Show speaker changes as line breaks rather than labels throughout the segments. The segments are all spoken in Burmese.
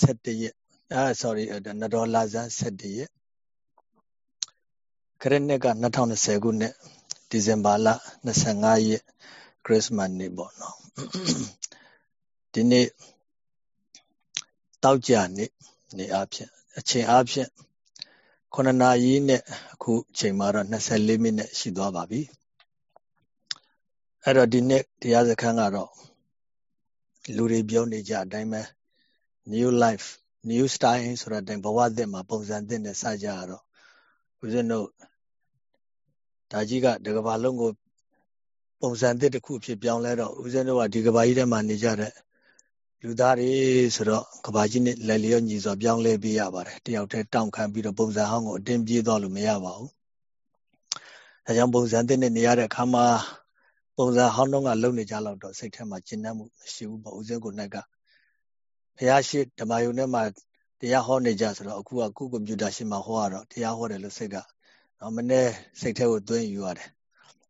17ရက်အာ sorry နတော်လာဇန်17ရက်ခရစ်နှစ်က2020ခုနှစ်ဒီဇင်ဘာလ25ရက်ခရစ်စမတ်နေ့ပေါ့နော်ဒီနေ့တောက်ကြနေ့နေ့အဖြစ်အချိန်အဖြစ်9နာရီနဲ့အခုအချိန်မှာတော့24မိနစ်ရှိသွားပါပြီအဲ့တော့ဒီနေ့တရားစခန်းကတော့လူတွေပြောနေကြအတိုင်းပဲ new life new style ဆိုတဲ့အတိုင်းဘဝသစ်မှာပုံစံသစ်နဲ့စကြရတော့ဦးဇင်းတို့ဒါကြီးကတကဘာလုံးကိုပုံစံသစ်တစ်ခုဖြစ်ပြောင်းလဲတော့ဦးဇင်းတို့ကဒီကဘာကြီးထဲမှာနေကြတဲ့လူသားတွေဆိုတော့ကဘာကြီးနဲ့လက်လျောညီစွာပြောင်းလဲပေးရပါတယ်တယောက်တည်းတောင့်ခံပြီးတော့ပုံစံဟောင်းကိုအတင်းပြေးသွားလို့မရပါဘူးဒါကြောင့်ပုံစံသစ်နဲ့နေရတဲ့အခါမှာပုံစံဟောင်းတော့ကလုံနေကြတော့စိတ်ထဲမှာကျဉ်းနှံ့မှုမရှိဘူးပေါ့ဦးဇင်းကိုနဲ့က ဘုရားရှိဓမ္မယုံထဲမှာတရားဟောနေကြဆိုတော့အခုကကိုကွန်ပျူတာရှင်းမှာဟောရတော့တရားဟောတယ်လို့စိတ်ကနော်မနေ့စိတ်ထဲကိုသွင်းယူရတယ်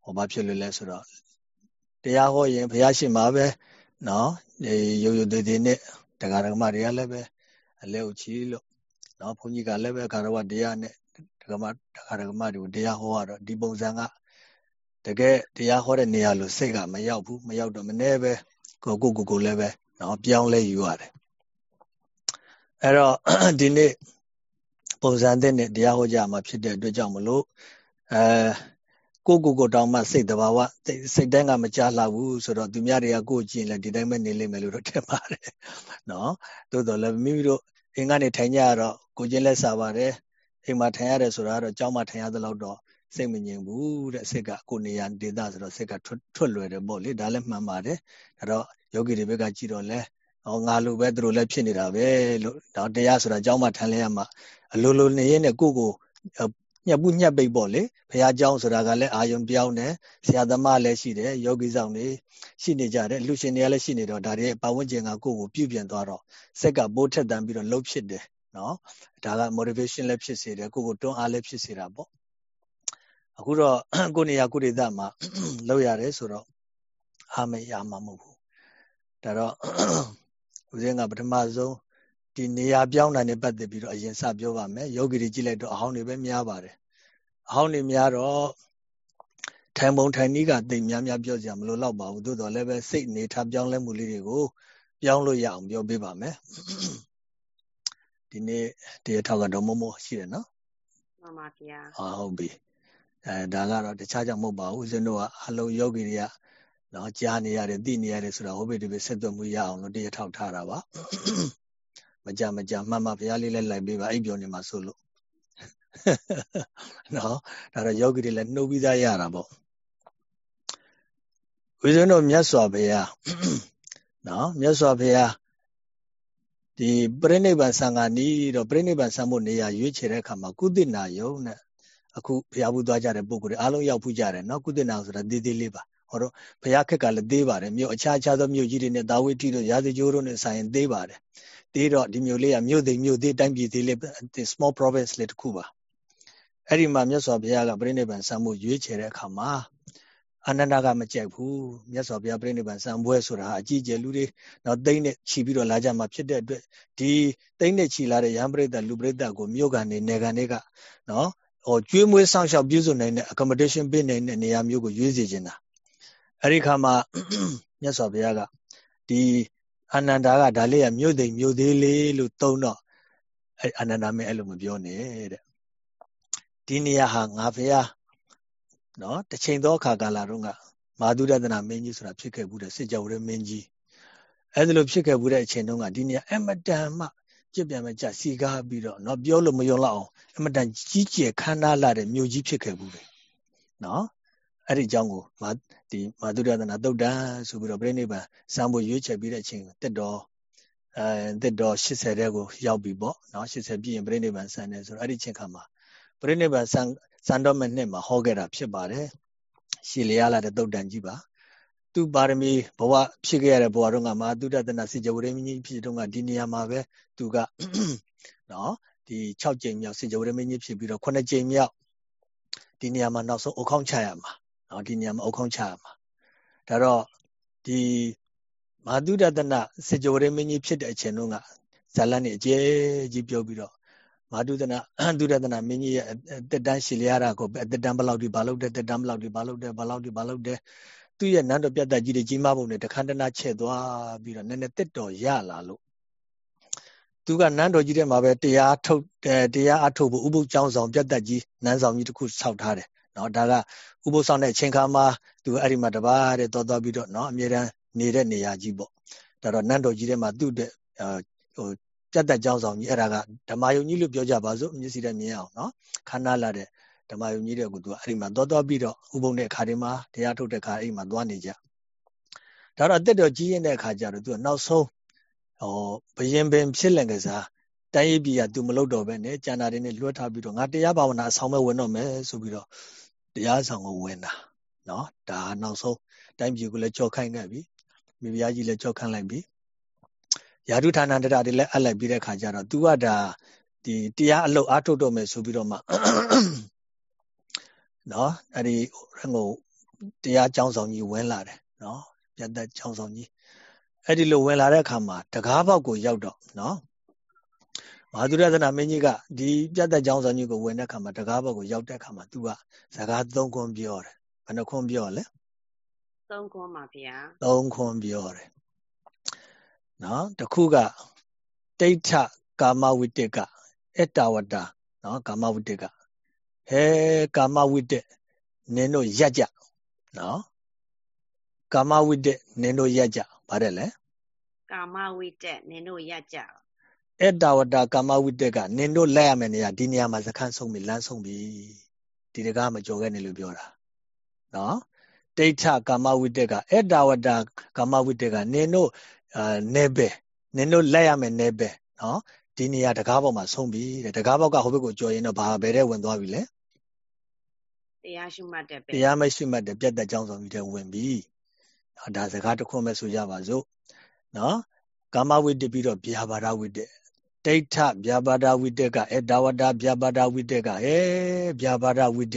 ဟောဘာဖြစ်လို့လဲဆိုတော့တရားဟောရင်ဘုရားရှိမှာပဲနော်ဒီရုပ်ရုပ်သေးသေးနဲ့တရားဓမ္မတွေကလည်းပဲအလဲဥချီလို့နော်ဘုန်းကြီးကလည်းပဲခါတော့တရားနဲ့ဓမ္မတရားဓမ္မတွေကိုတရားဟောရတော့ဒီပုံစံကတကယ်တရားဟောတဲ့နေရာလို့စိတ်ကမရောက်ဘူးမရောက်တော့မနေ့ပဲကိုကိုကိုကိုလည်းပဲနော်ပြောင်းလဲယူရတယ် အဲ့တော့ဒီနေ့ပုံစံသစ်နဲ့တရားဟောကြမှာဖြစ်တဲ့အတွက်ကြောင့်မလို့အဲကိုကိုကိုတောင်မှစိတ်တဘာဝစိတ်တိုင်းကမကြလှဘူးဆိုတော့သူများတွေကကိုကြည့်ရင်လည်းဒီတိုင်းပဲနေလိမ့်မယ်လို့တော့ထင်ပါတယ်နော်သို့တော်လည်းမိမိတို့အိမ်ကနေထိုင်ကြရတော့ကိုချင်းလက်စားပါတယ်အိမ်မှာထိုင်ရတယ်ဆိုတာကတော့ကြောင်းမှထိုင်ရသလောက်တော့စိတ်မငြိမ်ဘူးတဲ့စိတ်ကကိုနေရဒေသဆိုတော့စိတ်ကထွက်လွယ်တယ်ပေါ့လေဒါလည်းမှန်ပါတယ်ဒါတော့ယောဂီတွေဘက်ကကြည့်တော့လဲ ဟောငါလိုပဲသူတို့လည်းဖြစ်နေတာပဲလို့ဒါတရားဆိုတာအကြောင်းမှထမ်းလဲရမှာအလိုလိုနေရင်နဲ့ကိုကိုညက်ဘူးညက်ပိတ်ပေါ့လေဘုရားကျောင်းဆိုတာကလည်းအာယုံပြောင်းတယ်ဆရာသမားလည်းရှိတယ်ယောဂီဆောင်တွေရှိနေကြတယ်လူရှင်တွေလည်းရှိနေတော့ဒါတွေပတ်ဝန်းကျင်ကကိုယ့်ကိုပြုပြင်သွားတော့စက်ကပိုးထက်တန်ပြီးတော့လှုပ်ဖြစ်တယ်နော်ဒါက motivation လည်းဖြစ်စေတယ်ကိုယ့်ကိုတွန်းအားလည်းဖြစ်စေတာပေါ့အခုတော့ကိုနေရာကုဒေသမှာလှုပ်ရတယ်ဆိုတော့အားမရမှာမဟုတ်ဘူးဒါတော့ ဦးဇင်းကပထမဆုံးဒီနေရာပြောင်းတာနဲ့ပတ်သက်ပြီးတော့အရင်စပြောပါမယ်ယောဂီတွေကြည့်လိုက်တော့အဟောင်းတွေပဲများပါတယ်အဟောင်းတွေများတော့ထိုင်ပုံထိုင်နည်းကတိတ်များများပြောကြမလို့တော့ပါဘူးသို့တော်လည်းပဲစိတ်နေထားပြောင်းလဲမှုလေးတွေကိုပြောင်းလို့ရအောင်ပြောပေးပါမယ်ဒီနေ့တရားထောက်ကတော့မမောရှိတယ်နော်
မှန်ပါဗျာ
ဟုတ်ပြီအဲဒါကတော့တခြားကြောင့်မဟုတ်ပါဘူးဦးဇင်းတို့ကအလုံးယောဂီတွေက နော်ကြားနေရတယ်သိနေရတယ်ဆိုတာဟိုဘက်ဒီဘက်ဆက်သွယ်မှုရအောင်လို့တရားထောက်ထားတာပါမကြမကြမှန်မှဘုရားလေးလည်းလိုက်ပေးပါအိပ်ပျော်နေမှာဆိုလို့နော်ဒါတော့ယောဂီတွေလည်းနှုတ်ပြီးသားရတာပေါ့ဦးဇင်းတို့မြတ်စွာဘုရားနော်မြတ်စွာဘုရားဒီပြိဋိဘံသံဃာနီးတော့ပြိဋိဘံဆံဖို့နေရာရွေးချယ်တဲ့အခါမှာကုသနာယုံနဲ့အခုဘုရားဘူးသွားကြတဲ့ပုဂ္ဂိုလ်တွေအားလုံးရောက်ဖူးကြတယ်နော်ကုသနာဆိုတာသေးသေးလေးပါ ဟောတော့ဘုရားခက်ကလည်းသေးပါတယ်မြို့အခြားအခြားသောမြို့ကြီးတွေနဲ့ဒါဝိတိတို့ရာဇဂျိုးတို့နဲ့ဆိုင်သေးပါတယ်သေးတော့ဒီမြို့လေးကမြို့သိမြို့သေးတိုင်းပြည်သေးလေး small province လေးတစ်ခုပါအဲ့ဒီမှာမြတ်စွာဘုရားကပြိဋိဘံစံမှုရွေးချယ်တဲ့အခါမှာအနန္ဒကမကြိုက်ဘူးမြတ်စွာဘုရားပြိဋိဘံစံပွဲဆိုတာအကြီးကျယ်လူတွေတော့တိမ့်နဲ့ခြီးပြီးတော့လာကြမှာဖြစ်တဲ့အတွက်ဒီတိမ့်နဲ့ခြီးလာတဲ့ရဟန်းပရိသတ်လူပရိသတ်ကိုမြို့ကနေနေကန်တွေကနော်ဟောကျွေးမွေးဆောင်ရှောက်ပြုစုနိုင်တဲ့ accommodation ပေးနိုင်တဲ့နေရာမျိုးကိုရွေးစီခြင်းတာ အဲ့ဒီခါမှာမြတ်စွာဘုရားကဒီအနန္ဒာကဒါလေးကမြို့သိမ်မြို့သေးလေးလို့သုံးတော့အဲ့အနန္ဒာမင်းအဲ့လိုမပြောနဲ့တဲ့ဒီနေရာဟာငါဘုရားနော်တချိန်သောအခါကာလတုန်းကမာသုရတနာမင်းကြီးဆိုတာဖြစ်ခဲ့ဘူးတဲ့စစ်ကြောရဲမင်းကြီးအဲ့ဒါလိုဖြစ်ခဲ့ဘူးတဲ့အချိန်တုန်းကဒီနေရာအမတန်မှကြစ်ပြန်မကြစီကားပြီးတော့နော်ပြောလို့မယုံလောက်အောင်အမတန်ကြီးကျယ်ခမ်းနားလာတဲ့မြို့ကြီးဖြစ်ခဲ့ဘူးလေနော် အဲ့ဒီအကြောင်းကိုမာဒီမာသုရတနာတုတ်တန်ဆိုပြီးတော့ပြိဋိဘံစံဖို့ရွေးချယ်ပြီးတဲ့အချိန်တက်တော်အဲတက်တော်80တဲ့ကိုရောက်ပြီပေါ့နော်80ပြည့်ရင်ပြိဋိဘံစံတယ်ဆိုတော့အဲ့ဒီချိန်ခါမှာပြိဋိဘံစံစံတော်မဲ့နှစ်မှာဟောခဲ့တာဖြစ်ပါတယ်ရှည်လျားလာတဲ့တုတ်တန်ကြီးပါသူပါရမီဘဝဖြစ်ခဲ့ရတဲ့ဘဝတုန်းကမာသုဒတနာစေကြဝရမင်းကြီးဖြစ်တုန်းကဒီနေရာမှာပဲသူကနော်ဒီ6ကြိမ်မြောက်စေကြဝရမင်းကြီးဖြစ်ပြီးတော့9ကြိမ်မြောက်ဒီနေရာမှာနောက်ဆုံးအုတ်ခေါင်းချရမှာ နော်ဒီနေရာမှာအုတ်ခေါင်းချရမှာဒါတော့ဒီမာသုဒတနာစေကြဝရမင်းကြီးဖြစ်တဲ့အချိန်တုန်းကဇာလန်နေအကျဲကြီးပြောပြီးတော့မာတုဒနာသူရဒနာမင်းကြီးရဲ့တက်တန်းရှည်လျားတာကိုတက်တန်းဘလောက်ဒီဘာလို့တဲ့တက်တန်းဘလောက်ဒီဘာလို့တဲ့ဘာလို့ဒီဘာလို့တဲ့သူ့ရဲ့နန်းတော်ပြတ်တက်ကြီးတွေကြီးမားပုံနဲ့တခန္တနာချဲ့သွားပြီးတော့နည်းနည်းတက်တော်ရလာလို့သူကနန်းတော်ကြီးထဲမှာပဲတရားထုတ်တရားအထုတ်ဖို့ဥပုပ်ကျောင်းဆောင်ပြတ်တက်ကြီးနန်းဆောင်ကြီးတစ်ခုဆောက်ထားတယ် နော်ဒါကဥပုပ်ဆောင်တဲ့အချိန်ခါမှာသူအဲ့ဒီမှာတပါးတဲ့တော်တော်ပြီးတော့နော်အမြဲတမ်းနေတဲ့နေရာကြီးပေါ့ဒါတော့နန်းတော်ကြီးထဲမှာသူ့တဲ့ဟိုပြတ်တက်ကျောင်းဆောင်ကြီးအဲ့ဒါကဓမ္မယုံကြီးလို့ပြောကြပါစို့မျက်စိနဲ့မြင်အောင်နော်ခန္ဓာလာတဲ့ဓမ္မယုံကြီးတဲ့ကိုသူကအဲ့ဒီမှာတော်တော်ပြီးတော့ဥပုံတဲ့ခါဒီမှာတရားထုတ်တဲ့ခါအဲ့ဒီမှာသွားနေကြဒါတော့အသက်တော်ကြီးရင်တဲ့ခါကျတော့သူကနောက်ဆုံးဟောဘယင်ပင်ဖြစ်လင်ကစားတိုင်းရေးပြည်ကသူမလုပ်တော့ပဲနဲ့ကျန်တာတွေနဲ့လွှတ်ထားပြီးတော့ငါတရားဘာဝနာအဆောင်မဲ့ဝင်တော့မယ်ဆိုပြီးတော့ တရားဆောင်ကိုဝင်တာနော်ဒါနောက်ဆုံးတိုင်းပြည်ကိုလည်းကြောက်ခိုင်းခဲ့ပြီမိဖုရားကြီးလည်းကြောက်ခိုင်းလိုက်ပြီယာတုဌာနန္တရတွေလည်းအပ်လိုက်ပြီးတဲ့ခါကျတော့ तू ကဒါဒီတရားအလုပ်အားထုတ်တော့မယ်ဆိုပြီးတော့မှနော်အဲ့ဒီဟိုတရားကျောင်းဆောင်ကြီးဝင်လာတယ်နော်ပြတ်သက်ကျောင်းဆောင်ကြီးအဲ့ဒီလိုဝင်လာတဲ့အခါမှာတကားပေါက်ကိုရောက်တော့နော် မဟာသုရသနာမင်းကြီးကဒီပြတ်သက်ကျောင်းဆောင်ကြီးကိုဝင်တဲ့အခါမှာတကားပေါက်ကိုရောက်တဲ့အခါမှာ तू ကစကားသုံးခွန်းပြောတယ်ဘယ်နှခွန်းပြောလဲ
သုံးခွန်းပါဗျာ
သုံးခွန်းပြောတယ်နော်တခုကတိဋ္ဌကာမဝိတ္တကအတ္တဝတ္တနော်ကာမဝိတ္တကဟဲကာမဝိတ္တနင်တို့ရက်ကြနော်ကာမဝိတ္တနင်တို့ရက်ကြဗါတယ်လေ
ကာမဝိတ္တနင်တို့ရက်ကြ
အတ္တဝတ္တကာမဝိတ္တကနင်တို့လက်ရမယ့်နေရာဒီနေရာမှာစခန်းဆုံးပြီလမ်းဆုံးပြီဒီတကားမကြော်ခဲ့နေလို့ပြောတာနော်တိဋ္ဌကာမဝိတ္တကအတ္တဝတ္တကာမဝိတ္တကနင်တို့အာနေပဲနင်တို့လက်ရမယ်နေပဲနော်ဒီနေရာတကားပေါက်မှာဆုံးပြီတဲ့တကားပေါက်ကဟိုဘက်ကိုကြော်ရင်တော့ဘာဘယ်တဲ့ဝင်သွားပြီလဲ
တရားရှုမှတ်တဲ့ပဲ
တရားမရှိမှတ်တဲ့ပြတ်တဲ့ကြောင်းဆောင်ပြီးတဲ့ဝင်ပြီဒါစကားတစ်ခုမဲ့ဆိုကြပါစို့နော်ကာမဝိတ္တပြီးတော့ဗျာပါဒဝိတ္တ ဒိဋ္ဌဗျာပါဒဝိတ္တကအဲဒါဝတာဗျာပါဒဝိတ္တကအဲဗျာပါဒဝိတ္တ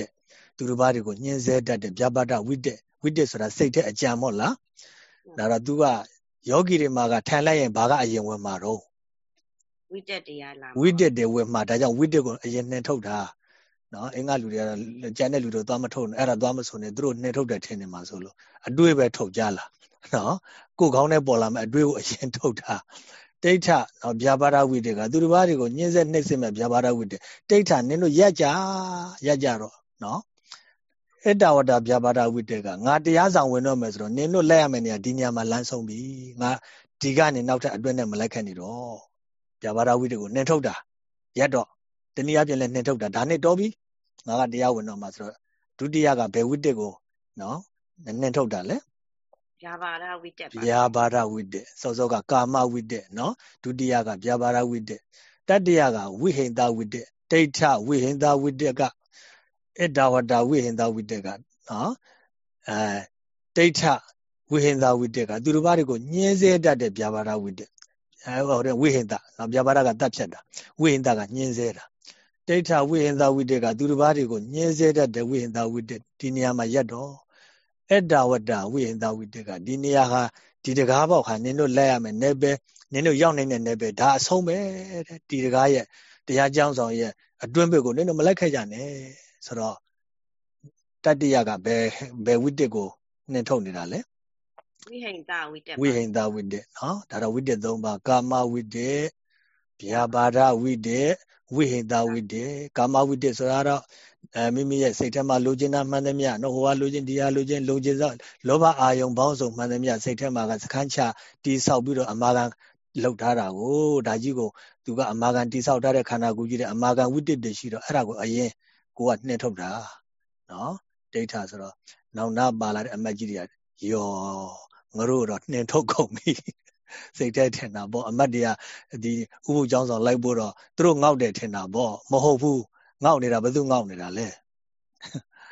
သူတို့ဘာတွေကိုညှင်းဆဲတတ်တဲ့ဗျာပါဒဝိတ္တဝိတ္တဆိုတာစိတ်တဲ့အကြံမို့လားဒါတော့ तू ကယောဂီတွေမှာကထိုင်လိုက်ရင်ဘာကအရင်ဝင်မှာတော့
ဝိတက်တရားလာ
ဝိတက်တွေဝင်မှာဒါကြောင့်ဝိတက်ကိုအရင်နှင်ထုတ်တာနော်အင်္ဂလူတွေကတော့ကျန်တဲ့လူတွေသွားမထုတ်အဲ့ဒါသွားမဆိုနေသူတို့နှင်ထုတ်တယ်ထင်နေမှာဆိုလို့အတွေ့ပဲထုတ်ကြလားနော်ကိုကောင်းနဲ့ပေါ်လာမယ်အတွေ့ကိုအရင်ထုတ်တာ တိဋ္ဌနော်ဗျာပါဒဝိတေကသူတစ်ပါးတွေကိုညှင်းဆက်နှိမ့်စစ်မဲ့ဗျာပါဒဝိတေတိဋ္ဌနင်းတို့ရက်ကြရက်ကြတော့နော်အတ္တဝတ္တဗျာပါဒဝိတေကငါတရားဆောင်ဝင်တော့မယ်ဆိုတော့နင်းတို့လက်ရမယ်နေရာဒီနေရာမှာလမ်းဆုံးပြီငါဒီကနေနောက်ထပ်အတွင်းနဲ့မလိုက်ခက်နေတော့ဗျာပါဒဝိတေကိုနှင်ထုတ်တာရက်တော့တနည်းအားဖြင့်လည်းနှင်ထုတ်တာဒါနဲ့တော်ပြီငါကတရားဝင်တော့မှာဆိုတော့ဒုတိယကဘယ်ဝိတေကိုနော်နှင်ထုတ်တာလဲ
ဗျာပါဒဝိတက်
ဗျာပါဒဝိတက်စောစောကကာမဝိတက်နော်ဒုတိယကဗျာပါဒဝိတက်တတိယကဝိဟိန္တဝိတက်ဒိဋ္ဌဝိဟိန္တဝိတက်ကအတ္တဝတ္တဝိဟိန္တဝိတက်ကနော်အဲဒိဋ္ဌဝိဟိန္တဝိတက်ကသူတို့ဘာတွေကိုညင်းစေတတ်တဲ့ဗျာပါဒဝိတက်အဲဟောတဲ့ဝိဟိန္တနော်ဗျာပါဒကတတ်ဖြတ်တာဝိဟိန္တကညင်းစေတာဒိဋ္ဌဝိဟိန္တဝိတက်ကသူတို့ဘာတွေကိုညင်းစေတတ်တဲ့ဝိဟိန္တဝိတက်ဒီနေရာမှာရက်တော့ အတ္တဝတ္တဝိဟိန္တဝိတက်ကဒီနေရာဟာဒီတကားပေါက်ဟာနင်တို့လက်ရမယ်နေပဲနင်တို့ရောက်နေတဲ့နေပဲဒါအဆုံးပဲတဲ့ဒီတကားရဲ့တရားကြောင်းဆောင်ရဲ့အတွင်းဘက်ကိုနင်တို့မလိုက်ခဲ့ကြနဲ့ဆိုတော့တတ္တိယကဘယ်ဘယ်ဝိတက်ကိုနှင်ထုတ်နေတာလဲ
ဝိဟိန္တဝိတက်
ဝိဟိန္တဝိတက်နော်ဒါတော့ဝိတက်၃ပါးကာမဝိတက်ဗျာပါဒဝိတက်ဝိဟိန္တဝိတက်ကာမဝိတက်ဆိုတာတော့ အဲမိမိရဲ့စိတ်ထဲမှာလိုချင်တာမှန်သမျှနော်ဟိုကလိုချင်ဒီဟာလိုချင်လိုချင်သောလောဘအာယုံပေါင်းစုံမှန်သမျှစိတ်ထဲမှာကစခန်းချတီးဆောက်ပြီးတော့အမာခံလောက်ထားတာကိုဒါကြီးကိုသူကအမာခံတီးဆောက်ထားတဲ့ခန္ဓာကိုယ်ကြီးတဲ့အမာခံဝိတ္တတွေရှိတော့အဲ့ဒါကိုအရင်ကိုကနှင်းထုတ်တာနော်ဒိဋ္ဌဆိုတော့နောင်နာပါလာတဲ့အမတ်ကြီးတွေကယောငါတို့တော့နှင်းထုတ်ကုန်ပြီစိတ်ထဲထင်တာပေါ့အမတ်တွေကဒီဥပုကျောင်းဆောင်လိုက်ဖို့တော့သူတို့ငေါ့တယ်ထင်တာပေါ့မဟုတ်ဘူး ငေါ့နေတာဘယ်သူငေါ့နေတာလဲ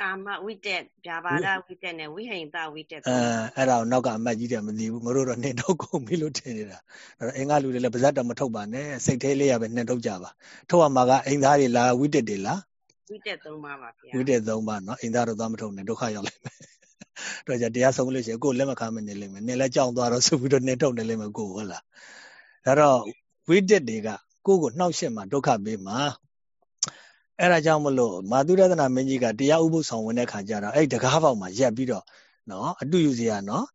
ကာမဝိတက်ဗျာပါဒဝိတက်နဲ့ဝိဟိန်တဝိတက်
အဲအဲ့ဒါကိုနောက်ကအမတ်ကြီးတယ်မသိဘူးငါတို့တော့နှင်ထုတ်ကုန်ပြီလို့ထင်နေတာအဲ့တော့အင်္ဂါလူတွေလည်းပါဇက်တော့မထုတ်ပါနဲ့စိတ်သေးလေးရပဲနှင်ထုတ်ကြပါထုတ်ရမှာကအင်္ဂါတွေလားဝိတက်တွေလား
ဝိတက်သုံးပါပါဗျာ
ဝိတက်သုံးပါနော်အင်္ဂါတော့သွားမထုတ်နဲ့ဒုက္ခရောက်လိမ့်မယ်တော့ကြတရားဆုံးလို့ရှိရင်ကိုယ်လက်မခံမနေလိမ့်မယ်နင်လည်းကြောက်သွားတော့ဆိုပြီးတော့နှင်ထုတ်နေလိမ့်မယ်ကိုယ်ဟုတ်လားဒါတော့ဝိတက်တွေကကိုယ့်ကိုနှောက်ရှက်မှဒုက္ခပေးမှာ အဲ့ဒါကြောင့်မလို့မာသုရသနာမင်းကြီးကတရားဥပုသ်ဆောင်ဝင်တဲ့ခါကျတော့အဲ့တကားပေါက်မှာရက်ပြီးတော့နော်အတူယူစရာနော်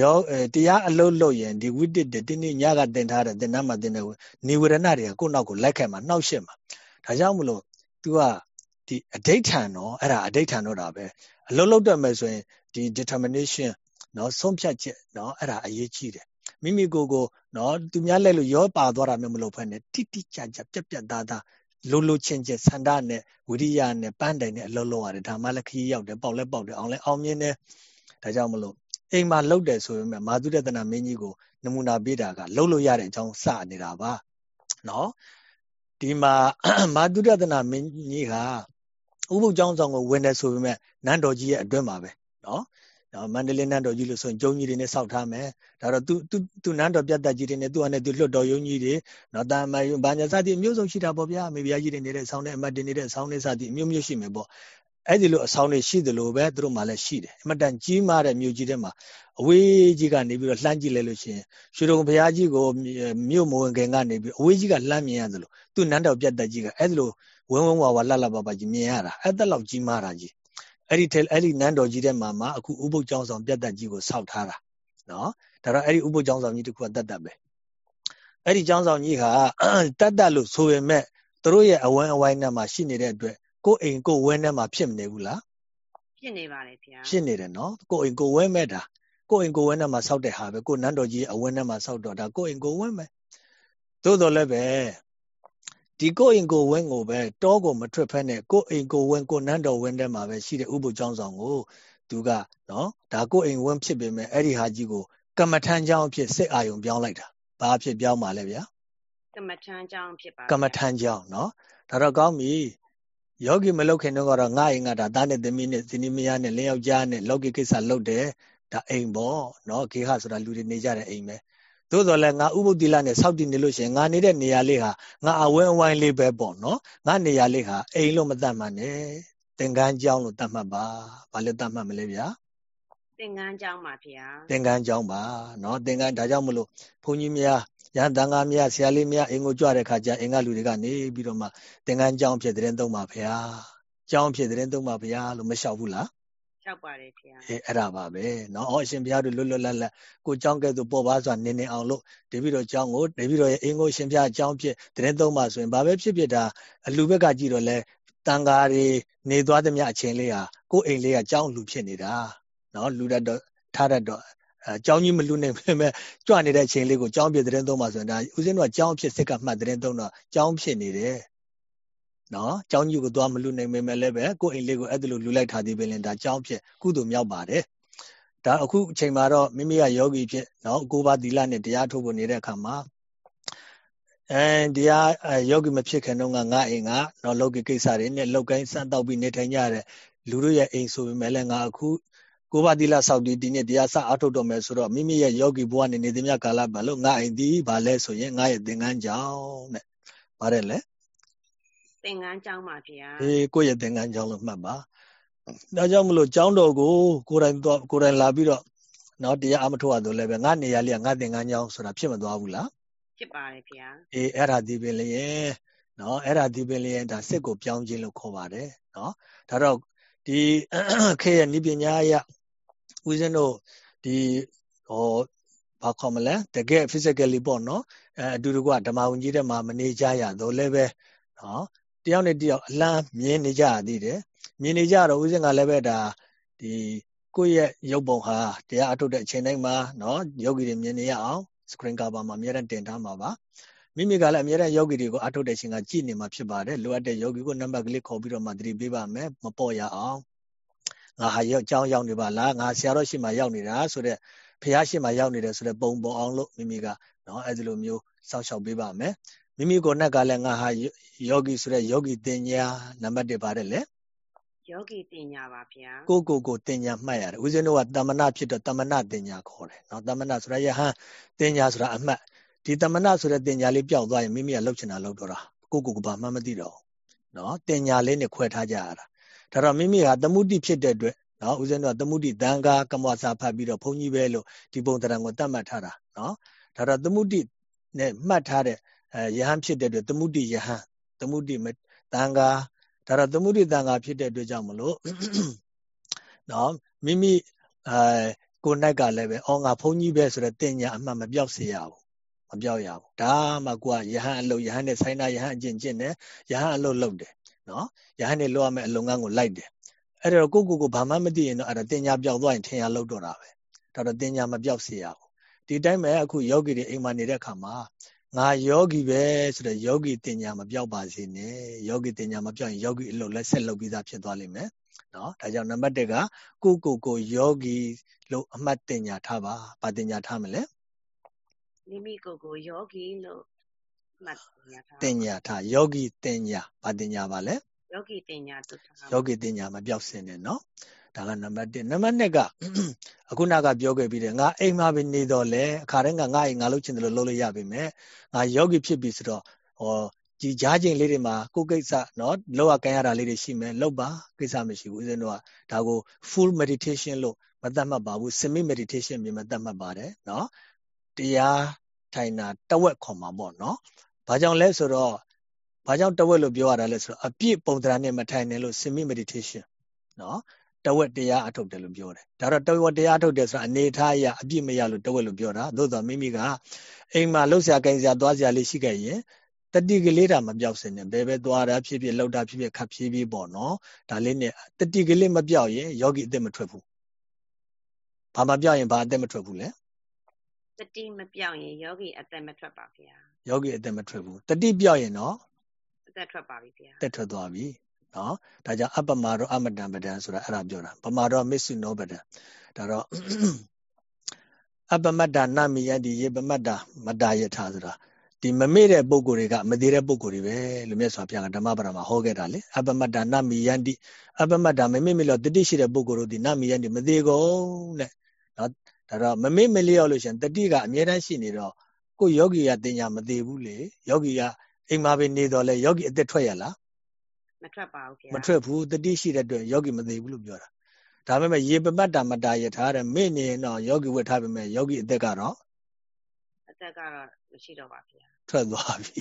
ရောတရားအလုံးလို့ရင်ဒီဝိတက်တဲ့တင်းညကတင်ထားတဲ့တင်နာမှာတင်တဲ့နေဝရဏတွေကကိုယ့်နောက်ကိုလိုက်ခဲ့မှာနှောက်ရှက်မှာဒါကြောင့်မလို့ तू ကဒီအဋိဋ္ဌံနော်အဲ့ဒါအဋိဋ္ဌံတော့တာပဲအလုံးလုံးတက်မယ်ဆိုရင်ဒီ determination နော်ဆုံးဖြတ်ချက်နော်အဲ့ဒါအရေးကြီးတယ်မိမိကိုယ်ကိုနော်သူများလက်လို့ရောပါသွားတာမျိုးမလုပ်ဖက်နဲ့တိတိကျကျပြက်ပြက်သားသား လိုလိုချင်းချင်းဆန္ဒနဲ့ဝိရိယနဲ့ပန်းတိုင်နဲ့အလုံးလုံးရတယ်ဒါမှလည်းခရီးရောက်တယ်ပေါက်လဲပေါက်တယ်အောင်လဲအောင်မြင်တယ်ဒါကြောင့်မလို့အိမ်မှာလှုပ်တယ်ဆိုရင်မာသုရတနာမင်းကြီးကိုနမူနာပေးတာကလှုပ်လို့ရတဲ့အကြောင်းစနေတာပါနော်ဒီမှာမာသုရတနာမင်းကြီးကဥပုပ်ကျောင်းဆောင်ကိုဝင်တယ်ဆိုပေမဲ့နန်းတော်ကြီးရဲ့အတွင်းမှာပဲနော် နော်မန္တလေးနန်းတော်ကြီးလို့ဆိုရင်ကျုံကြီးတွေနဲ့စောက်ထားမယ်ဒါတော့သူသူသူနန်းတော်ပြတ်တက်ကြီးတွေနဲ့သူ့အနေနဲ့သူလွတ်တော်ယုံကြီးတွေနော်တာမယုံဘာညာစသည်အမျိုးစုံရှိတာပေါ့ဗျာအမေဗျာကြီးတွေနေတဲ့ဆောင်းနဲ့အမတ်တွေနေတဲ့ဆောင်းနဲ့စသည်အမျိုးမျိုးရှိမယ်ပေါ့အဲ့ဒီလိုအဆောင်တွေရှိသလိုပဲသူတို့မှလည်းရှိတယ်အမတန်ကြီးမားတဲ့မြို့ကြီးထဲမှာအဝေးကြီးကနေပြီးတော့လှမ်းကြည့်လိုက်လို့ရှိရင်ရွှေတုံဘုရားကြီးကိုမြို့မဝင်ခင်ကနေပြီးအဝေးကြီးကလှမ်းမြင်ရသလိုသူ့နန်းတော်ပြတ်တက်ကြီးကအဲ့ဒီလိုဝင်းဝင်းဝါဝါလှလှပပကြီးမြင်ရတာအဲ့သက်လောက်ကြီးမားတာကြီး အဲ့ဒီထဲအဲ့ဒီနန်းတော်ကြီးထဲမှာမှအခုဥပုပ်ကျောင်းဆောင်ပြတ်တက်ကြီးကိုဆောက်ထားတာနော်ဒါတော့အဲ့ဒီဥပုပ်ကျောင်းဆောင်ကြီးတခုကတတ်တတ်ပဲအဲ့ဒီကျောင်းဆောင်ကြီးဟာတတ်တတ်လို့ဆိုပေမဲ့သူတို့ရဲ့အဝန်းအဝိုင်းထဲမှာရှိနေတဲ့အတွက်ကိုယ်အိမ်ကိုယ်ဝန်းထဲမှာဖြစ်မနေဘူးလား
ဖြစ်နေပါတယ်ဗျာ
ဖြစ်နေတယ်နော်ကိုယ်အိမ်ကိုယ်ဝန်းမဲ့တာကိုယ်အိမ်ကိုယ်ဝန်းထဲမှာဆောက်တဲ့ဟာပဲကိုယ်နန်းတော်ကြီးအဝန်းထဲမှာဆောက်တော့ဒါကိုယ်အိမ်ကိုယ်ဝန်းပဲသို့တော်လည်းပဲ ဒီကိုအိမ်ကိုဝင်းကိုပဲတောကိုမထွက်ဖက်နဲ့ကိုအိမ်ကိုဝင်းကိုနန်းတော်ဝင်းထဲမှာပဲရှိတဲ့ဥပုပ်ကျောင်းဆောင်ကိုသူကနော်ဒါကိုအိမ်ဝင်းဖြစ်ပေမဲ့အဲ့ဒီဟာကြီးကိုကမ္မထမ်းကျောင်းဖြစ်စစ်အာယုံပြောင်းလိုက်တာဘာဖြစ်ပြောင်းပါလဲဗျာ
ကမ္မထမ်းကျောင်းဖြစ်ပါ
ကမ္မထမ်းကျောင်းနော်ဒါတော့ကောင်းပြီယောဂီမလုတ်ခင်တော့ကတော့ငါအိမ်ကဒါသားနဲ့သမီးနဲ့ဇနီးမယားနဲ့လင်းယောက်ျားနဲ့လောကီကိစ္စလုပ်တယ်ဒါအိမ်ပေါ့နော်ခေဟဆိုတာလူတွေနေကြတဲ့အိမ်ပဲ သို့တော်လည်းငါဥပုတ္တိလနဲ့စောက်တည်နေလို့ရှိရင်ငါနေတဲ့နေရာလေးဟာငါအဝင်းအဝိုင်းလေးပဲပေါ့နော်ငါနေရာလေးဟာအိမ်လို့မတတ်မှတ်နဲ့သင်္ကန်းကျောင်းလို့တတ်မှတ်ပါဘာလို့တတ်မှတ်မလဲဗျာ
သင်္ကန်းကျောင်းပါဗျာ
သင်္ကန်းကျောင်းပါနော်သင်္ကန်းဒါကြောင့်မလို့ဘုန်းကြီးများရဟန်းတန်ခါများဆရာလေးများအင်ကိုကြွတဲ့ခါကျအင်္ဂလူတွေကနေပြီးတော့မှသင်္ကန်းကျောင်းဖြစ်တဲ့သုံးပါဗျာကျောင်းဖြစ်တဲ့သုံးပါဗျာလို့မလျှောက်ဘူးလား
ရောက်ပါတယ်ခင်ဗျာ
အေးအဲ့ဒါပါပဲเนาะအရှင်ဘုရားတို့လွတ်လွတ်လပ်လပ်ကိုเจ้าကဲ့သို့ပေါ်ပါစွာနင်းနေအောင်လို့တပည့်တော်เจ้าကိုတပည့်တော်ရဲ့အင်းကိုရှင်ဘုရားအကြောင်းဖြစ်တရင်သုံးပါဆိုရင်ဘာပဲဖြစ်ဖြစ်ဒါအလူဘက်ကကြည့်တော့လဲတန်ဃာတွေနေသွားသမျှအချင်းလေးဟာကိုယ်အိမ်လေးကเจ้าလူဖြစ်နေတာเนาะလူတတ်တော့ထားတတ်တော့အဲเจ้าကြီးမလူနိုင်ပဲမဲ့ကြွနေတဲ့အချိန်လေးကိုเจ้าဖြစ်တဲ့သုံးပါဆိုရင်ဒါဦးဇင်းတို့ကเจ้าဖြစ်စစ်ကမှတ်တဲ့သုံးတော့เจ้าဖြစ်နေတယ် နော်เจ้าကြီးကိုသွားမလူနိုင်ပေမဲ့လည်းပဲကိုယ့်အိမ်လေးကိုအဲ့ဒါလိုလူလိုက်ထားသေးပဲလင်ဒါเจ้าဖြစ်ကုသိုလ်မြောက်ပါတယ်ဒါအခုအချိန်မှာတော့မိမိကယောဂီဖြစ်နော်ကိုးပါးသီလနဲ့တရားထုတ်ဖို့နေတဲ့အခါမှာအဲတရားယောဂီမဖြစ်ခင်တော့ငါအိမ်ကနော်လောကီကိစ္စတွေနဲ့လောက်ကိုင်းစမ်းတော့ပြီးနေထိုင်ကြတဲ့လူတို့ရဲ့အိမ်ဆိုပေမဲ့လည်းငါအခုကိုးပါးသီလစောက်တည်ဒီနေ့တရားစအားထုတ်တော့မယ်ဆိုတော့မိမိရဲ့ယောဂီဘဝနဲ့နေသမျှကာလဘာလို့ငါအိမ်ဒီဘာလဲဆိုရင်ငါရဲ့သင်္ကန်းကြောင့်တဲ့ပါတယ်လေ
သင်္ကန်းကျောင်းပါဗျာ
အေးကိုယ့်ရဲ့သင်္ကန်းကျောင်းလို့မှတ်ပါဒါကြောင့်မလို့ကျောင်းတော်ကိုကိုယ်တိုင်တော့ကိုယ်တိုင်လာပြီးတော့နော်တရားအမထုတ်ရတော့လည်းပဲငါနေရာလေးကငါသင်္ကန်းကျောင်းဆိုတာဖြစ်မသွားဘူးလား
ဖြစ်ပါတယ်ဗျာ
အေးအဲ့ဒါဒီပင်လျင်နော်အဲ့ဒါဒီပင်လျင်ဒါစစ်ကိုပြောင်းခြင်းလို့ခေါ်ပါတယ်နော်ဒါတော့ဒီခေရဲ့နိပညာရဦးဇင်းတို့ဒီဟောဘာခေါ်မလဲတကယ် physically ပေါ့နော်အဲအတူတကွဓမ္မဝင်ကြီးတဲ့မှာမနေကြရတော့လည်းပဲနော် တယောက်နဲ့တယောက်အလန်းမြင်နေကြရသေးတယ်မြင်နေကြတော့ဦးဇင်းကလည်းပဲဒါဒီကိုယ့်ရဲ့ရုပ်ပုံဟာတရားအထုတ်တဲ့အချိန်တိုင်းမှာနော်ယောဂီတွေမြင်နေရအောင် screen cover မှာအများနဲ့တင်ထားမှာပါမိမိကလည်းအများနဲ့ယောဂီတွေကိုအထုတ်တဲ့အချိန်ကကြည့်နေမှာဖြစ်ပါတယ်လိုအပ်တဲ့ယောဂီကိုနံပါတ်ကလေးခေါ်ပြီးတော့မှသတိပေးပါမယ်မပေါ်ရအောင်ငါဟာရောက်ကြောင်းရောက်နေပါလားငါဆရာတော်ရှိမှရောက်နေတာဆိုတော့ဖះရှိမှရောက်နေတယ်ဆိုတော့ပုံပေါ်အောင်လို့မိမိကနော်အဲ့ဒီလိုမျိုးစောင့်ရှောက်ပေးပါမယ် မိမိကိုယ်နဲ့ကလည်းငါဟာယောဂီဆိုတဲ့ယောဂီတင်ညာနံပါတ်1ပါတယ်လေ
ယောဂီတင်ညာပါဗျာ
ကိုကိုကိုတင်ညာမှတ်ရတယ်ဦးဇင်းတို့ကတမနာဖြစ်တော့တမနာတင်ညာခေါ်တယ်နော်တမနာဆိုတာယဟန်တင်ညာဆိုတာအမှတ်ဒီတမနာဆိုတဲ့တင်ညာလေးပျောက်သွားရင်မိမိကလှုပ်ချင်တာလှုပ်တော့တာကိုကိုကိုဘာမှမသိတော့နော်တင်ညာလေးနဲ့ခွဲထားကြရတာဒါတော့မိမိဟာသမုတိဖြစ်တဲ့အတွက်နော်ဦးဇင်းတို့ကသမုတိတန်ခါကမ္မစာဖတ်ပြီးတော့ဘုန်းကြီးပဲလို့ဒီပုံတရံကိုတတ်မှတ်ထားတာနော်ဒါတော့သမုတိနဲ့မှတ်ထားတဲ့ အဲယဟန်ဖြစ်တဲ့အတွက်သမုဒိယဟန်သမုဒိတန်ဃာဒါတော့သမုဒိတန်ဃာဖြစ်တဲ့အတွက်ကြောင့်မလို့နော်မိမိအဲကိုနိုင်ကလည်းပဲအော်ငါဘုန်းကြီးပဲဆိုတော့တင်ညာအမှတ်မပြောက်စေရဘူးမပြောက်ရဘူးဒါမှကိုကယဟန်အလုပ်ယဟန်နဲ့ဆိုင်တာယဟန်အကျင့်ကျင့်တယ်ယဟန်အလုပ်လုပ်တယ်နော်ယဟန်နဲ့လုပ်ရမယ့်အလုပ်ငန်းကိုလိုက်တယ်အဲ့တော့ကိုကိုကိုဘာမှမသိရင်တော့အဲ့ဒါတင်ညာပြောက်သွားရင်ထင်ရလောက်တော့တာပဲဒါတော့တင်ညာမပြောက်စေရဘူးဒီတိုင်းပဲအခုယောဂီတွေအိမ်မှာနေတဲ့ခါမှာ ငါယောဂီပဲဆိုတော့ယောဂီတင်ညာမပြောက်ပါစေနဲ့ယောဂီတင်ညာမပြောက်ရင်ယောဂီအလုပ်လက်ဆက်လုပ်ပြီးသားဖြစ်သွားလိမ့်မယ်နော်ဒါကြောင့်နံပါတ်1ကကိုကိုကိုယောဂီလို့အမှတ်တင်ညာထားပါဘာတင်ညာထားမလဲ
မိမိကိုကိုယောဂီလို့မှတ်တင်ညာထား
တင်ညာထားယောဂီတင်ညာဘာတင်ညာပါလဲ
ယောဂီတင်ညာတုထား
ယောဂီတင်ညာမပြောက်စင်နဲ့နော် ဒါကနံပါတ်1နံပါတ်2ကအခုနကပြောခဲ့ပြီးတဲ့ငါအိမ်မှာပဲနေတော့လေအခါတိုင်းကငါအိမ်ငါလုပ်ချင်တယ်လို့လုပ်လို့ရပြီမဲ့ငါယောဂီဖြစ်ပြီဆိုတော့ဟောဒီကြားချင်းလေးတွေမှာကိုယ်ကိစ္စနော်လောက်ရကန်ရတာလေးတွေရှိမယ်လောက်ပါကိစ္စမရှိဘူးဦးဇင်းတို့ကဒါကို full meditation လို့မသတ်မှတ်ပါဘူး semi meditation မြေမသတ်မှတ်ပါတယ်နော်တရားထိုင်တာတဝက်ခေါ်မှာပေါ့နော်ဘာကြောင့်လဲဆိုတော့ဘာကြောင့်တဝက်လို့ပြောရတာလဲဆိုတော့အပြည့်ပုံသဏ္ဍာန်နဲ့မထိုင်နဲ့လို့ semi meditation နော် တဝက်တရားအထုတ်တယ်လို့ပြောတယ်ဒါတော့တဝက်တရားအထုတ်တယ်ဆိုတာအနေထားအရအပြည့်မရလို့တဝက်လို့ပြောတာသို့တော်မိမိကအိမ်မှာလှုပ်ရှားကိုင်စရာသွားစရာလေးရှိခဲ့ရင်တတိကလေးတာမပြောက်စင်နဲ့ဘယ်ပဲသွားတာဖြစ်ဖြစ်လှုပ်တာဖြစ်ဖြစ်ခပ်ဖြည်းဖြည်းပေါ့နော်ဒါလေးနဲ့တတိကလေးမပြောက်ရင်ယောဂီအသက်မထွက်ဘူးဘာမပြောက်ရင်ဘာအသက်မထွက်ဘူးလဲ
တတိမပြောက်ရင်ယောဂီအသက်မထွက်ပါဗျာ
ယောဂီအသက်မထွက်ဘူးတတိပြောက်ရင်တော့
အသက်ထွက်ပါပြီဗျာ
အသက်ထွက်သွားပြီ နော်ဒါကြောင့်အပမရောအမတံပဒံဆိုတာအဲ့ဒါပြောတာပမာရောမစ္ဆုနောပဒံဒါတော့အပမတ္တနမိယတိယေပမတ္တမတ္တယထာဆိုတာဒီမမေ့တဲ့ပုံကိုယ်တွေကမသေးတဲ့ပုံကိုယ်တွေပဲလို့မြတ်စွာဘုရားကဓမ္မပဒမှာဟောခဲ့တာလေအပမတ္တနမိယတိအပမတ္တမမေ့မလို့တတိရှိတဲ့ပုံကိုယ်တို့ဒီနမိယတိမသေးကုန်တဲ့နော်ဒါတော့မမေ့မလျော့လို့ရှင်တတိကအမြဲတမ်းရှိနေတော့ကိုယောဂီကတင်ညာမသေးဘူးလေယောဂီကအိမ်မှာပဲနေတော့လေယောဂီအသက်ထွက်ရလား
မထွက်ပါဘူးခင်ဗျာ
မထွက်ဘူးတတိရှိတဲ့အတွက်ယောဂီမသေးဘူးလို့ပြောတာဒါပေမဲ့ရေပပတ်တာမတာရထားတဲ့မေ့နေတော့ယောဂီဝတ်ထားပေမဲ့ယောဂီအသက်ကတော့
အသက်ကတော့မရှိတော့ပါဗျာ
ထွက်သွားပြီ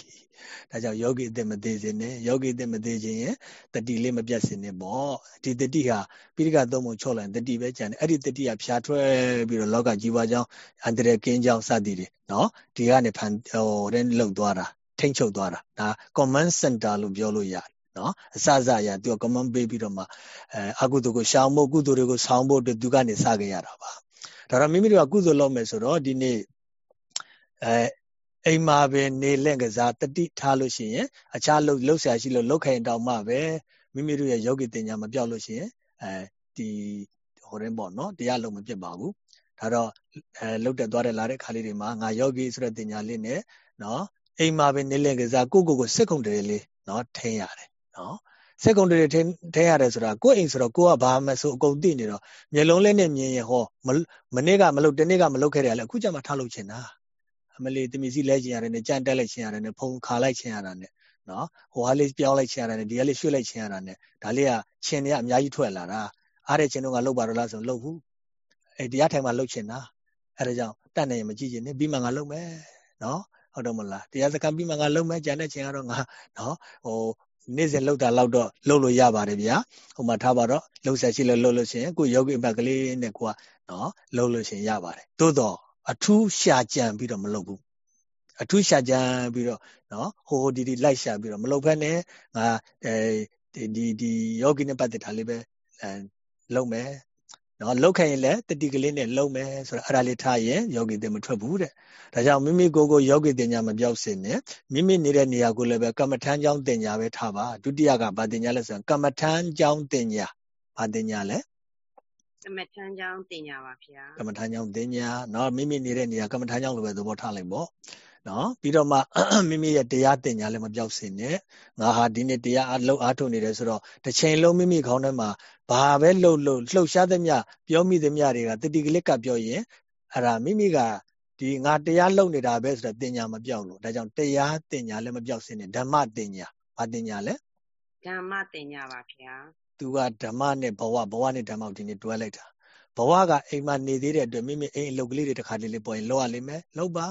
ဒါကြောင့်ယောဂီအသက်မသေးစေနဲ့ယောဂီအသက်မသေးခြင်းရင်တတိလေးမပြတ်စေနဲ့ပေါ့ဒီတတိဟာပိဋကသုံးပုံချော့လိုက်တတိပဲကြံတယ်အဲ့ဒီတတိကဖြာထွက်ပြီးတော့လောကကြီးပွားကြောင်းအန္တရာယ်ကင်းကြောင်းစသည်တွေနော်ဒီကနေဖန်ဟိုတဲ့လှုပ်သွားတာထိမ့်ချုပ်သွားတာဒါ command center လို့ပြောလို့ရတယ် နော်အစစရသူက command ပေးပြီးတော့မှအဲအကုသိုလ်ကိုရှောင်ဖို့ကုသိုလ်တွေကိုဆောင်းဖို့အတွက်သူကနေစခဲ့ရတာပါဒါတော့မိမိတို့ကကုသိုလ်လုပ်မယ်ဆိုတော့ဒီနေ့အဲအိမ်မှာပဲနေလင့်ကစားတတိထားလို့ရှိရင်အခြားလှုပ်လှုပ်ရှားရှိလို့လှုပ်ခိုင်တောင်မှပဲမိမိတို့ရဲ့ယောဂီတင်ညာမပြောက်လို့ရှိရင်အဲဒီဟိုရင်ပေါ့နော်တရားလုံးမပြတ်ပါဘူးဒါတော့အဲလှုပ်တက်သွားတဲ့လာတဲ့ခါလေးတွေမှာငါယောဂီဆိုတဲ့တင်ညာလေးနဲ့နော်အိမ်မှာပဲနေလင့်ကစားကိုကိုကိုစက်ကုန်တယ်လေးနော်ထင်းရတယ် နော်စက်ကွန်ဒရီထင်းထင်းရတယ်ဆိုတာကိုယ့်အိမ်ဆိုတော့ကိုကဘာမှဆိုအကုန်သိနေတော့မျက်လုံးလေးနဲ့မြင်ရင်ဟောမနေ့ကမလုပ်တနေ့ကမလုပ်ခဲ့တယ်လေအခုကျမှထားလုပ်ချင်တာအမလီတမီစီလဲချင်ရတယ်နဲ့ကြန့်တက်လိုက်ချင်ရတယ်နဲ့ဖုံခါလိုက်ချင်ရတာနဲ့နော်ဟိုဟာလေးပြောင်းလိုက်ချင်ရတာနဲ့ဒီဟာလေးရွှေ့လိုက်ချင်ရတာနဲ့ဒါလေးကချင်းတွေကအများကြီးထွက်လာတာအားတဲ့ချင်းတို့ကလှုပ်ပါတော့လားဆိုလှုပ်ဘူးအဲတရားထိုင်မှလှုပ်ချင်တာအဲဒါကြောင့်တတ်နေရင်မကြည့်ချင်နဲ့ပြီးမှငါလှုပ်မယ်နော်ဟုတ်တော့မလားတရားစခန်းပြီးမှငါလုံမဲ့ကြံတဲ့ချင်းကတော့ငါနော်ဟို နေ့စဉ်လှုပ်တာလောက်တော့လှုပ်လို့ရပါတယ်ဗျာဟိုမှာထားပါတော့လှုပ်ဆက်ရှိလို့လှုပ်လို့ရှိရင်ကိုယောဂိဘက်ကလေးနဲ့ကိုကနော်လှုပ်လို့ရှိရင်ရပါတယ်သို့တော့အထူးရှာကြံပြီးတော့မလှုပ်ဘူးအထူးရှာကြံပြီးတော့နော်ဟိုဟိုဒီဒီလိုက်ရှာပြီးတော့မလှုပ်ဖက်နဲ့ငါအဲဒီဒီယောဂိနဲ့ပတ်သက်တာလေးပဲအဲလှုပ်မယ် နော်လောက်ခိုင်ရင်လည်းတတိကလေးနဲ့လုံမယ်ဆိုတော့အဲ့ဒါလေးထားရင်ယောဂီတင်မထွက်ဘူးတဲ့ဒါကြောင့်မိမိကိုယ်ကိုယောဂီတင်ညာမပြောက်စင်နဲ့မိမိနေတဲ့နေရာကိုလည်းပဲကမ္မထမ်းကြောင်းတင်ညာပဲထားပါဒုတိယကဗာတင်ညာလဲဆိုရင်ကမ္မထမ်းကြောင်းတင်ညာဗာတင်ညာလဲ
ကမ္မထမ်းကြောင်းတင်ညာပါဗျာ
ကမ္မထမ်းကြောင်းတင်ညာနော်မိမိနေတဲ့နေရာကမ္မထမ်းကြောင်းလိုပဲသဘောထားလိုက်ပေါ့ နော်ပြီးတော့မှမိမိရဲ့တရားတင်ညာလည်းမပြောက်စေနဲ့ငါဟာဒီနေ့တရားအလုပ်အားထုတ်နေတယ်ဆိုတော့တစ်ချိန်လုံးမိမိခေါင်းထဲမှာဘာပဲလှုပ်လှုပ်လှုပ်ရှားသမျှပြောမိသမျှတွေကတတိကလစ်ကပြောရင်အဲ့ဒါမိမိကဒီငါတရားလုပ်နေတာပဲဆိုတော့တင်ညာမပြောက်လို့ဒါကြောင့်တရားတင်ညာလည်းမပြောက်စေနဲ့ဓမ္မတင်ညာဘာတင်ညာလဲ
ဓမ္မတင်ညာပါဗျာ
သူကဓမ္မနဲ့ဘဝဘဝနဲ့ဓမ္မကိုဒီနေ့တွဲလိုက်တာဘဝကအိမ်မှာနေသေးတဲ့အတွက်မိမိအိမ်အလုပ်ကလေးတွေတစ်ခါတလေပေါ်ရင်လောက်ရလိမ့်မယ်လောက်ပါ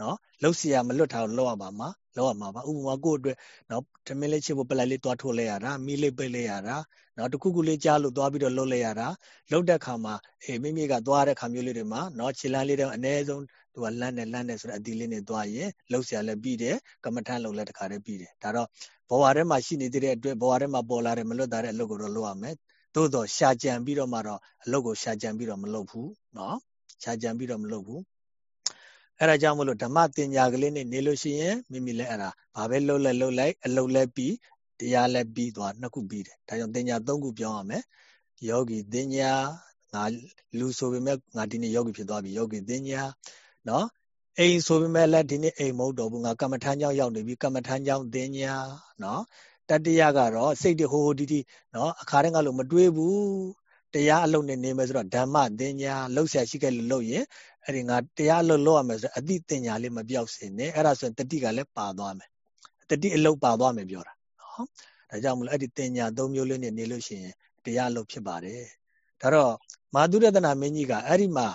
နော်လှုပ်เสียမလွတ်ထားလို့လောက်ရပါမှာလောက်ရမှာပါဥပမာကိုယ့်အတွက်နော်ထမင်းလေးချစ်ဖို့ပလက်လေးတွားထိုးလိုက်ရတာမီးလေးပိတ်လိုက်ရတာနော်တခုခုလေးကြားလို့တွားပြီးတော့လှုပ်လိုက်ရတာလှုပ်တဲ့ခါမှာအေးမိမိကတွားတဲ့ခါမျိုးလေးတွေမှာနော်ခြေလမ်းလေးတော့အ ਨੇ ဆုံးသူကလန့်နေလန့်နေဆိုတော့အတီလေးနဲ့တွားရင်လှုပ်เสียလည်းပြီးတယ်ကမ္မထမ်းလှုပ်လည်းတခါတည်းပြီးတယ်ဒါတော့ဘဝထဲမှာရှိနေတဲ့အတွက်ဘဝထဲမှာပေါ်လာတဲ့မလွတ်တာတဲ့အလုပ်ကိုတော့လုပ်ရမယ်သို့တော့ရှာကြံပြီးတော့မှတော့အလုပ်ကိုရှာကြံပြီးတော့မလုပ်ဘူးနော်ရှာကြံပြီးတော့မလုပ်ဘူး အဲ့ဒါကြောင့်မလို့ဓမ္မတင်ညာကလေးနဲ့နေလို့ရှိရင်မိမိလည်းအဲ့ဒါဘာပဲလှုပ်လဲလှုပ်လိုက်အလုပ်လည်းပြီးတရားလည်းပြီးသွားနှစ်ခုပြီးတယ်ဒါကြောင့်တင်ညာသုံးခုပြောင်းရမယ်ယောဂီတင်ညာငါလူဆိုပေမဲ့ငါဒီနေ့ယောဂီဖြစ်သွားပြီယောဂီတင်ညာနော်အိမ်ဆိုပေမဲ့လည်းဒီနေ့အိမ်မဟုတ်တော့ဘူးငါကမ္မထမ်းကြောင်းရောက်နေပြီကမ္မထမ်းကြောင်းတင်ညာနော်တတိယကတော့စိတ်တဟိုဟိုတီတီနော်အခါတိုင်းကလို့မတွေးဘူးတရားအလုပ်နဲ့နေမယ်ဆိုတော့ဓမ္မတင်ညာလှုပ်ရှားရှိခဲ့လို့လုပ်ရင် အဲ့ဒီငါတရားလှုပ်လို့ရမယ်ဆိုအတိတင်ညာလေးမပြောက်စေနဲ့အဲ့ဒါဆိုရင်တတိကလည်းပါသွားမယ်တတိအလုပ်ပါသွားမယ်ပြောတာနော်ဒါကြောင့်မလို့အဲ့ဒီတင်ညာ၃မျိုးလေးနဲ့နေလို့ရှိရင်တရားအလုပ်ဖြစ်ပါတယ်ဒါတော့မာသုရတနာမင်းကြီးကအဲ့ဒီမှာ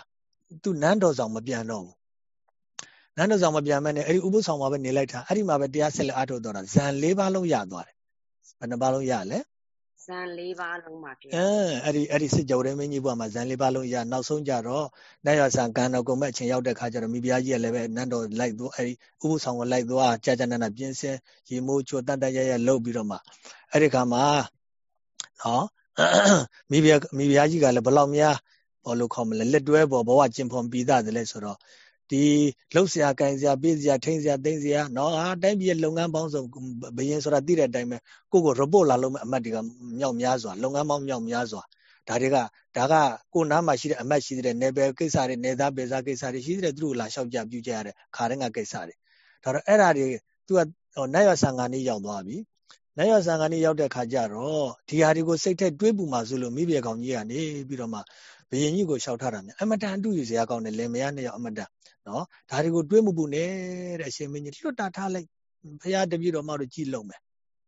သူနန်းတော်ဆောင်မပြန်တော့ဘူးနန်းတော်ဆောင်မပြန်မဲနဲ့အဲ့ဒီဥပုသ်ဆောင်မှာပဲနေလိုက်တာအဲ့ဒီမှာပဲတရားဆက်လက်အားထုတ်တော့တာဇန်၄ပါးလုံးရသွားတယ်ဘယ်နှပါးလုံးရလဲ
ဇန်၄ပါးလုံးပါဗျာ
အဲအဲ့ဒီအဲ့ဒီစစ်ကြောတဲ့မင်းကြီးဘုရားမှာဇန်၄ပါးလုံးရနောက်ဆုံးကြတော့နတ်ရဆန်ကံတော်ကုန်မဲ့အချိန်ရောက်တဲ့ခါကျတော့မိဖုရားကြီးကလည်းပဲနတ်တော်လိုက်သွားအဲ့ဒီဥပုဆောင်ကိုလိုက်သွားကြာကြာနာနာပြင်းစင်ရေမိုးချိုတန်တရရလှုပ်ပြီးတော့မှအဲ့ဒီခါမှာနော်မိဖုရားမိဖုရားကြီးကလည်းဘလောက်များဘောလို့ခေါ်မလဲလက်တွဲပေါ်ဘဝကျင်ဖွန်ပြီးသားတယ်လဲဆိုတော့ ဒီလှုပ်ရှားကန်စရာပေးစရာထိန်စရာသိမ့်စရာနော်ဟာတိုင်းပြည်လုပ်ငန်းပေါင်းစုံဘယင်ဆိုတာသိတဲ့အတိုင်းပဲကိုကို report လာလို့မဲ့အမတ်တွေကမြောက်များစွာလုပ်ငန်းပေါင်းမြောက်များစွာဒါတွေကဒါကကိုနားမှာရှိတဲ့အမတ်ရှိတဲ့နယ်ပယ်ကိစ္စတွေနယ်သားပေစားကိစ္စတွေရှိတဲ့သူတို့လာလျှောက်ကြပြုကြရတဲ့ခါရင်ကကိစ္စတွေဒါတော့အဲ့ဒါတွေသူကနတ်ရဆန်ကနေရောက်သွားပြီနတ်ရဆန်ကနေရောက်တဲ့ခါကျတော့ဒီဟာတွေကိုစိတ်ထက်တွေးပူမှဆိုလို့မိဘကောင်ကြီးကနေပြီးတော့မှဘယင်ကြီးကိုလျှောက်ထားတာများအမတန်အတူယူစရာကောင်းတယ်လင်မယားနှစ်ယောက်အမတန် နော်ဒါတွေကိုတွေးမပူနဲ့တဲ့အရှင်မင်းကြီးလွတ်တာထားလိုက်ဘုရားတပည့်တော်မတို့ကြည်လုံးမယ်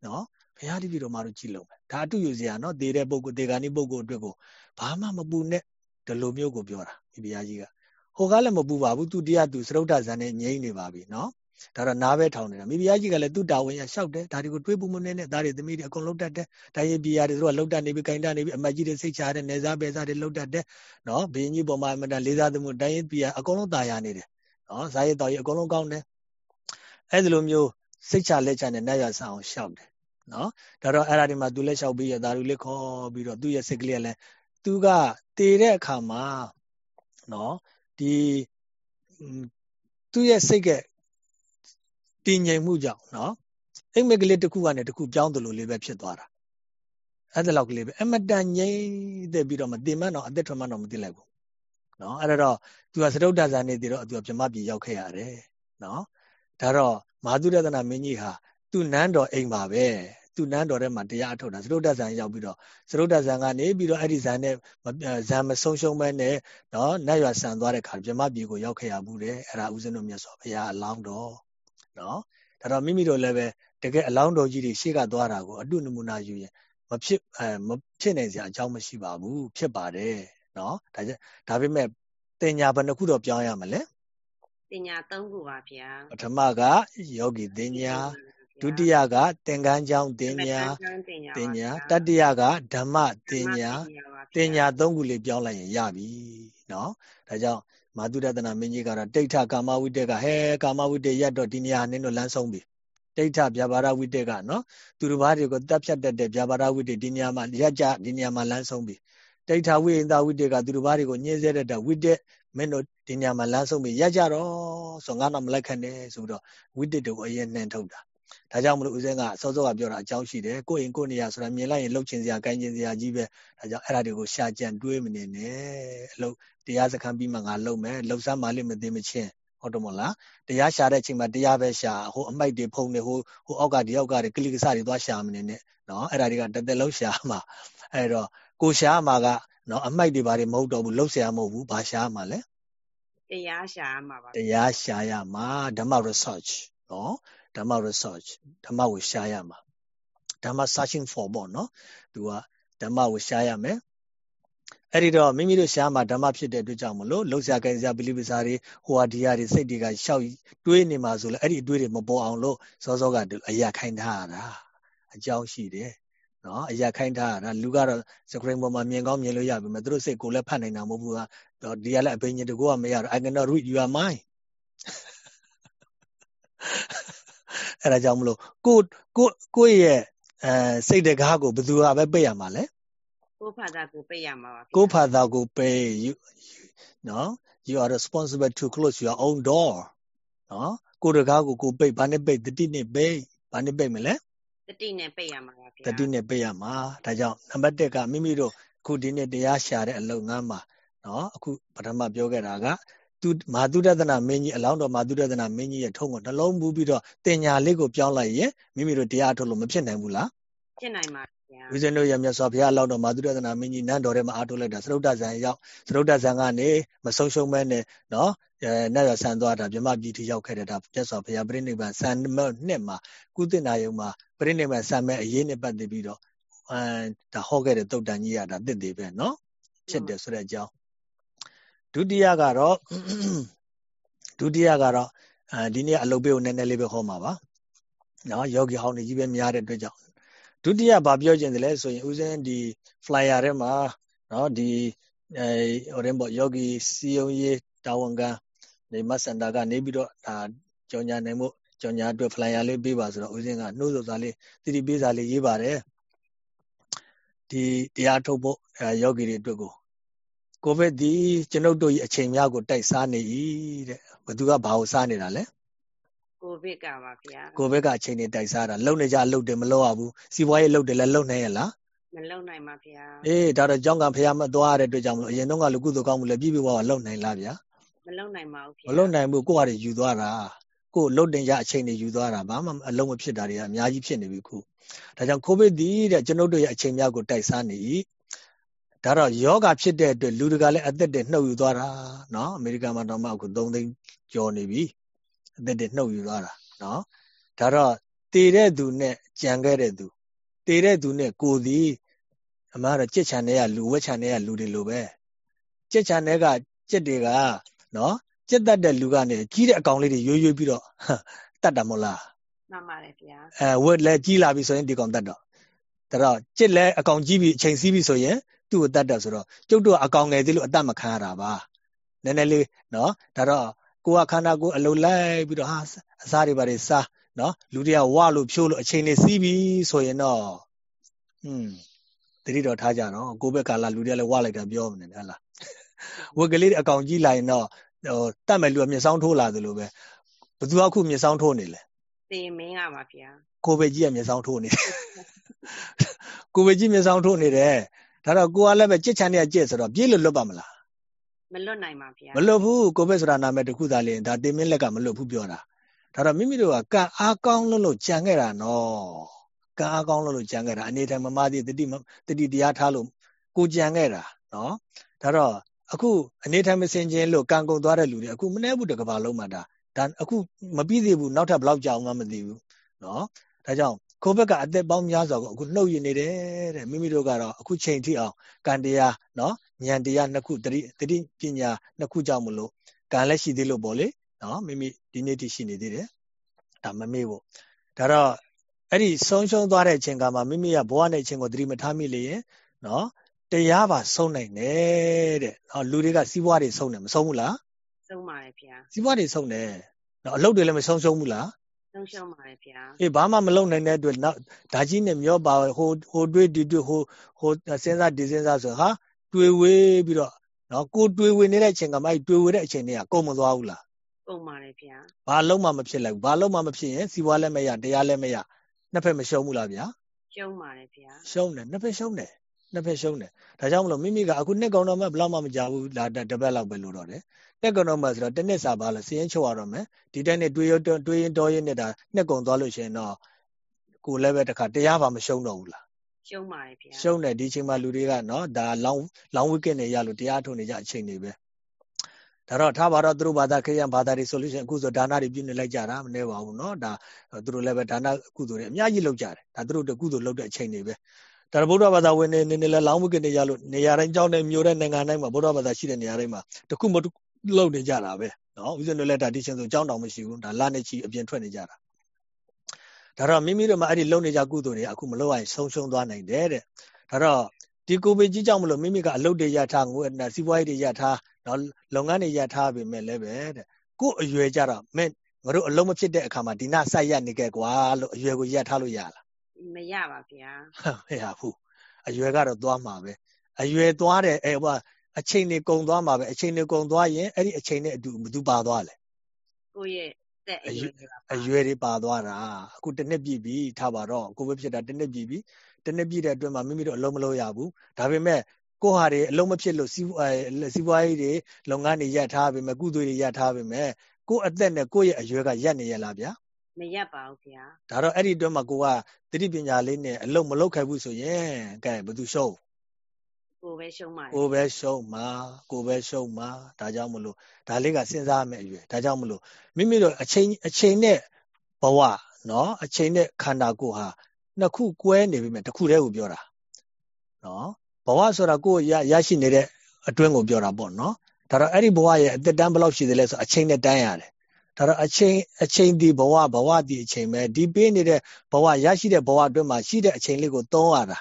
နော်ဘုရားတပည့်တော်မတို့ကြည်လုံးမယ်ဒါအတူယူစရာနော်သေတဲ့ပုဂ္ဂိုလ်သေဂာနိပုဂ္ဂိုလ်အတွက်ကိုဘာမှမပူနဲ့ဒီလိုမျိုးကိုပြောတာဒီဘုရားကြီးကဟိုကလည်းမပူပါဘူးသူတရားသူသရုတ်တဇန်နဲ့ငြိမ့်နေပါပြီနော် ဒါတော့နားပဲထောင်နေတာမိဖုရားကြီးကလည်းသူ့တာဝန်ရလျှောက်တယ်ဒါတွေကိုတွေးပူမနေနဲ့ဒါတွေသမီးတွေအကုန်လုံးတတ်တယ်ဒါရေးပြရတယ်သူတို့ကလှုပ်တတ်နေပြီဂိုင်းတတ်နေပြီအမကြီးတွေစိတ်ချတယ်နေစားပဲစားတွေလှုပ်တတ်တယ်နော်ဘင်းကြီးပေါ်မှာအမတန်လေးစားသမှုတိုင်းရေးပြအကုန်လုံးตายရနေတယ်နော်ဇာရေးတော်ရေးအကုန်လုံးကောင်းတယ်အဲ့ဒီလိုမျိုးစိတ်ချလက်ချနဲ့နတ်ရဆအောင်လျှောက်တယ်နော်ဒါတော့အဲ့ဒါဒီမှာသူလက်လျှောက်ပြီးရဒါလူလေးခေါ်ပြီးတော့သူ့ရဲ့စိတ်ကလေးကလည်းသူကတည်တဲ့အခါမှာနော်ဒီသူ့ရဲ့စိတ်က တည်ငြိမ်မှုကြောင့်နော်အိမ်မက်ကလေးတစ်ခုကနေတစ်ခုပြောင်းသလိုလေးပဲဖြစ်သွားတာအဲ့ဒါလောက်ကလေးပဲအမတန်ငြိမ်သက်ပြီးတော့မတင်မတော့အသက်ထွက်မတော့မသိလိုက်ဘူးနော်အဲ့တော့သူကသရုတ်တဇာနေတည်တော့သူကပြမပြည်ရောက်ခဲ့ရတယ်နော်ဒါတော့မာသုရတနာမင်းကြီးဟာသူ့နန်းတော်အိမ်ပါပဲသူ့နန်းတော်ထဲမှာတရားအထုတ်တာသရုတ်တဇံရောက်ပြီးတော့သရုတ်တဇံကနေပြီးတော့အဲ့ဒီဇံနဲ့ဇံမဆုံးရှုံးမဲနဲ့နော်နတ်ရွာဆန်သွားတဲ့ခါပြမပြည်ကိုရောက်ခဲ့ရဘူးတဲ့အဲ့ဒါဦးဇင်းတို့မြတ်စွာဘုရားအလောင်းတော် နော်ဒါတော့မိမိတို့လည်းပဲတကယ်အလောင်းတော်ကြီးတွေရှေ့ကသွားတာကိုအတုနမူနာယူရင်မဖြစ်အဲမဖြစ်နိုင်စရာအကြောင်းမရှိပါဘူးဖြစ်ပါတယ်နော်ဒါကြဒါပေမဲ့တင်ညာဘယ်နှခုတော့ပြောင်းရမလဲ
တင်ညာ၃ခုပါဗျာ
ပထမကယောဂီတင်ညာဒုတိယကသင်္ကန်းကျောင်းတင်ညာတင်ညာတတိယကဓမ္မတင်ညာတင်ညာ၃ခုလေးပြောင်းလိုက်ရင်ရပြီနော်ဒါကြောင့် မာတုရတနာမင်းကြီးကတော့တိဋ္ဌကာမဝိတ္တကဟဲကာမဝိတ္တရက်တော့ဒီနေရာနင်းတော့လမ်းဆုံးပြီတိဋ္ဌဗျာပါဒဝိတ္တကနော်သူတို့ဘာတွေကိုတပ်ဖြတ်တတ်တဲ့ဗျာပါဒဝိတ္တဒီနေရာမှာရက်ကြဒီနေရာမှာလမ်းဆုံးပြီဒိဋ္ဌဝိဟိတဝိတ္တကသူတို့ဘာတွေကိုညှင်းဆဲတတ်တဲ့ဝိတ္တမင်းတို့ဒီညမှာလမ်းဆုံးပြီးရကြတော့ဆိုငါတော့မလိုက်ခတ်နဲ့ဆိုတော့ဝိတ္တတို့အရင်နှင်ထုတ်တာဒါကြောင့်မလို့ဦးဇင်းကစောစောကပြောတာအကြောင်းရှိတယ်ကိုယ့်အိမ်ကိုယ့်နေရာဆိုတာမြင်လိုက်ရင်လှုပ်ချင်စရာ၊ကိုင်းချင်စရာကြီးပဲဒါကြောင့်အဲ့ဒါတွေကိုရှာကြံတွေးမနေနဲ့အလုပ် တရားစခန်းပြီးမှငါလှုပ်မယ်လှုပ်စမ်းမှလည်းမသိမချင်းဟုတ်တယ်မဟုတ်လားတရားရှာတဲ့ချိန်မှာတရားပဲရှာဟိုအမိုက်တွေဖုံနေဟိုဟိုအောက်ကဒီအောက်ကတွေကလိကစတွေသွားရှာမနေနဲ့နော်အဲ့ဒါတွေကတသက်လုံးရှာမှာအဲ့တော့ကိုရှာမှာကနော်အမိုက်တွေဘာတွေမဟုတ်တော့ဘူးလှုပ်ရှာမဟုတ်ဘူးဘာရှာမှာလဲ
တရားရှာမှာပါ
တရားရှာရမှာဓမ္မ research နော်ဓမ္မ research ဓမ္မကိုရှာရမှာဓမ္မ searching for ပေါ့နော်သူကဓမ္မကိုရှာရမယ် အဲ့ဒီတော့မိမိတို့ရှားမှာဓမ္မဖြစ်တဲ့အတွက်ကြောင့်မလို့လှုပ်ရှားကြင်စရာပိလိပစာတွေဟိုဟာဒီဟာတွေစိတ်တွေကရှောက်တွေးနေမှာဆိုလဲအဲ့ဒီအတွေးတွေမပေါ်အောင်လို့စောစောကအရာခိုင်းထားရတာအကြောင်းရှိတယ်နော်အရာခိုင်းထားရတာလူကတော့စကရင်ပေါ်မှာမြင်ကောင်းမြင်လို့ရပြီမဲ့သူတို့စိတ်ကိုလည်းဖတ်နိုင်တာမဟုတ်ဘူးကဒီကလည်းအပင်ညတကူကမရတော့ I cannot read your mind အဲ့ဒါကြောင့်မလို့ကိုကိုကိုရဲ့အဲစိတ်တကားကိုဘယ်သူကပဲပိတ်ရမှာလဲ
ကိုဖာသာကိုပိတ်ရမှာပါ
ကိုဖာသာကိုပိတ် you နော် you are responsible to close your own door နော်ကိုတကားကိုကိုပိတ်ဘာနဲ့ပိတ်တတိနဲ့ပိတ်ဘာနဲ့ပိတ်မလဲ
တတိနဲ့ပိတ်ရမှာပါဗျာ
တတိနဲ့ပိတ်ရမှာဒါကြောင့်နံပါတ်1ကမိမိတို့ခုဒီနေ့တရားရှာတဲ့အလုပ်ငန်းမှာနော်အခုပထမပြောခဲ့တာကသူမာတုဒသနာမင်းကြီးအလောင်းတော်မာတုဒသနာမင်းကြီးရဲ့ထုံးကိုနှလုံးမူပြီးတော့တင်ညာလေးကိုပြောင်းလိုက်ရင်မိမိတို့တရားထုတ်လို့မဖြစ်နိုင်ဘူးလား
ဖြစ်နိုင်ပါဗျာ
ဦးဇင်းတို့ရမြတ်စွာဘုရားအလောင်းတော်မာတုဒသနာမင်းကြီးနန်းတော်ထဲမှာအားထုတ်လိုက်တာသရုတ်တဇံရောက်သရုတ်တဇံကနေမဆုံးရှုံးမဲနဲ့နော်အဲနတ်ရဆန်သွားတာမြမပြည်ထိရောက်ခဲ့တဲ့ဒါမြတ်စွာဘုရားပြိဋိဘံဆန်နှစ်မှာကုသနာယုံမှာပြိဋိဘံဆန်မဲ့အရေးနဲ့ပတ်သက်ပြီးတော့အဲဒါဟောခဲ့တဲ့တုတ်တန်ကြီးရတာတစ်သေးပဲနော်ဖြစ်တယ်ဆိုတဲ့အကြောင်းဒုတိယကတော့ဒုတိယကတော့အဲဒီနေ့အလုပ်ပေးကိုနည်းနည်းလေးပဲဟောမှာပါနော်ယောဂီဟောင်းနေကြီးပဲများတဲ့အတွက်ကြောင့် ဒုတိယဘာပြောချင်တယ်လဲဆိုရင်ဦးဇင်းဒီ flyer ထဲမှာနော်ဒီအဲဟိုရင်ပေါ့ယောဂီစီယုံရေးတာဝန်ခံနေမစန္ဒာကနေပြီးတော့ဒါကြောညာနိုင်မှုကြောညာအတွက် flyer လေးပေးပါဆိုတော့ဦးဇင်းကနှိုးဆော်စာလေးတိတိပေးစာလေးရေးပါတယ်ဒီတရားထုတ်ဖို့အဲယောဂီတွေအတွက်ကိုကိုဗစ်ဒီကျွန်ုပ်တို့ရဲ့အချိန်များကိုတိုက်စားနေ၏တဲ့ဘသူကဘာကိုစားနေတာလဲ
ကိုဗစ်ကပါဗျာ
ကိုဗစ်ကအချိန်နေတိုက်စားတာလုံနေကြလှုပ်တယ်မလှုပ်ရဘူးစီးပွားရေးလှုပ်တယ်လည်းလှုပ်နိုင်ရလား
မလုံနိုင်ပါဗျာ
အေးဒါတော့ကြောင်းကဖះမသွားရတဲ့အတွက်ကြောင့်မလို့အရင်တော့ကလူကုသိုလ်ကောင်းမှုလည်းပြည့်ပြည့်ဝဝလှုပ်နိုင်လားဗျာ
မလုံနိုင်ပါဘူးဗျာ
မလုံနိုင်ဘူးကိုယ့်ဟာတွေယူသွားတာကိုယ်လှုပ်တင်ကြအချိန်တွေယူသွားတာဘာမှအလုံးမဖြစ်တာတွေကအများကြီးဖြစ်နေပြီခုဒါကြောင့်ကိုဗစ်ဒီတဲ့ကျွန်ုပ်တို့ရဲ့အချိန်များကိုတိုက်စားနေ၏ဒါတော့ယောဂဖြစ်တဲ့အတွက်လူတကာလည်းအသက်တွေနှုတ်ယူသွားတာနော်အမေရိကန်မှာတော့မှအခု3သိန်းကျော်နေပြီ အသက်တွေနှုတ်ယူသွားတာနော်ဒါတော့တည်တဲ့သူနဲ့ကြံခဲ့တဲ့သူတည်တဲ့သူနဲ့ကိုသည်အမှန်တော့ကြက်ချန်တဲ့ကလူဝက်ချန်တဲ့ကလူတွေလိုပဲကြက်ချန်တဲ့ကကြက်တွေကနော်ကြက်တတ်တဲ့လူကနေကြီးတဲ့အကောင်လေးတွေရွေးရွေးပြီးတော့တတ်တာမဟုတ်လား
မှန်ပါတယ်ဗျာ
အဲဝက်လည်းကြီးလာပြီဆိုရင်ဒီကောင်တတ်တော့ဒါတော့ကြက်လည်းအကောင်ကြီးပြီအချိန်စီးပြီဆိုရင်သူ့ကိုတတ်တယ်ဆိုတော့ကျုပ်တို့အကောင်ငယ်သေးလို့အတတ်မခံရတာပါနည်းနည်းလေးနော်ဒါတော့ ကိုကခန္ဓာကိုယ်အလုံးလိုက်ပြီးတော့ဟာအစားတွေပါတွေစားနော်လူတွေကဝလို့ဖြိုးလို့အချိန်လေးစီးပြီဆိုရင်တော့ဟွန်းတတိတော်ထားကြတော့ကိုဘက်ကာလလူတွေကလည်းဝလိုက်တာပြောနေတယ်ဟလားဝက်ကလေးအကောင်ကြီးလာရင်တော့ဟိုတတ်မဲ့လူကမျက်စောင်းထိုးလာသလိုပဲဘသူကခုမျက်စောင်းထိုးနေလဲ
သေမင်းကပါဗျာ
ကိုပဲကြီးကမျက်စောင်းထိုးနေတယ်ကိုပဲကြီးမျက်စောင်းထိုးနေတယ်ဒါတော့ကိုကလည်းပဲကြစ်ချန်တဲ့ကြစ်ဆိုတော့ပြေးလို့လွတ်ပါမလား
မလွတ်နိုင်ပါဗျာ
မလွတ်ဘူးကိုပဲဆိုတာနာမည်တခုသာလေးဒါတင်မင်းလက်ကမလွတ်ဘူးပြောတာဒါတော့မိမိတို့ကကံအားကောင်းလို့လို့ကြံခဲ့တာနော်ကံအားကောင်းလို့လို့ကြံခဲ့တာအနေထိုင်မမသည်တတိတတိတရားထားလို့ကိုကြံခဲ့တာနော်ဒါတော့အခုအနေထိုင်မစင်ခြင်းလို့ကံကုန်သွားတဲ့လူတွေအခုမနှဲဘူးတကဘာလုံးမှာဒါဒါအခုမပြီးသေးဘူးနောက်ထပ်ဘယ်လောက်ကြာအောင်မှမသိဘူးနော်ဒါကြောင့် ကိုဘက်ကအသက်ပေါင်းများစွာကိုအခုနှုတ်ယူနေတယ်တဲ့မိမိတို့ကတော့အခုချိန်ထိအောင်ကံတရားနော်ဉာဏ်တရားနှစ်ခုတတိတတိပညာနှစ်ခုကြောင့်မလို့ကံလည်းရှိသေးလို့ပေါ့လေနော်မိမိဒီနေ့ထိရှိနေသေးတယ်ဒါမမေ့ဖို့ဒါတော့အဲ့ဒီဆုံးရှုံးသွားတဲ့အချိန်ကမှမိမိကဘဝနဲ့အချိန်ကိုသတိမထားမိလေရင်နော်တရားပါဆုံးနိုင်တယ်တဲ့။ဟောလူတွေကစီးပွားတွေဆုံးတယ်မဆုံးဘူးလား။
ဆုံးပါတယ်ဗျာ။
စီးပွားတွေဆုံးတယ်။နော်အလုပ်တွေလည်းမဆုံးရှုံးဘူးလား
ဆုံးရှုံးပါတယ်ဗျာ
အေးဘာမှမလုပ်နိုင်တဲ့အတွက်နောက်ဓာကြီးနဲ့မျောပါဟိုဟိုတွေးဒီတွေးဟိုဟိုစဉ်းစားဒီစဉ်းစားဆိုဟာတွေးဝေးပြီးတော့နော်ကိုတွေးဝေးနေတဲ့အချိန်ကမှအဲ့တွေးဝေးတဲ့အချိန်တွေကကုန်မသွားဘူးလား
ကုန်ပါတယ်ဗျာ
ဘာလုံးမှမဖြစ်လိုက်ဘူးဘာလုံးမှမဖြစ်ရင်စီပွားလည်းမရတရားလည်းမရနှစ်ဖက်မရှုံးဘူးလားဗျာ
ရှုံးပါတယ်ဗျာ
ရှုံးတယ်နှစ်ဖက်ရှုံးတယ် နှစ်ဖက်ရှုံးတယ်ဒါကြောင့်မလို့မိမိကအခုနှစ်ကောင်တော့မှဘယ်လောက်မှမကြဘူးလာတပတ်လောက်ပဲလို့တော့တယ်နှစ်ကောင်တော့မှဆိုတော့တစ်နှစ်စာပါလို့စီရင်ချုပ်ရတော့မယ်ဒီတိုင်းနဲ့တွေးရတွေးရင်တော်ရင်နဲ့ဒါနှစ်ကောင်သွားလို့ရှိရင်တော့ကိုလည်းပဲတခါတရားပါမရှုံးတော့ဘူးလား
ရှုံးပါတယ်ဗျာ
ရှုံးတယ်ဒီချိန်မှာလူတွေကနော်ဒါလောင်းလောင်းဝိကက်နေရလို့တရားထုတ်နေကြအချိန်တွေပဲဒါတော့ထားပါတော့သူတို့ဘာသာခရိယဘာသာတွေဆိုလို့ရှိရင်အခုဆိုဒါနတွေပြုနေလိုက်ကြတာမနေပါဘူးเนาะဒါသူတို့လည်းပဲဒါနကုသိုလ်တွေအများကြီးလုပ်ကြတယ်ဒါသူတို့တကုသိုလ်လုပ်တဲ့အချိန်တွေပဲ ဒါဗုဒ္ဓဘာသာဝင်နေနေနေလဲလောင်းမှုကနေရလို့နေရာတိုင်းကြောင်းတိုင်းမြို့တိုင်းနိုင်ငံတိုင်းမှာဗုဒ္ဓဘာသာရှိတဲ့နေရာတိုင်းမှာတခုမတခုလုံနေကြတာပဲနော်ဦးဇင်းတို့လည်းဒါဒီချင်းဆိုကြောင်းတောင်မရှိဘူးဒါလာနေချီအပြင်ထွက်နေကြတာဒါတော့မိမိတို့မှာအဲ့ဒီလုံနေကြကုသိုလ်တွေအခုမလုပ်ရင်ဆုံးရှုံးသွားနိုင်တယ်တဲ့ဒါတော့ဒီကိုဗစ်ကြီးကြောင့်မလို့မိမိကအလုပ်တွေရထားငွေစီးပွားရေးတွေရထားနော်လုပ်ငန်းတွေရထားပြီမဲ့လည်းပဲတဲ့ကို့အရွယ်ကြတော့မင်းငါတို့အလုံးမဖြစ်တဲ့အခါမှာဒီနာစိုက်ရနေခဲ့ကွာလို့အရွယ်ကိုရထားလို့ရလား
မရပါဗျာ
မရဘူးအရွယ်ကတော့သွားမှာပဲအရွယ်သွားတယ်အဲဟိုအချိန်တွေကုန်သွားမှာပဲအချိန်တွေကုန်သွားရင်အဲ့ဒီအချိန်နဲ့အတူဘသူပါသွားလဲ
ကိုရဲ့တက်အရွယ်
အရွယ်တွေပါသွားတာအခုတစ်နှစ်ပြည့်ပြီထားပါတော့ကိုဗစ်ဖြစ်တာတစ်နှစ်ပြည့်ပြီတစ်နှစ်ပြည့်တဲ့အတွင်းမှာမိမိတို့အလုံးမလုံးရဘူးဒါပေမဲ့ကိုဟာတွေအလုံးမဖြစ်လို့စီးစီးပွားရေးတွေလုပ်ငန်းတွေရပ်ထားပြီမဲ့ကုသိုလ်တွေရပ်ထားပြီမဲ့ကိုအသက်နဲ့ကိုရဲ့အရွယ်ကရပ်နေရလားဗျာ
မရပ်ပါဘူးဗျာ
ဒါတော့အဲ့ဒီအတွင်းမှာကိုကသတိပညာလေးနဲ့အလုံးမလုံးခဲ့ဘူးဆိုရင်ကဲဘယ်သူရှုံး
ကိုပဲရှုံးပါ
ကိုပဲရှုံးမှာကိုပဲရှုံးမှာဒါကြောင့်မလို့ဒါလေးကစဉ်းစားရမယ့်အရွယ်ဒါကြောင့်မလို့မိမိတို့အချိန်အချိန်နဲ့ဘဝနော်အချိန်နဲ့ခန္ဓာကိုယ်ဟာနှစ်ခုကွဲနေပြီမဲ့တစ်ခုတည်းကိုပြောတာနော်ဘဝဆိုတာကိုယ်ရရရှိနေတဲ့အတွင်းကိုပြောတာပေါ့နော်ဒါတော့အဲ့ဒီဘဝရဲ့အသက်တန်းဘယ်လောက်ရှိသလဲဆိုအချိန်နဲ့တန်းရတယ် ဒါတော့အချိန်အချိန်ဒီဘဝဘဝဒီအချိန်ပဲဒီပေးနေတဲ့ဘဝရရှိတဲ့ဘဝအတွင်းမှာရှိတဲ့အချိန်လေးကိုသုံးရတာ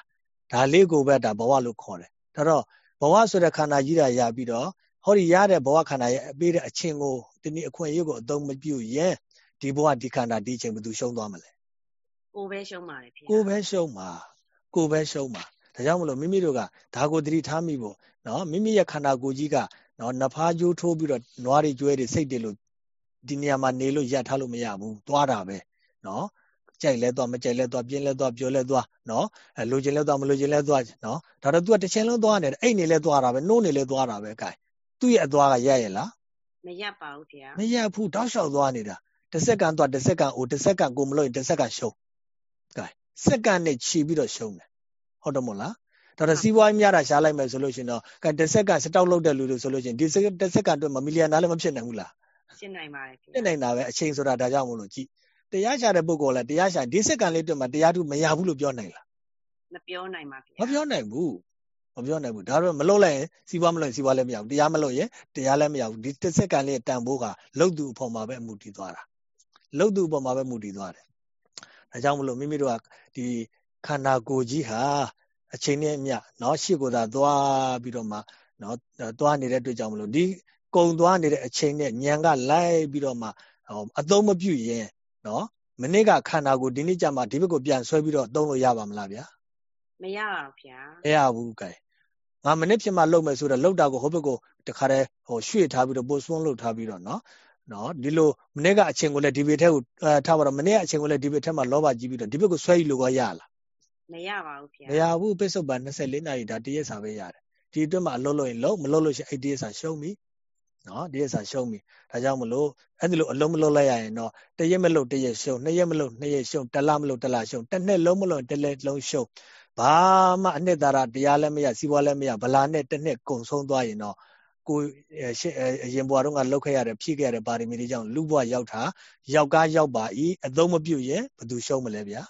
ဒါလေးကိုပဲဒါဘဝလို့ခေါ်တယ်ဒါတော့ဘဝဆိုတဲ့ခန္ဓာကြီးတာရပြီးတော့ဟောဒီရတဲ့ဘဝခန္ဓာရဲ့အပေးတဲ့အချင်းကိုဒီနေ့အခွင့်အရေးကိုအသုံးမပြုရင်ဒီဘဝဒီခန္ဓာဒီအချိန်ဘယ်သူရှုံးသွားမလဲ
ကိုပဲရှုံးပါလေဖေ
ကိုပဲရှုံးပါကိုပဲရှုံးပါဒါကြောင့်မလို့မိမိတို့ကဒါကိုသတိထားမိဖို့နော်မိမိရဲ့ခန္ဓာကိုယ်ကြီးကနော်နဖားကြိုးထိုးပြီးတော့နွားတွေကျွဲတွေစိတ်တွေလို့ ဒီနေရာမှာနေလို့ရထားလို့မရဘူးသွားတာပဲနော်ကြိုက်လဲသွားမကြိုက်လဲသွားပြင်းလဲသွားပြောလဲသွားနော်အဲလိုချင်လဲသွားမလိုချင်လဲသွားနော်ဒါတော့ तू ကတစ်ချိန်လုံးသွားနေတယ်အိတ်နေလဲသွားတာပဲနိုးနေလဲသွားတာပဲကဲသူ့ရဲ့အသွားကရရဲ့လား
မရပါဘူးဗျာ
မရဘူးတောက်လျှောက်သွားနေတာတစ်စက္ကန့်သွားတစ်စက္ကန့်အိုတစ်စက္ကန့်ကိုမလို့ရင်တစ်စက္ကန့်ရှုံးကဲစက္ကန့်နဲ့ခြီးပြီးတော့ရှုံးတယ်ဟုတ်တယ်မို့လားဒါတော့စီးပွားရေးများတာရှားလိုက်မယ်ဆိုလို့ရှိရင်တော့ကဲတစ်စက္ကန့်စတောက်လုပ်တဲ့လူတွေဆိုလို့ရှိရင်ဒီတစ်စက္ကန့်အတွက်မမီလီယံနာလည်းမဖြစ်နိုင်ဘူးလား
ဖြစ်နိုင်ပါတယ်
ဖြစ်နိုင်တာပဲအချိန်ဆိုတာဒါကြောင့်မို့လို့ကြည့်တရားရှာတဲ့ပုဂ္ဂိုလ်လည်းတရားရှာဒီစက္ကန့်လေးအတွက်မှတရားထုမရဘူးလို့ပြောနိုင်လား
မပြောနိုင်ပါ
ဘူးမပြောနိုင်ဘူးမပြောနိုင်ဘူးဒါတော့မလုပ်လိုက်ရင်စီးပွားမလုပ်ရင်စီးပွားလည်းမရဘူးတရားမလုပ်ရင်တရားလည်းမရဘူးဒီတစ်စက္ကန့်လေးတန်ဖိုးကလုတ်သူအဖို့မှာပဲအမှုတည်သွားတာလုတ်သူအပေါ်မှာပဲမှုတည်သွားတယ်ဒါကြောင့်မလို့မိမိတို့ကဒီခန္ဓာကိုယ်ကြီးဟာအချိန်နဲ့အမျှเนาะရှေ့ကိုသာသွားပြီးတော့မှเนาะသွားနေတဲ့အတွက်ကြောင့်မလို့ဒီ ကုံသွားနေတဲ့အချိန်နဲ့ညံကလိုက်ပြီးတော့မှအသုံးမပြုရင်နော်မနေ့ကခန္ဓာကိုဒီနေ့ကျမှဒီဘက်ကိုပြန်ဆွဲပြီးတော့သုံးလို့ရပါမလားဗျာ
မရပါဘူးဗျာ
မရဘူးကဲငါမနေ့ဖြစ်မှလှုပ်မယ်ဆိုတော့လှုပ်တာကိုဟိုဘက်ကိုတခါတည်းဟိုရွှေ့ထားပြီးတော့ပို့စွန်းလှုပ်ထားပြီးတော့နော်နော်ဒီလိုမနေ့ကအချိန်ကိုလည်းဒီဘက်ထဲကိုအဲထားပါတော့မနေ့ကအချိန်ကိုလည်းဒီဘက်ထဲမှာလောဘကြီးပြီးတော့ဒီဘက်ကိုဆွဲယူလို့ရလား
မရပါဘူးဗျာ
မရဘူးပိဿုပ္ပန်24နာရီဒါတရက်စာပဲရတယ်ဒီအတွက်မှအလုပ်လုပ်ရင်လုပ်မလုပ်လို့ရှိရင်အဲ့ဒီရက်စာရှုံးပြီ နော်ဒီရက်စာရှုံးပြီဒါကြောင့်မလို့အဲ့ဒီလိုအလုံးမလုံးလိုက်ရရင်တော့တရက်မလို့တရက်ရှုံးနှစ်ရက်မလို့နှစ်ရက်ရှုံးတလမလို့တလရှုံးတစ်နှစ်လုံးမလို့တစ်လက်လုံးရှုံးဘာမှအနှစ်သာရတရားလည်းမရစီးပွားလည်းမရဗလာနဲ့တစ်နှစ်ကုံဆုံးသွားရင်တော့ကိုအရင်ဘဝတုန်းကလောက်ခဲ့ရတဲ့ဖြည့်ခဲ့ရတဲ့ပါရမီတွေကြောင့်လူဘဝရောက်တာရောက်ကားရောက်ပါဤအသုံးမပြုရင်ဘယ်သူရှုံးမလဲဗျာ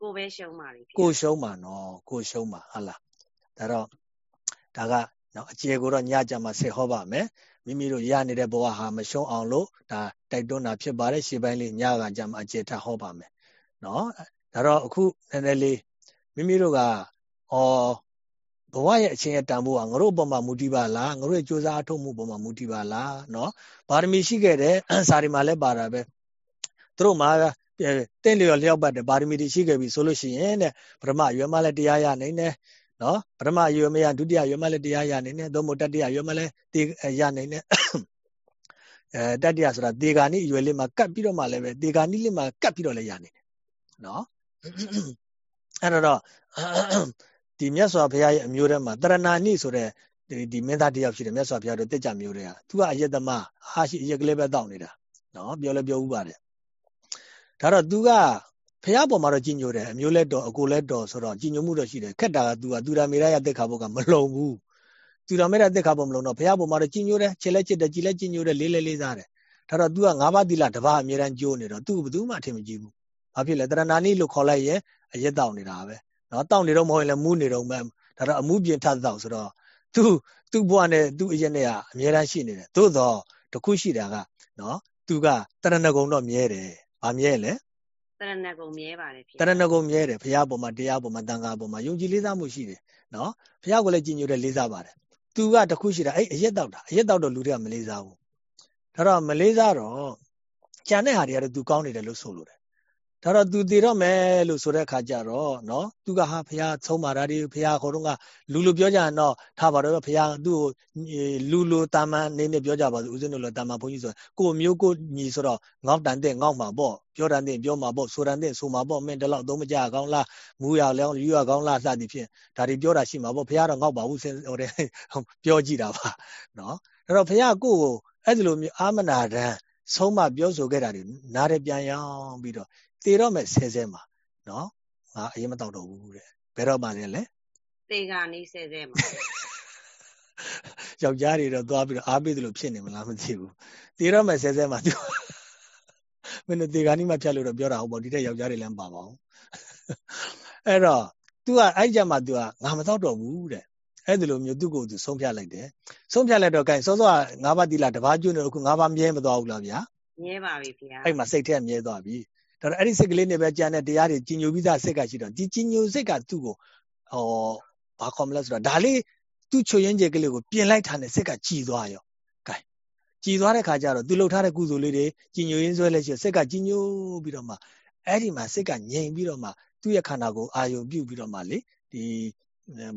ကိုပဲရှုံးပါလေ
ကိုရှုံးပါနော်ကိုရှုံးပါဟုတ်လားဒါတော့ဒါကနော်အကျေကိုတော့ညကြမှာဆက်ဟောပါမယ် မိမိတို့ရနေတဲ့ဘဝဟာမရှုံးအောင်လို့ဒါတိုက်တွန်းတာဖြစ်ပါတယ်ရှေ့ပိုင်းလေးညကကြမှာအကျေထဟောပါမယ်နော်ဒါတော့အခုနည်းနည်းလေးမိမိတို့ကအော်ဘဝရဲ့အချင်းရဲ့တန်ဖိုးကငါတို့အပေါ်မှာမူတည်ပါလားငါတို့ရဲ့ကြိုးစားအထုတ်မှုအပေါ်မှာမူတည်ပါလားနော်ပါရမီရှိခဲ့တဲ့စာရီမှာလည်းပါတာပဲသူတို့မှာတင့်လျော်လျောက်ပတ်တဲ့ပါရမီတွေရှိခဲ့ပြီဆိုလို့ရှိရင်တဲ့ပထမရွယ်မလည်းတရားရနိုင်တယ် နော်ပထမရွယ်မရဒုတိယရွယ်မလည်းတရားရနိုင်တယ်သို့မဟုတ်တတိယရွယ်မလည်းတေရနိုင်တယ်အဲတတိယဆိုတာတေဂာနိရွယ်လေးမှာကတ်ပြီးတော့မှလည်းပဲတေဂာနိလေးမှာကတ်ပြီးတော့လည်းရနိုင်တယ်နော်အဲ့တော့ဒီမြတ်စွာဘုရားရဲ့အမျိုးထဲမှာတရဏာနိဆိုတဲ့ဒီဒီမင်းသားတယောက်ရှိတယ်မြတ်စွာဘုရားတို့တက်ကြမျိုးတွေကသူကအယက်သမားဟာရှိအယက်ကလေးပဲတောက်နေတာနော်ပြောလဲပြောဥပါတယ်ဒါတော့သူက ဖះပေါ်မှာတော့ကြီးညိုတယ်အမျိုးလဲတော်အကိုလဲတော်ဆိုတော့ကြီးညိုမှုတော့ရှိတယ်ခက်တာကသူကသူရာမေရရတက်ခါဖို့ကမလုံဘူးသူရာမေရတက်ခါဖို့မလုံတော့ဖះပေါ်မှာတော့ကြီးညိုတယ်ချစ်လဲချစ်တယ်ကြည်လဲကြီးညိုတယ်လေးလဲလေးစားတယ်ဒါတော့ तू ကငါးပါးသီလတပါးအမြဲတမ်းကြိုးနေတော့ तू ဘယ်သူမှအထင်မကြီးဘူးဘာဖြစ်လဲတရဏာနိလို့ခေါ်လိုက်ရင်အရက်တောက်နေတာပဲနော်တောက်နေတော့မဟုတ်ရင်လည်းမူးနေတော့မှဒါတော့အမှုပြင်ထတောက်ဆိုတော့သူသူ့ဘဝနဲ့သူ့အရက်နဲ့ကအများအားရှိနေတယ်သို့တော့တခုရှိတာကနော်သူကတရဏဂုံတော့မြဲတယ်ဗာမြဲလဲ
တရဏဂုံမြဲပါတယ်
တရဏဂုံမြဲတယ်ဘုရားပေါ်မှာတရားပေါ်မှာတန်ခါပေါ်မှာယုံကြည်လေးစားမှုရှိတယ်နော်ဘုရားကိုလည်းကြည်ညိုတဲ့လေးစားပါတယ်သူကတခုရှိတာအဲ့အရက်တောက်တာအရက်တောက်တော့လူတွေကမလေးစားဘူးဒါတော့မလေးစားတော့ကြံတဲ့ဟာတွေကတော့သူကောင်းနေတယ်လို့ဆိုလို့တယ် ဒါတော့သူတည်တော့မယ်လို့ဆိုတဲ့အခါကျတော့နော်သူကဟာဖះဆုံးမာတာဒီဖះခေါ်တော့ကလူလူပြောကြရင်တော့ထားပါတော့ဖះသူ့ကိုလူလူတာမန်နေနေပြောကြပါစို့ဦးဇင်းတို့လည်းတာမန်ဘုန်းကြီးဆိုကိုမျိုးကိုညီဆိုတော့ငေါက်တန်တဲ့ငေါက်မှာပေါ့ပြောတန်တဲ့ပြောမှာပေါ့ဆိုတန်တဲ့ဆိုမှာပေါ့မင်းတလောက်သုံးမကြကောင်းလားမူရလောင်းယူရကောင်းလားစသည်ဖြင့်ဒါတွေပြောတာရှိမှာပေါ့ဖះတော့ငေါက်ပါဘူးဟိုတဲ့ပြောကြည့်တာပါနော်အဲ့တော့ဖះကိုကိုအဲ့ဒီလိုမျိုးအာမနာတန်းဆုံးမပြောဆိုခဲ့တာတွေနားရပြန်ရောင်းပြီးတော့ သေတော့မဲ့ဆဲဆဲမှာနော်ငါအရင်မတော့တော့ဘူးတဲ့ဘယ်တော့မှလဲလဲ
သေကနီးဆဲဆဲမှာ
ယောက်ျားတွေတော့သွားပြီးတော့အားပေးတယ်လို့ဖြစ်နေမလားမသိဘူးသေတော့မဲ့ဆဲဆဲမှာသူမင်းတို့သေကနီးမှဖြတ်လို့တော့ပြောတာဟုတ်ပေါ့ဒီတဲ့ယောက်ျားတွေလည်းမပါပါဘူးအဲ့တော့ तू ကအဲ့ကြမှာ तू ကငါမတော့တော့ဘူးတဲ့အဲ့ဒီလိုမျိုးသူ့ကိုယ်သူဆုံးဖြတ်လိုက်တယ်ဆုံးဖြတ်လိုက်တော့ gain စောစောကငါးပါးတိလာတပါးကျွနေတော့အခုငါးပါးမြဲမသွားဘူးလားဗျာ
မြဲပါပြီဗျာ
အဲ့မှာစိတ်ထဲမြဲသွားပြီ ဒါတော့အဲ့ဒီစိတ်ကလေးနဲ့ပဲကြံတဲ့တရားတွေကြီးညိုပြီးသားစိတ်ကရှိတော့ဒီကြီးညိုစိတ်ကသူ့ကိုဟောဘာခေါ်မလဲဆိုတော့ဒါလေးသူ့ချွရင်းကျက်ကလေးကိုပြင်လိုက်တာနဲ့စိတ်ကကြည်သွားရောကဲကြည်သွားတဲ့ခါကျတော့သူလှုပ်ထားတဲ့ကုသိုလ်လေးတွေကြီးညိုရင်းဆွဲလဲရှိစိတ်ကကြီးညိုပြီးတော့မှအဲ့ဒီမှာစိတ်ကငြိမ်ပြီးတော့မှသူ့ရဲ့ခန္ဓာကိုအာယုံပြုတ်ပြီးတော့မှလေဒီ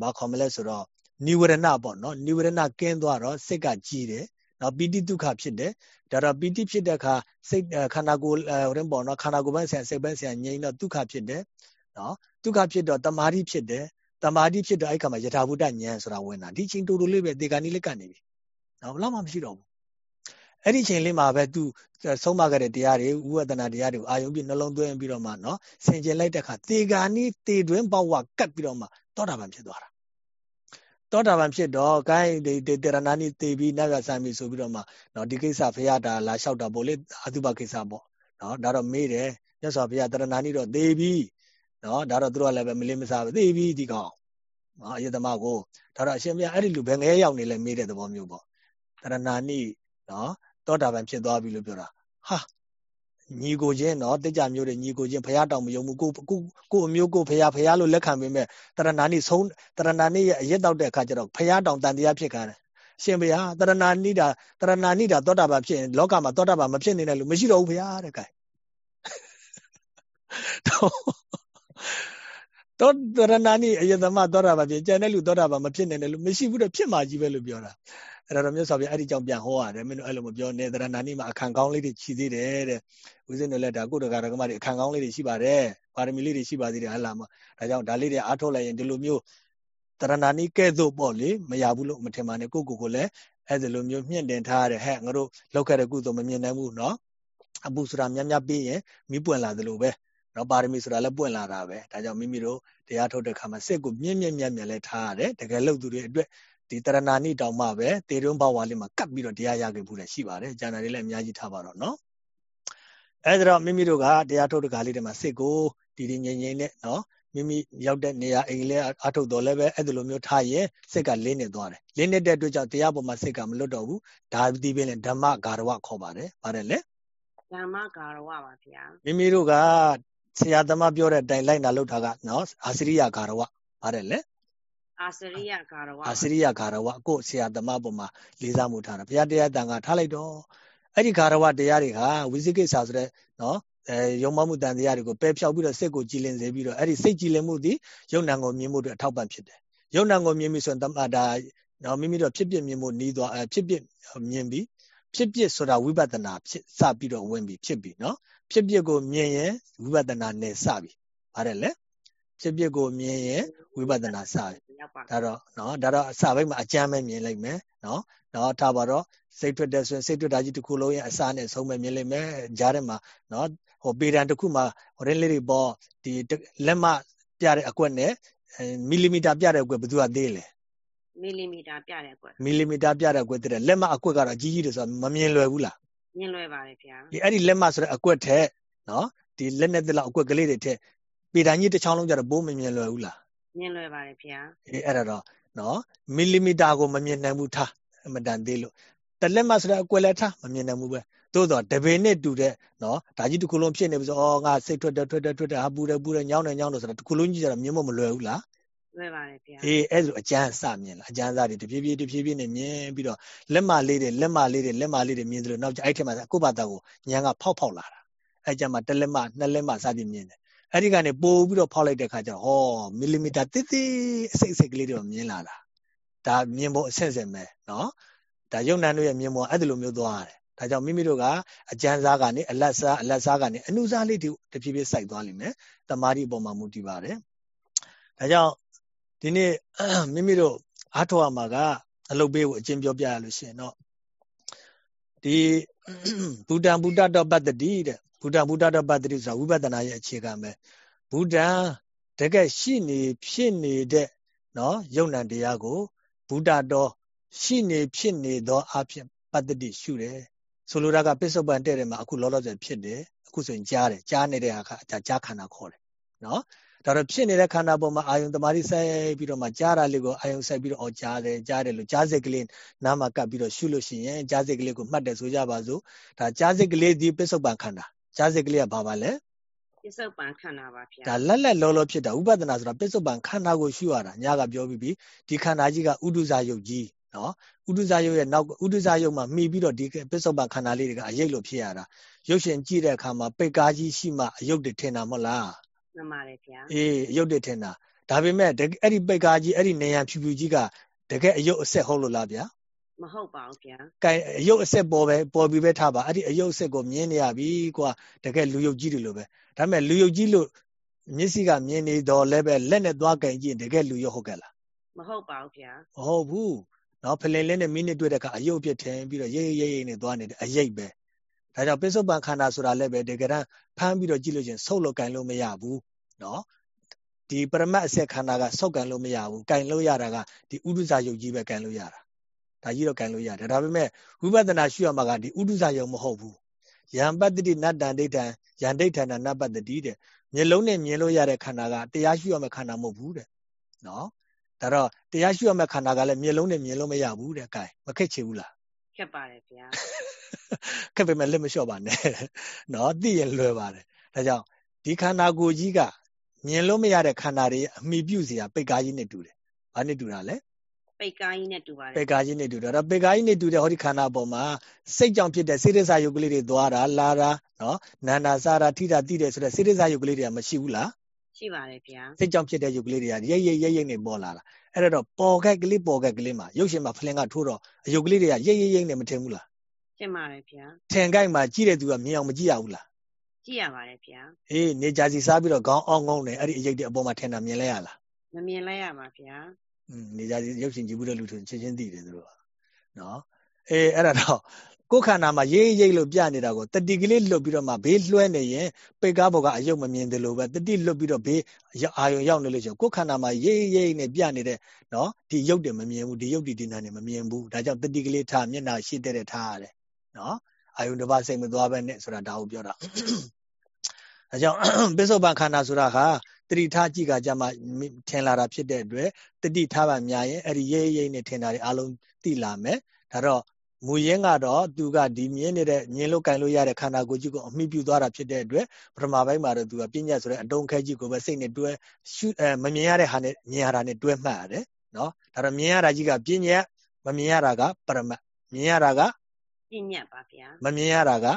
ဘာခေါ်မလဲဆိုတော့နိဝရဏပေါ့နော်နိဝရဏကင်းသွားတော့စိတ်ကကြည်တယ် နော်ပိဋိဒုက္ခဖြစ်တယ်ဒါတော့ပိဋိဖြစ်တဲ့အခါစိတ်ခန္ဓာကိုယ်ဟိုရင်ပေါ့နော်ခန္ဓာကိုယ်ပိုင်းဆရာစိတ်ပိုင်းဆရာငြိမ်းတော့ဒုက္ခဖြစ်တယ်နော်ဒုက္ခဖြစ်တော့တမာတိဖြစ်တယ်တမာတိဖြစ်တော့အဲ့ခါမှာယထာဘုဒ္ဓဉာဏ်ဆိုတာဝင်တာဒီချိန်တူတူလေးပဲဒေဂာနီလေးကနေပြီနော်ဘလောက်မှမရှိတော့ဘူးအဲ့ဒီချိန်လေးမှာပဲသူဆုံးမခဲ့တဲ့တရားတွေဥဝဒနာတရားတွေကိုအာယုံပြနှလုံးသွင်းပြီးတော့မှနော်ဆင်ကျင်လိုက်တဲ့အခါတေဂာနီတေတွင်းပေါဝကတ်ပြီးတော့မှတောတာပန်ဖြစ်သွားတာ တောတာပန်ဖြစ်တော့ဂိုင်းဒီတေရဏနီတေပြီးနတ်ရဆမ်းပြီဆိုပြီးတော့မှနော်ဒီကိစ္စဖရတာလာလျှောက်တာပေါ့လေအတုပကိစ္စပေါ့နော်ဒါတော့မေးတယ်မြတ်စွာဘုရားတရဏနီတော့သေပြီနော်ဒါတော့သူတို့ကလည်းပဲမလေးမစားပဲသေပြီဒီကောင်နော်အယတမကိုဒါတော့အရှင်ဘုရားအဲ့ဒီလူဘယ်ငဲရောက်နေလဲမေးတဲ့သဘောမျိုးပေါ့တရဏနီနော်တောတာပန်ဖြစ်သွားပြီလို့ပြောတာဟာ ညီကိုချင်းနော်တိကြမျိုးတွေညီကိုချင်းဖះတောင်မယုံဘူးကိုကိုကိုအမျိုးကိုဖះဖះလို့လက်ခံပေးမဲ့တရဏာနိဆုံးတရဏာနိရဲ့အရက်တောက်တဲ့အခါကျတော့ဖះတောင်တန်တရားဖြစ်ခံတယ်ရှင်ဘုရားတရဏာနိတာတရဏာနိတာသောတာပန်ဖြစ်ရင်လောကမှာသောတာပန်မဖြစ်နေတဲ့လူမရှိတော့ဘူးဘုရားတဲ့ကဲ တော့တရဏာနိအယသမသောတာပန်ဖြစ်ကျန်တဲ့လူသောတာပန်မဖြစ်နေတယ်လူမရှိဘူးတော့ဖြစ်မှာကြီးပဲလို့ပြောတာအဲ့တော့မြတ်စွာဘုရားအဲ့ဒီကြောင့်ပြန်ဟောရတယ်မင်းတို့အဲ့လိုမပြောနဲ့သရဏာနိမှာအခန့်ကောင်းလေးတွေရှိသေးတယ်တဲ့ဦးဇင်းတို့လည်းဒါကုတ္တကာရကမတွေအခန့်ကောင်းလေးတွေရှိပါတယ်ပါရမီလေးတွေရှိပါသေးတယ်ဟလာမဒါကြောင့်ဒါလေးတွေအားထုတ်လိုက်ရင်ဒီလိုမျိုးတရဏာနိကဲ့သို့ပေါ့လေမရဘူးလို့မထင်ပါနဲ့ကိုကိုကိုလည်းအဲ့ဒီလိုမျိုးမြင့်တင်ထားရတဲ့ဟဲ့ငါတို့လောက်ခဲ့တဲ့ကုသိုလ်မမြင်နိုင်ဘူးနော်အပူဆိုတာများများပြီးရင်မိပွင့်လာသလိုပဲ နော်ပါရမီဆိုတာလည်းပွင့်လာတာပဲဒါကြောင့်မိမိတို့တရားထုတ်တဲ့ခါမှာစိတ်ကိုမြင့်မြင့်မြတ်မြတ်လဲထားရတယ်တကယ်လို့သူတွေအတွက်ဒီတရဏာနိတောင်မှပဲတေရုံဘဝလေးမှာကတ်ပြီးတော့တရားရခဲ့ဘူးလည်းရှိပါတယ်။ကျန်တာတွေလည်းအများကြီးထားပါတော့နော်။အဲဒါတော့မိမိတို့ကတရားထုတ်တဲ့ခါလေးတွေမှာစိတ်ကိုတည်တည်ငြိမ်ငြိမ်နဲ့နော်မိမိရောက်တဲ့နေရာအိမ်လေးအထုတ်တော်လည်းပဲအဲ့ဒီလိုမျိုးထားရင်စိတ်ကလင်းနေသွားတယ်။လင်းနေတဲ့အတွက်ကြောင့်တရားပေါ်မှာစိတ်ကမလွတ်တော့ဘူး။ဒါဒီပင်လည်းဓမ္မဂါရဝခေါ်ပါတယ်။ပါတယ်လေ။
ဓမ္မဂါရဝပါဗျာ။
မိမိတို့က ဆရာသမားပြောတဲ့အတိုင်းလိုက်နာလုပ်တာကနော်အာစရိယဂါရဝပါတယ်လေ။
အာစရိယဂါရဝ
အာစရိယဂါရဝကိုဆရာသမားပေါ်မှာလေးစားမှုထားတာဘုရားတရားတန်ခါထားလိုက်တော့အဲ့ဒီဂါရဝတရားတွေကဝိသိကိစ္စဆိုတဲ့နော်အဲယုံမမှုတန်တရားတွေကိုပယ်ဖြောက်ပြီးတော့စိတ်ကိုကြည်လင်စေပြီးတော့အဲ့ဒီစိတ်ကြည်လင်မှုသည်ယုံနံကိုမြင်မှုတွေအထောက်ပံ့ဖြစ်တယ်ယုံနံကိုမြင်ပြီဆိုရင်တမတာနော်မိမိတို့ဖြစ်ဖြစ်မြင်မှုနီးသွားအဲဖြစ်ဖြစ်မြင်ပြီးဖြစ်ဖြစ်ဆိုတာဝိပဿနာဖြစ်စပြီးတော့ဝင်ပြီးဖြစ်ပြီးနော် ဖြစ်ဖြစ်ကိုမြင်ရင်ဝိပဿနာနဲ့စပြီးပါတယ်လေဖြစ်ဖြစ်ကိုမြင်ရင်ဝိပဿနာစပြီဒါတော့နော်ဒါတော့အစဘက်မှာအကျမ်းပဲမြင်လိုက်မယ်နော်နော်ထားပါတော့စိတ်ထွက်တဲ့ဆိုရင်စိတ်ထွက်တာကြီးတစ်ခုလုံးရဲ့အစနဲ့ဆုံးပဲမြင်လိုက်မယ်ကြားထဲမှာနော်ဟိုပေဒံတစ်ခုမှာဟိုရင်းလေးတွေပေါ့ဒီလက်မပြတဲ့အကွက်နဲ့မီလီမီတာပြတဲ့အကွက်ဘယ်သူကသေးလဲ
မီလီမီတာပြတဲ့အကွက်
မီလီမီတာပြတဲ့အကွက်တဲ့လက်မအကွက်ကတော့အကြီးကြီးတယ်ဆိုတော့မမြင်လွယ်ဘူးလား
မြင်လွယ်ပါတယ်ဗျာ
ဒီအဲ့ဒီလက်မဆိုတဲ့အကွက်ထက်နော်ဒီလက်နဲ့တလောက်အကွက်ကလေးတွေထက်ပေတန်ကြီးတစ်ချောင်းလုံးကြတော့ပိုးမမြင်လွယ်ဘူးလား
မြင်လွယ်ပါတယ်ဗျာ
အေးအဲ့ဒါတော့နော်မီလီမီတာကိုမမြင်နိုင်ဘူးထားအမတန်သေးလို့တလက်မဆိုတဲ့အကွယ်လက်ထားမမြင်နိုင်ဘူးပဲသို့တော့တပင်နဲ့တူတဲ့နော်ဒါကြီးတစ်ခုလုံးဖြစ်နေပြီဆိုဩငါစိတ်ထွက်တယ်ထွက်တယ်ထွက်တယ်ဟာပူတယ်ပူတယ်ညောင်းတယ်ညောင်းတယ်ဆိုတာတစ်ခုလုံးကြီးကြတော့မြင်မမလွယ်ဘူးလား
လွယ်ပါတယ်ဗျာ
အေးအဲ့လိုအကျန်းစမြင်လားအကျန်းစားတွေတဖြည်းဖြည်းတဖြည်းဖြည်းနဲ့မြင်ပြီးတော့လက်မလေးတွေလက်မလေးတွေလက်မလေးတွေမြင်သလိုနောက်ကျအဲ့ထက်မှကိုယ့်ဘာသာကိုညံကဖောက်ဖောက်လာတာအဲ့ကြမှာတလက်မနှစ်လက်မစသည်မြင်တယ်အဲ့ဒီကနေပို့ပြီးတော့ဖောက်လိုက်တဲ့ခါကျတော့ဟောမီလီမီတာတိတိအစိတ်အစိတ်ကလေးတွေမြင်လာတာဒါမြင်ဖို့အဆင့်ဆင့်ပဲနော်ဒါယုံနံတို့ရဲ့မြင်ဖို့အဲ့ဒီလိုမျိုးသွားရတယ်ဒါကြောင့်မိမိတို့ကအကျန်းစားကနေအလတ်စားအလတ်စားကနေအနုစားလေးတဖြည်းဖြည်းစိုက်သွားလိမ့်မယ်တမာတိအပေါ်မှာမူတည်ပါတယ်ဒါကြောင့် ဒီနေ့မိမိတို့အားထုတ်ရမှာကအလုပ်ပေးကိုအကျင့်ပြောပြရလို့ရှိရင်တော့ဒီဘူတံဘူတတော်ပတ္တိတဲ့ဘူတံဘူတတော်ပတ္တိဆိုတာဝိပဿနာရဲ့အခြေခံပဲဘူတံတကယ်ရှိနေဖြစ်နေတဲ့နော်ယုံ nant တရားကိုဘူတတော်ရှိနေဖြစ်နေသောအဖြစ်ပတ္တိရှုတယ်ဆိုလိုတာကပစ္စုပန်တဲ့တယ်မှာအခုလောလောဆယ်ဖြစ်တယ်အခုဆိုရင်ကြားတယ်ကြားနေတဲ့အခါကြားခန္ဓာခေါ်တယ်နော် ဒါတော့ဖြစ်နေတဲ့ခန္ဓာပေါ်မှာအာယုံတမာတိစိုက်ပြီးတော့မှကြားတာလေးကိုအာယုံစိုက်ပြီးတော့အော်ကြားတယ်ကြားတယ်လို့ကြားစိတ်ကလေးနားမှာကပ်ပြီးတော့ရှုလို့ရှိရင်ကြားစိတ်ကလေးကိုမှတ်တယ်ဆိုကြပါစို့ဒါကြားစိတ်ကလေးဒီပစ္စုပန်ခန္ဓာကြားစိတ်ကလေးကဘာပါလဲ
ပစ္စုပန်ခန္ဓာပါဗျာ
ဒါလက်လက်လောလောဖြစ်တာဥပဒနာဆိုတာပစ္စုပန်ခန္ဓာကိုရှုရတာညကပြောပြီးပြီဒီခန္ဓာကြီးကဥဒုဇာယုတ်ကြီးနော်ဥဒုဇာယုတ်ရဲ့နောက်ဥဒုဇာယုတ်မှာမှီပြီးတော့ဒီပစ္စုပန်ခန္ဓာလေးတွေကအယိတ်လို့ဖြစ်ရတာရုပ်ရှင်ကြည့်တဲ့အခါမှာပိတ်ကားကြီးရှိမှအယုတ်တွေထင်တာမဟုတ်လား
မှန်ပါတယ်ဗျာ
အေးအယုတ်တွေထင်တာဒါပေမဲ့အဲ့ဒီပိတ်ကားကြီးအဲ့ဒီနေရန်ဖြူဖြူကြီးကတကယ်အယုတ်အဆက်ဟုတ်လို့လားဗျာ
မဟုတ်ပါဘူးဗျာ
ကဲအယုတ်အဆက်ပေါ်ပဲပေါ်ပြီးပဲထားပါအဲ့ဒီအယုတ်အဆက်ကိုမြင်နေရပြီကွာတကယ်လူယုတ်ကြီးတွေလိုပဲဒါပေမဲ့လူယုတ်ကြီးလို့မျက်စိကမြင်နေတော့လည်းပဲလက်နဲ့သွားကြင်ကြည့်တကယ်လူယုတ်ဟုတ်ကဲ့လား
မဟုတ်ပါဘူးဗျာ
မဟုတ်ဘူးနော်ဖလင်လင်းနဲ့မိနစ်တွေ့တဲ့အခါအယုတ်ပြထင်ပြီးတော့ရိပ်ရိပ်ရိပ်နဲ့သွားနေတယ်အရိပ်ပဲဒါကြောင့်ပိဿုပန်ခန္ဓာဆိုတာလည်းပဲတကယ်တမ်းဖမ်းပြီးတော့ကြည့်လို့ချင်းဆုပ်လို့ကင်လို့မရဘူး နော်ဒီပရမတ်အဆက်ခန္ဓာကဆုပ်ကန်လို့မရဘူးကင်လို့ရတာကဒီဥဒုဇာယုတ်ကြီးပဲကင်လို့ရတာဒါကြီးတော့ကင်လို့ရတယ်ဒါပေမဲ့ဝိပဿနာရှုရမှာကဒီဥဒုဇာယုတ်မဟုတ်ဘူးယံပတ္တိနတ္တန်ဒိဋ္ဌံယံဒိဋ္ဌာနနပတ္တိတဲ့မျက်လုံးနဲ့မြင်လို့ရတဲ့ခန္ဓာကတရားရှုရမယ့်ခန္ဓာမဟုတ်ဘူးတဲ့နော်ဒါတော့တရားရှုရမယ့်ခန္ဓာကလည်းမျက်လုံးနဲ့မြင်လို့မရဘူးတဲ့ gain မခက်ချေဘူးလား
ခက်ပါတယ်ဗျာ
ခက်ပေမဲ့လက်မလျှော့ပါနဲ့နော်သိရင်လွယ်ပါတယ်ဒါကြောင့်ဒီခန္ဓာကိုယ်ကြီးက မြင်လို့မရတဲ့ခန္ဓာတွေအမိပြုစရာပိတ်ကားကြီးနဲ့တူတယ်။ဘာနဲ့တူတာလဲ။
ပိတ်ကားကြီးနဲ့တူပါတယ်။
ပိတ်ကားကြီးနဲ့တူတယ်။ဒါပိတ်ကားကြီးနဲ့တူတဲ့ဟောဒီခန္ဓာပေါ်မှာစိတ်ကြောင့်ဖြစ်တဲ့စေတစာယုတ်ကလေးတွေသွားတာလာတာနော်နန္ဒာစားတာထိတာတိတယ်ဆိုတဲ့စေတစာယုတ်ကလေးတွေကမရှိဘူးလား။
ရှိပါတယ်ဗျာ။
စိတ်ကြောင့်ဖြစ်တဲ့ယုတ်ကလေးတွေကရိပ်ရိပ်ရိပ်ရိပ်နဲ့ပေါ်လာတာ။အဲ့တော့ပေါ်ခက်ကလေးပေါ်ခက်ကလေးမှာရုပ်ရှင်မှာဖလင်ကထိုးတော့အယုတ်ကလေးတွေကရိပ်ရိပ်ရိပ်နဲ့မထင်ဘူးလား။
ထင်ပါတယ်ဗျာ။
ထင်ကိုက်မှာကြည့်တဲ့သူကမြင်အောင်မကြည့်ရဘူးလား
ကြည့်ရပါတယ်ဗျာ
အေးနေကြစီစားပြီးတော့ခေါင်းအောင်ငုံနေအဲ့ဒီအရိပ်တွေအပေါ်မှာထင်တာမြင်လဲရလား
မမြင်လဲရပါဗျာ
อืมနေကြစီရုပ်ရှင်ကြည့်ဘူးတဲ့လူတွေချင်းချင်းသိတယ်သူတို့ကနော်အေးအဲ့ဒါတော့ကိုယ်ခန္ဓာမှာရေးရိပ်လို့ပြနေတာကိုတတိကလေးလွတ်ပြီးတော့မှဘေးလွှဲနေရင်ပိတ်ကားဘောကအယုတ်မမြင်တယ်လို့ပဲတတိလွတ်ပြီးတော့ဘေးအာယုံရောက်နေလို့ရှိရင်ကိုယ်ခန္ဓာမှာရေးရိပ်နဲ့ပြနေတဲ့နော်ဒီရုပ်တွေမမြင်ဘူးဒီရုပ်ဒီဒီနာနေမမြင်ဘူးဒါကြောင့်တတိကလေးထားမျက်နှာရှိတဲ့ထားရတယ်နော်အာယုံတစ်ပါးစိတ်မသွားပဲနဲ့ဆိုတာဒါကိုပြောတာ ဒါကြောင့်ပစ္စုပန်ခန္ဓာဆိုတာဟာတတိထားကြည့်ကကြမှာထင်လာတာဖြစ်တဲ့အတွက်တတိထားပါများရင်အဲ့ဒီရိပ်ရိပ်နဲ့ထင်တာတွေအလုံးသိလာမယ်ဒါတော့မူရင်းကတော့သူကဒီမြင်နေတဲ့မြင်လို့ကင်လို့ရတဲ့ခန္ဓာကိုယ်ကြီးကိုအမိပြုသွားတာဖြစ်တဲ့အတွက်ပထမပိုင်းမှာတော့သူကပြဉ္ညာဆိုတဲ့အတုံးခဲကြီးကိုပဲစိတ်နဲ့တွဲရှုအဲမမြင်ရတဲ့ဟာနဲ့မြင်ရတာနဲ့တွဲမှတ်ရတယ်နော်ဒါတော့မြင်ရတာကြီးကပြဉ္ညာမမြင်ရတာကပရမတ်မြင်ရတာက
ပြဉ္ညာပါဗျာ
မမြင်ရတာက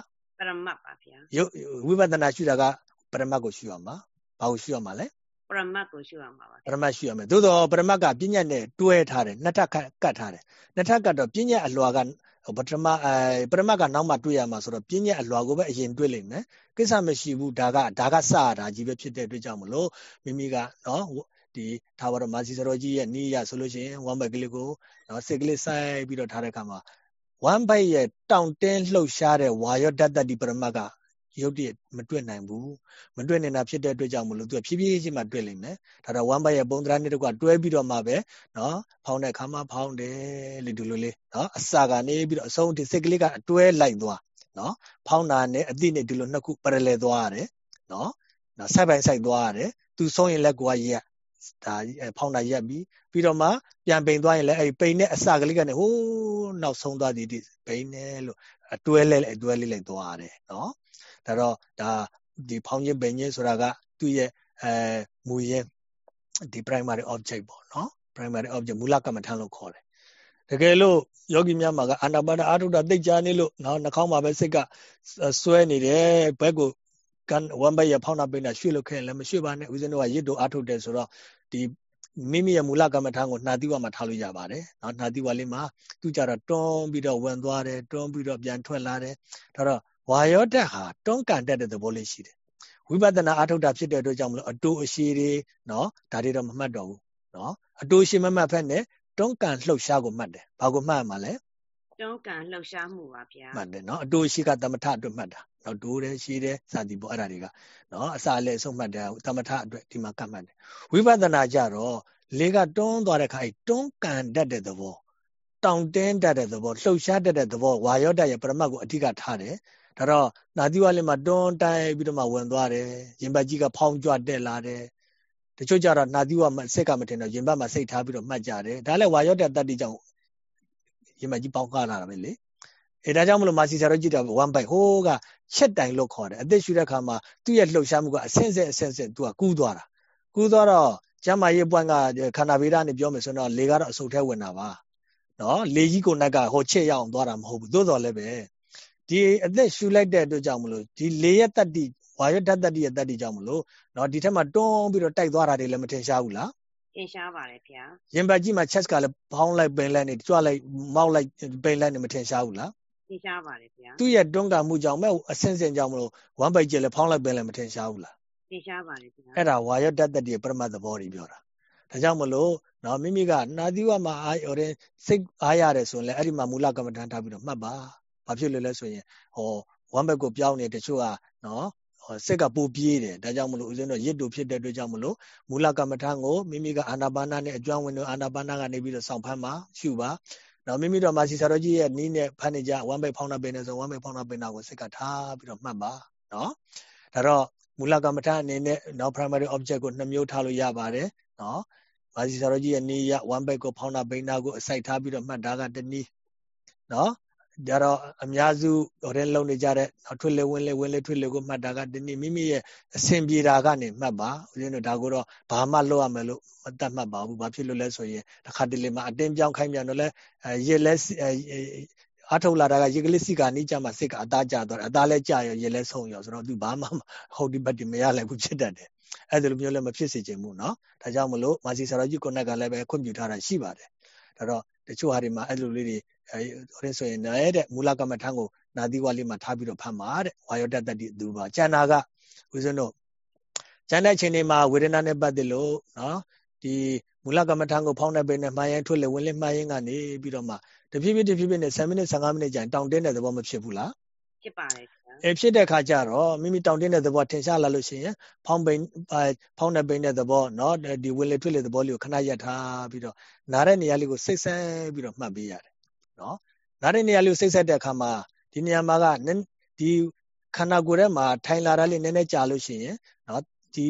ပရမတ်ပါဗျာ
ရုပ်ဝိပဿနာရှုတာကပရမတ်ကိုရှုရမှာဘာကိုရှုရမှာလဲ
ပရမတ်ကိုရှုရမှာပါ
ပရမတ်ရှုရမယ်သို့တော့ပရမတ်ကပြညတ်နဲ့တွဲထားတယ်နှစ်ထပ်ကတ်ထားတယ်နှစ်ထပ်ကတ်တော့ပြညတ်အလွာကပထမအဲပရမတ်ကနောက်မှတွေ့ရမှာဆိုတော့ပြညတ်အလွာကိုပဲအရင်တွေ့လိမ့်မယ်ကိစ္စမရှိဘူးဒါကဒါကစရတာကြီးပဲဖြစ်တဲ့အတွက်ကြောင့်မလို့မိမိကနော်ဒီထားပါတော့မာစီစရောကြီးရဲ့နီးရဆိုလို့ရှိရင်ဝမ်ဘက်ကလေးကိုနော်စစ်ကလေးစိုက်ပြီးတော့ထားတဲ့အခါမှာ ဝမ်ဘက်ရဲ့တောင့်တင်းလှုပ်ရှားတဲ့ဝါရော့တတ်တတ်ဒီပရမတ်ကရုပ်တည်းမတွေ့နိုင်ဘူးမတွေ့နိုင်တာဖြစ်တဲ့အတွက်ကြောင့်မလို့သူကဖြည်းဖြည်းချင်းမှတွေ့လိမ့်မယ်ဒါတော့ဝမ်ဘတ်ရဲ့ပုံသဏ္ဍာန်နဲ့တကွတွဲပြီးတော့မှပဲနော်ဖောင်းတဲ့ခါမှဖောင်းတယ်လေဒီလိုလေးနော်အစာကနေပြီးတော့အဆုံးဒီစိတ်ကလေးကအတွဲလိုက်သွားနော်ဖောင်းတာနဲ့အတိနဲ့ဒီလိုနှစ်ခု parallel သွားရတယ်နော်နော် side by side သွားရတယ်သူဆုံးရင်လည်းကိုကရက်ဒါဖောင်းတာရက်ပြီးပြီးတော့မှပြန်ပိန်သွားရင်လည်းအဲ့ပိန်နဲ့အစကလေးကနေဟိုး နောက်ဆုံးသွားသည်ဒီပိန်နဲ့လို့အတွဲလဲအတွဲလေးလိုက်သွားတယ်နော်ဒါတော့ဒါဒီဖောင်းခြင်းပိန်ခြင်းဆိုတာကသူ့ရဲ့အဲမူရင်းဒီ primary object ပေါ့နော် primary object မူလကမ္မထံလို့ခေါ်တယ်တကယ်လို့ယောဂီများမှာကအာနာပါနအာထုတာသိကြနေလို့နော်နှာခေါင်းမှာပဲစိတ်ကဆွဲနေတယ်ဘက်ကိုကန်ဝမ်ဘက်ရဖောင်းတာပိန်တာရွှေ့လို့ခဲ့ရင်လည်းမရွှေ့ပါနဲ့ဦးဇင်းတို့ကရစ်တို့အာထုတယ်ဆိုတော့ဒီ မိမိရဲ့မူလကမ္မထံကိုနှာတိဝမှာထားလို့ရပါတယ်နော်နှာတိဝလေးမှာသူကြတော့တွန်းပြီးတော့ဝင်သွားတယ်တွန်းပြီးတော့ပြန်ထွက်လာတယ်ဒါတော့ဝါယောတက်ဟာတွန်းကန်တက်တဲ့သဘောလေးရှိတယ်ဝိပဿနာအာထုတာဖြစ်တဲ့အတွက်ကြောင့်မလို့အတူအရှိတွေနော်ဒါတွေတော့မမှတ်တော့ဘူးနော်အတူရှိမမှတ်ဖက်နဲ့တွန်းကန်လှုပ်ရှားကိုမှတ်တယ်ဘာကိုမှတ်မှာလဲ
တွန်းကန်လှုပ်ရှားမှုပါဗျာ
မှတ်တယ်နော်အတူရှိကသမထအတွက်မှတ်တာနော်ဒိုးတယ်ရှိတယ်စသည်ပေါ့အဲ့ဒါတွေကနော်အစာလည်းဆုံးမှတ်တယ်သမထအတွက်ဒီမှာကတ်မှတ်တယ်ဝိပဿနာကြတော့လေကတွန်းသွားတဲ့ခါအဲ့တွန်းကန်တတ်တဲ့သဘောတောင်တင်းတတ်တဲ့သဘောလှုပ်ရှားတတ်တဲ့သဘောဝါယောတရဲ့ပရမတ်ကိုအဓိကထားတယ်ဒါတော့နာသီဝလေးမှာတွန်းတိုက်ပြီးတော့မှဝင်သွားတယ်ရင်ဘတ်ကြီးကဖောင်းကြွတက်လာတယ်တချို့ကြတော့နာသီဝမှာစိတ်ကမထင်တော့ရင်ဘတ်မှာစိတ်ထားပြီးတော့မှတ်ကြတယ်ဒါလည်းဝါယောတတတ္တိကြောင့် ရင်ဘတ်ကြီးပေါင်းကားလာတာပဲလေအဲဒါကြောင့်မလို့မာစီဆရာတို့ကြည့်တော့1 byte ဟိုးကချက်တိုင်လို့ခေါ်တယ်အသက်ရှူတဲ့ခါမှာသူ့ရဲ့လှုပ်ရှားမှုကအဆင့်ဆင့်အဆင့်ဆင့်သူကကူးသွားတာကူးသွားတော့ကျမ်းမာရေးပွင့်ကခန္ဓာဗေဒနဲ့ပြောမယ်ဆိုတော့လေကတော့အဆုတ်ထဲဝင်တာပါနော်လေကြီးကိုနက်ကဟိုချစ်ရအောင်သွားတာမဟုတ်ဘူးသို့တော်လည်းပဲဒီအသက်ရှူလိုက်တဲ့အတွက်ကြောင့်မလို့ဒီလေရဲ့တတ္တိဝါရတတ္တိရဲ့တတ္တိကြောင့်မလို့နော်ဒီထက်မှတွန်းပြီးတော့တိုက်သွားတာတွေလည်းမထင်ရှားဘူးလား
ထင်ရှားပါတယ်ဗျာ
ရင်ပတ်ကြီးမှာ chest ကလည်းဖောင်းလိုက်ပင်လိုက်နေကြွလိုက်မောက်လိုက်ပင်လိုက်နေမထင်ရှားဘူးလား
ထင်ရှားပါတယ်ဗျာ
သူ့ရဲ့တွန်းကမှုကြောင့်မဲ့အဆင့်ဆင့်ကြောင့်မလို့ဝမ်ပိုက်ကျလည်းဖောင်းလိုက်ပင်လည်းမထင်ရှားဘူးလား
ထင်ရှားပါတယ်ဗျာ
အဲ့ဒါဝါရတတ္တိရဲ့ပရမတ်သဘောတွေပြောတာဒါကြောင့်မလို့နော်မိမိကနာသီဝမှာအာရင်းစိတ်အားရတယ်ဆိုရင်လည်းအဲ့ဒီမှာမူလကမ္မဋ္ဌာန်းထားပြီးတော့မှတ်ပါဘာဖြစ်လို့လဲဆိုရင်ဟောဝမ်ဘက်ကိုပြောင်းနေတချို့ကနော် စိတ်ကပိုပြေးတယ်ဒါကြောင့်မလို့ဦးဇင်းတို့ရစ်တူဖြစ်တဲ့အတွက်ကြောင့်မလို့မူလကမ္မထံကိုမိမိကအာနာပါနနဲ့အကျွမ်းဝင်တို့အာနာပါနကနေပြီးတော့စောင့်ဖမ်းပါရှုပါနော်မိမိတို့မာစီဆရာတော်ကြီးရဲ့နီးနဲ့ဖမ်းနေကြဝမ်းဘိတ်ဖောင်းတာပင်နေဆိုဝမ်းဘိတ်ဖောင်းတာပင်တာကိုစိတ်ကထားပြီးတော့မှတ်ပါနော်ဒါတော့မူလကမ္မထအနေနဲ့နော် primary object ကိုနှစ်မျိုးထားလို့ရပါတယ်နော်မာစီဆရာတော်ကြီးရဲ့နီးရဝမ်းဘိတ်ကိုဖောင်းတာပင်တာကိုအစိုက်ထားပြီးတော့မှတ်တာကတနည်းနော် ဒါတော့အများစုဟိုတဲ့လုံနေကြတဲ့ထွေလေဝင်လေဝင်လေထွေလေကိုမှတ်တာကဒီနေ့မိမိရဲ့အစဉ်ပြေတာကနေမှတ်ပါဦးဇင်းတို့ဒါကိုတော့ဘာမှလုပ်ရမယ်လို့မတတ်မှတ်ပါဘူးဘာဖြစ်လို့လဲဆိုရင်တစ်ခါတလေမှအတင်းပြောင်းခိုင်းပြန်တော့လဲရက်လဲအထုတ်လာတာကရေကလေးစိကနီးကြမှာစိတ်ကအသားကျသွားတယ်အသားလဲကျရောရေလဲဆုံးရောဆိုတော့သူဘာမှဟုတ်ဒီဘတ်ဒီမရလိုက်ဘူးဖြစ်တတ်တယ်အဲ့ဒါလိုမျိုးလည်းမဖြစ်စေချင်ဘူးเนาะဒါကြောင့်မလို့မာစီဆရာကြီးကိုနက်ကလည်းပဲခွင့်ပြုထားတာရှိပါတယ် ဒါတော့တချို့ဟာတွေမှာအဲ့လိုလေးတွေအဲဟိုဆိုရင်လည်းတဲ့မူလကမ္မထံကိုနာသီဝလေးမှာထားပြီးတော့ဖတ်မှာတဲ့ဝါယောတတ္တိသူပါကျန်တာကဦးဇင်းတို့ကျန်တဲ့ချိန်တွေမှာဝေဒနာနဲ့ပတ်သက်လို့နော်ဒီမူလကမ္မထံကိုဖောင်းတဲ့ပိနဲ့မှားရင်ထွက်လေဝင်လေမှားရင်ကနေပြီးတော့မှတဖြည်းဖြည်းတဖြည်းဖြည်းနဲ့7မိနစ်15မိနစ်ကြာတောင်တင်းတဲ့သဘောမဖြစ်ဘူးလား
ဖြစ်ပါတယ်
အဲဖြစ်တဲ့ခါကျတော့မိမိတောင်တင်းတဲ့သဘောထင်ရှားလာလို့ရှိရင်ဖောင်းပိန်ဖောင်းတဲ့ပိန်တဲ့သဘောเนาะဒီဝင်လေထွက်လေသဘောလေးကိုခဏရက်ထားပြီးတော့နားတဲ့နေရာလေးကိုစိတ်ဆက်ပြီးတော့မှတ်ပေးရတယ်နော်နားတဲ့နေရာလေးကိုစိတ်ဆက်တဲ့အခါမှာဒီနေရာမှာကဒီခန္ဓာကိုယ်ထဲမှာထိုင်လာတာလေးနည်းနည်းကြာလို့ရှိရင်နော်ဒီ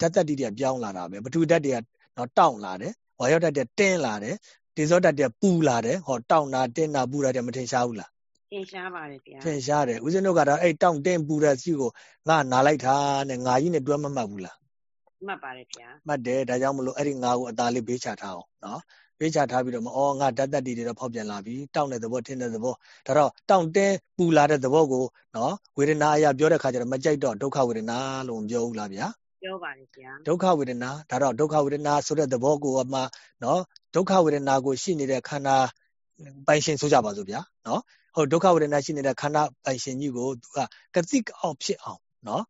ဓာတ်တက်တီတွေကပြောင်းလာတာပဲဘသူဓာတ်တွေကနော်တောင့်လာတယ်ဝါရောက်ဓာတ်တွေတင်းလာတယ်ဒီဇောဓာတ်တွေပူလာတယ်ဟောတောင့်တာတင်းတာပူတာတွေမထင်ရှားဘူးလား
ထင်ရှားပါတယ်ဗျာ
ထင်ရှားတယ်ဦးဇင်းတို့ကတော့အဲ့တောင့်တင်းပူတဲ့စီကိုငါနာလိုက်တာနဲ့ငါကြီးနဲ့တွဲမမှတ်ဘူးလား
မှတ်ပါတယ်ဗျာ
မှတ်တယ်ဒါကြောင့်မလို့အဲ့ဒီငါကိုအသာလေးဘေးချထားအောင်နော်ပေးချထားပြီးတော့မအော်ငါဓာတ်တက်တီတွေတော့ဖောက်ပြန်လာပြီတောင့်တဲ့သဘောထင်းတဲ့သဘောဒါတော့တောင့်တဲပူလာတဲ့သဘောကိုနော်ဝေဒနာအရာပြောတဲ့ခါကျတော့မကြိုက်တော့ဒုက္ခဝေဒနာလို့မပြောဘူးလားဗျာ
ပြောပါတယ်ဗျာ
ဒုက္ခဝေဒနာဒါတော့ဒုက္ခဝေဒနာဆိုတဲ့သဘောကိုအမှနော်ဒုက္ခဝေဒနာကိုရှိနေတဲ့ခန္ဓာ ပိုင်ရှင်ဆိုကြပါစို့ဗျာနော်ဟုတ်ဒုက္ခဝေဒနာရှိနေတဲ့ခန္ဓာပိုင်ရှင်ကြီးကိုသူကကတိအောင်ဖြစ်အောင်နော်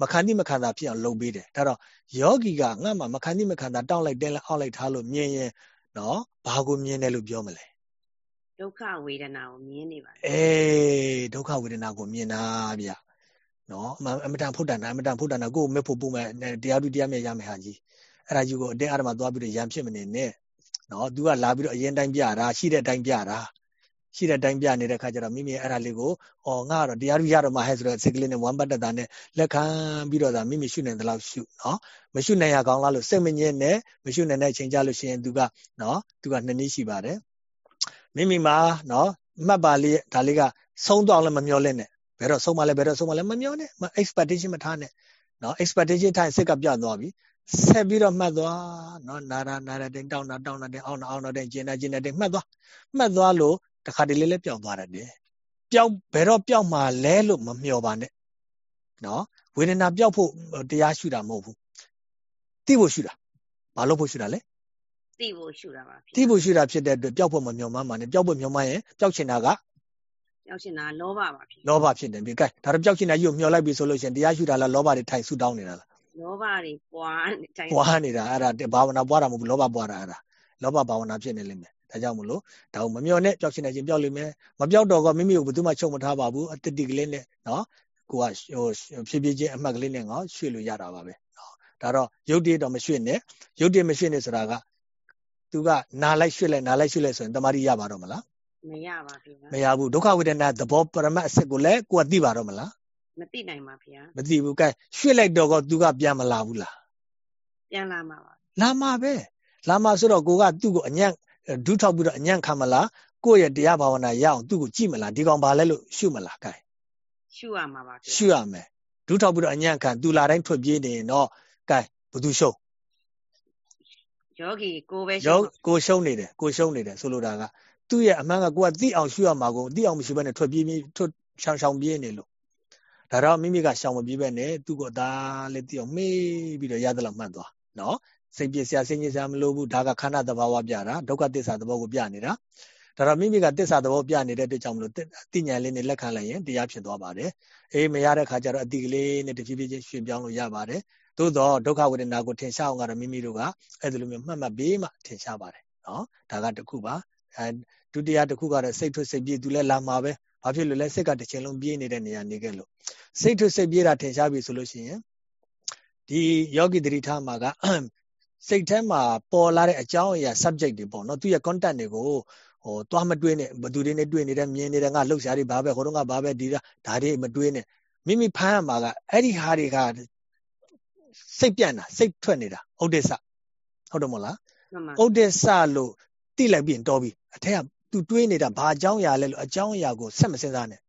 မခံတိမခံတာဖြစ်အောင်လုပ်ပေးတယ်ဒါတော့ယောဂီကငါ့မှာမခံတိမခံတာတောင်းလိုက်တင်းလိုက်အောက်လိုက်ထားလို့မြင်ရင်နော်ဘာကိုမြင်တယ်လို့ပြောမလဲ
ဒုက္ခဝေဒနာကိုမြင်နေပါ
အေးဒုက္ခဝေဒနာကိုမြင်တာဗျနော်အမတန်ဖုတ်တန်တာအမတန်ဖုတ်တန်တာကိုယ်မဲ့ဖို့ပုံမဲ့တရားသူတရားမြတ်ရမယ်ဟာကြီးအဲ့ဒါကြီးကိုအတင်းအဓမ္မသွားပြီးတော့ရံဖြစ်မနေနဲ့ နော် तू ကလာပြီးတော့အရင်တိုင်းပြတာရှိတဲ့အတိုင်းပြတာရှိတဲ့အတိုင်းပြနေတဲ့ခါကျတော့မိမိအဲ့ဒါလေးကိုအော်ငါကတော့တရားဓုရတော့မှဟဲ့ဆိုတော့စိတ်ကလေးနဲ့ဝမ်းပတ်တတာနဲ့လက်ခံပြီးတော့ဒါမိမိရှုနိုင်တဲ့လောက်ရှုနော်မရှုနိုင်ရကောင်းလားလို့စိတ်မငြင်းနဲ့မရှုနိုင်တဲ့အချိန်ကြလို့ရှိရင်သူကနော်သူကနှစ်နည်းရှိပါတယ်မိမိမှာနော်မှတ်ပါလေးဒါလေးကဆုံးတော့လည်းမမျောလဲနဲ့ဘယ်တော့ဆုံးမလဲဘယ်တော့ဆုံးမလဲမမျောနဲ့ expectation မထားနဲ့နော် expectation ထားရင်စိတ်ကပြတ်သွားပြီ ဆက်ပြီးတော့မှတ်သွားနော်နာရာနာရတဲ့တောင်းတာတောင်းတာတဲ့အောင်းတာအောင်းတာတဲ့ကျင်တာကျင်တာတဲ့မှတ်သွားမှတ်သွားလို့တခါတလေလေးပျောက်သွားတယ်ပျောက်ဘယ်တော့ပျောက်မှာလဲလို့မမျှော်ပါနဲ့နော်ဝေဒနာပျောက်ဖို့တရားရှုတာမဟုတ်ဘူးသိဖို့ရှုတာဘာလို့ဖို့ရှုတာလဲ
သိဖို့ရှုတာပါ
သိဖို့ရှုတာဖြစ်တဲ့အတွက်ပျောက်ဖို့မမျှော်မှန်းပါနဲ့ပျောက်ဖို့မျှော်မှန်းရင်ပျောက်ချင်တာက
ပျောက်ချင်တာလောဘပါ
ဖြစ်လောဘဖြစ်တယ်ပြီကဲဒါတော့ပျောက်ချင်တာကြီးကိုမျှော်လိုက်ပြီဆိုလို့ရှိရင်တရားရှုတာလားလောဘတွေထိုင်ဆူတောင်းနေတာလား
လောဘတွေပွားနေ
တိုင်းပွားနေတာအဲ့ဒါဘာဝနာပွားတာမဟုတ်ဘူးလောဘပွားတာအဲ့ဒါလောဘဘာဝနာဖြစ်နေလိမ့်မယ်ဒါကြောင့်မလို့ဒါကိုမမျောနဲ့ပျောက်ချင်တဲ့ချင်းပျောက်လိမ့်မယ်မပျောက်တော့ကမိမိကိုဘယ်သူမှချုပ်မထားပါဘူးအတတိကလေးနဲ့နော်ကိုကဟိုဖြည်းဖြည်းချင်းအမှတ်ကလေးနဲ့ငါရွှေ့လို့ရတာပါပဲနော်ဒါတော့ရုပ်တည်တော့မရွှေ့နဲ့ရုပ်တည်မရွှေ့နဲ့ဆိုတာကသူကနာလိုက်ရွှေ့လိုက်နာလိုက်ရွှေ့လိုက်ဆိုရင်တမာရီရပါတော့မလား
မရပါဘူး
မရဘူးဒုက္ခဝေဒနာသဘောပရမတ်အစစ်ကိုလည်းကိုကသိပါတော့မလား
မသိနိုင်ပါဗျာ
မသိဘူးကဲရွှေ့လိုက်တော့ကသူကပြန်မလာဘူးလား
ပြန်လာမှာပါ
လာမှာပဲလာမှာဆိုတော့ကိုကသူ့ကိုအညံ့ဒုထောက်ပြီးတော့အညံ့ခံမလားကိုယ့်ရဲ့တရားဘာဝနာရအောင်သူ့ကိုကြည့်မလားဒီကောင်ဘာလဲလို့ရှုမလားကဲ
ရှုရမှာပါ
ရှုရမယ်ဒုထောက်ပြီးတော့အညံ့ခံသူလာတိုင်းထွက်ပြေးနေရင်တော့ကဲဘသူရှုံး
ယောဂီကိုပဲ
ရှုံးကိုရှုံးနေတယ်ကိုရှုံးနေတယ်ဆိုလိုတာကသူ့ရဲ့အမှန်ကကိုကသိအောင်ရှုရမှာကိုသိအောင်မရှိဘဲနဲ့ထွက်ပြေးထွက်ရှောင်ရှောင်ပြေးနေလို့ ဒါတော့မိမိကရှောင်မပြေးပဲနဲ့သူ့ကိုဒါလည်းသိအောင်မေးပြီးတော့ရသလောက်မှတ်သွားနော်စိတ်ပြစရာစိတ်ညစ်စရာမလိုဘူးဒါကခန္ဓာသဘာဝပြတာဒုက္ခသစ္စာသဘောကိုပြနေတာဒါတော့မိမိကသစ္စာသဘောပြနေတဲ့အတွက်ကြောင့်မလို့အတိညာလေးနဲ့လက်ခံလိုက်ရင်တရားဖြစ်သွားပါတယ်အေးမရတဲ့ခါကျတော့အတိကလေးနဲ့တဖြည်းဖြည်းချင်းရွှေ့ပြောင်းလို့ရပါတယ်သို့တော့ဒုက္ခဝေဒနာကိုထင်ရှားအောင်ကတော့မိမိတို့ကအဲ့ဒီလိုမျိုးမှတ်မှတ်ပြီးမှထင်ရှားပါတယ်နော်ဒါကတခုပါအဲဒုတိယတခုကတော့စိတ်ထွစိတ်ပြေးသူလည်းလာမှာပဲ ဘာဖြစ်လို့လဲစိတ်ကတစ်ချိန်လုံးပြေးနေတဲ့နေရာနေခဲ့လို့စိတ်ထွစိတ်ပြေးတာထင်ရှားပြီဆိုလို့ရှိရင်ဒီယောဂီတတိထားမှာကစိတ်ထဲမှာပေါ်လာတဲ့အကြောင်းအရာ subject တွေပေါ့နော်သူရဲ့ content တွေကိုဟိုသွားမတွေးနဲ့ဘသူတွေနဲ့တွေ့နေတယ်မြင်နေတယ်ငါလှုပ်ရှားတွေဘာပဲဟိုတော့ငါဘာပဲဒီဒါတွေမတွေးနဲ့မိမိဖမ်းရမှာကအဲ့ဒီဟာတွေကစိတ်ပြန့်တာစိတ်ထွက်နေတာဥဒိစ္စဟုတ်တယ်မဟုတ်လားဥဒိစ္စလို့တိလိုက်ပြီးရင်တော်ပြီအထက်က သူတွေးနေတာဘာအကြောင်းအရာလဲလို့အကြောင်းအရာကိုဆက်မစင်စားနဲ့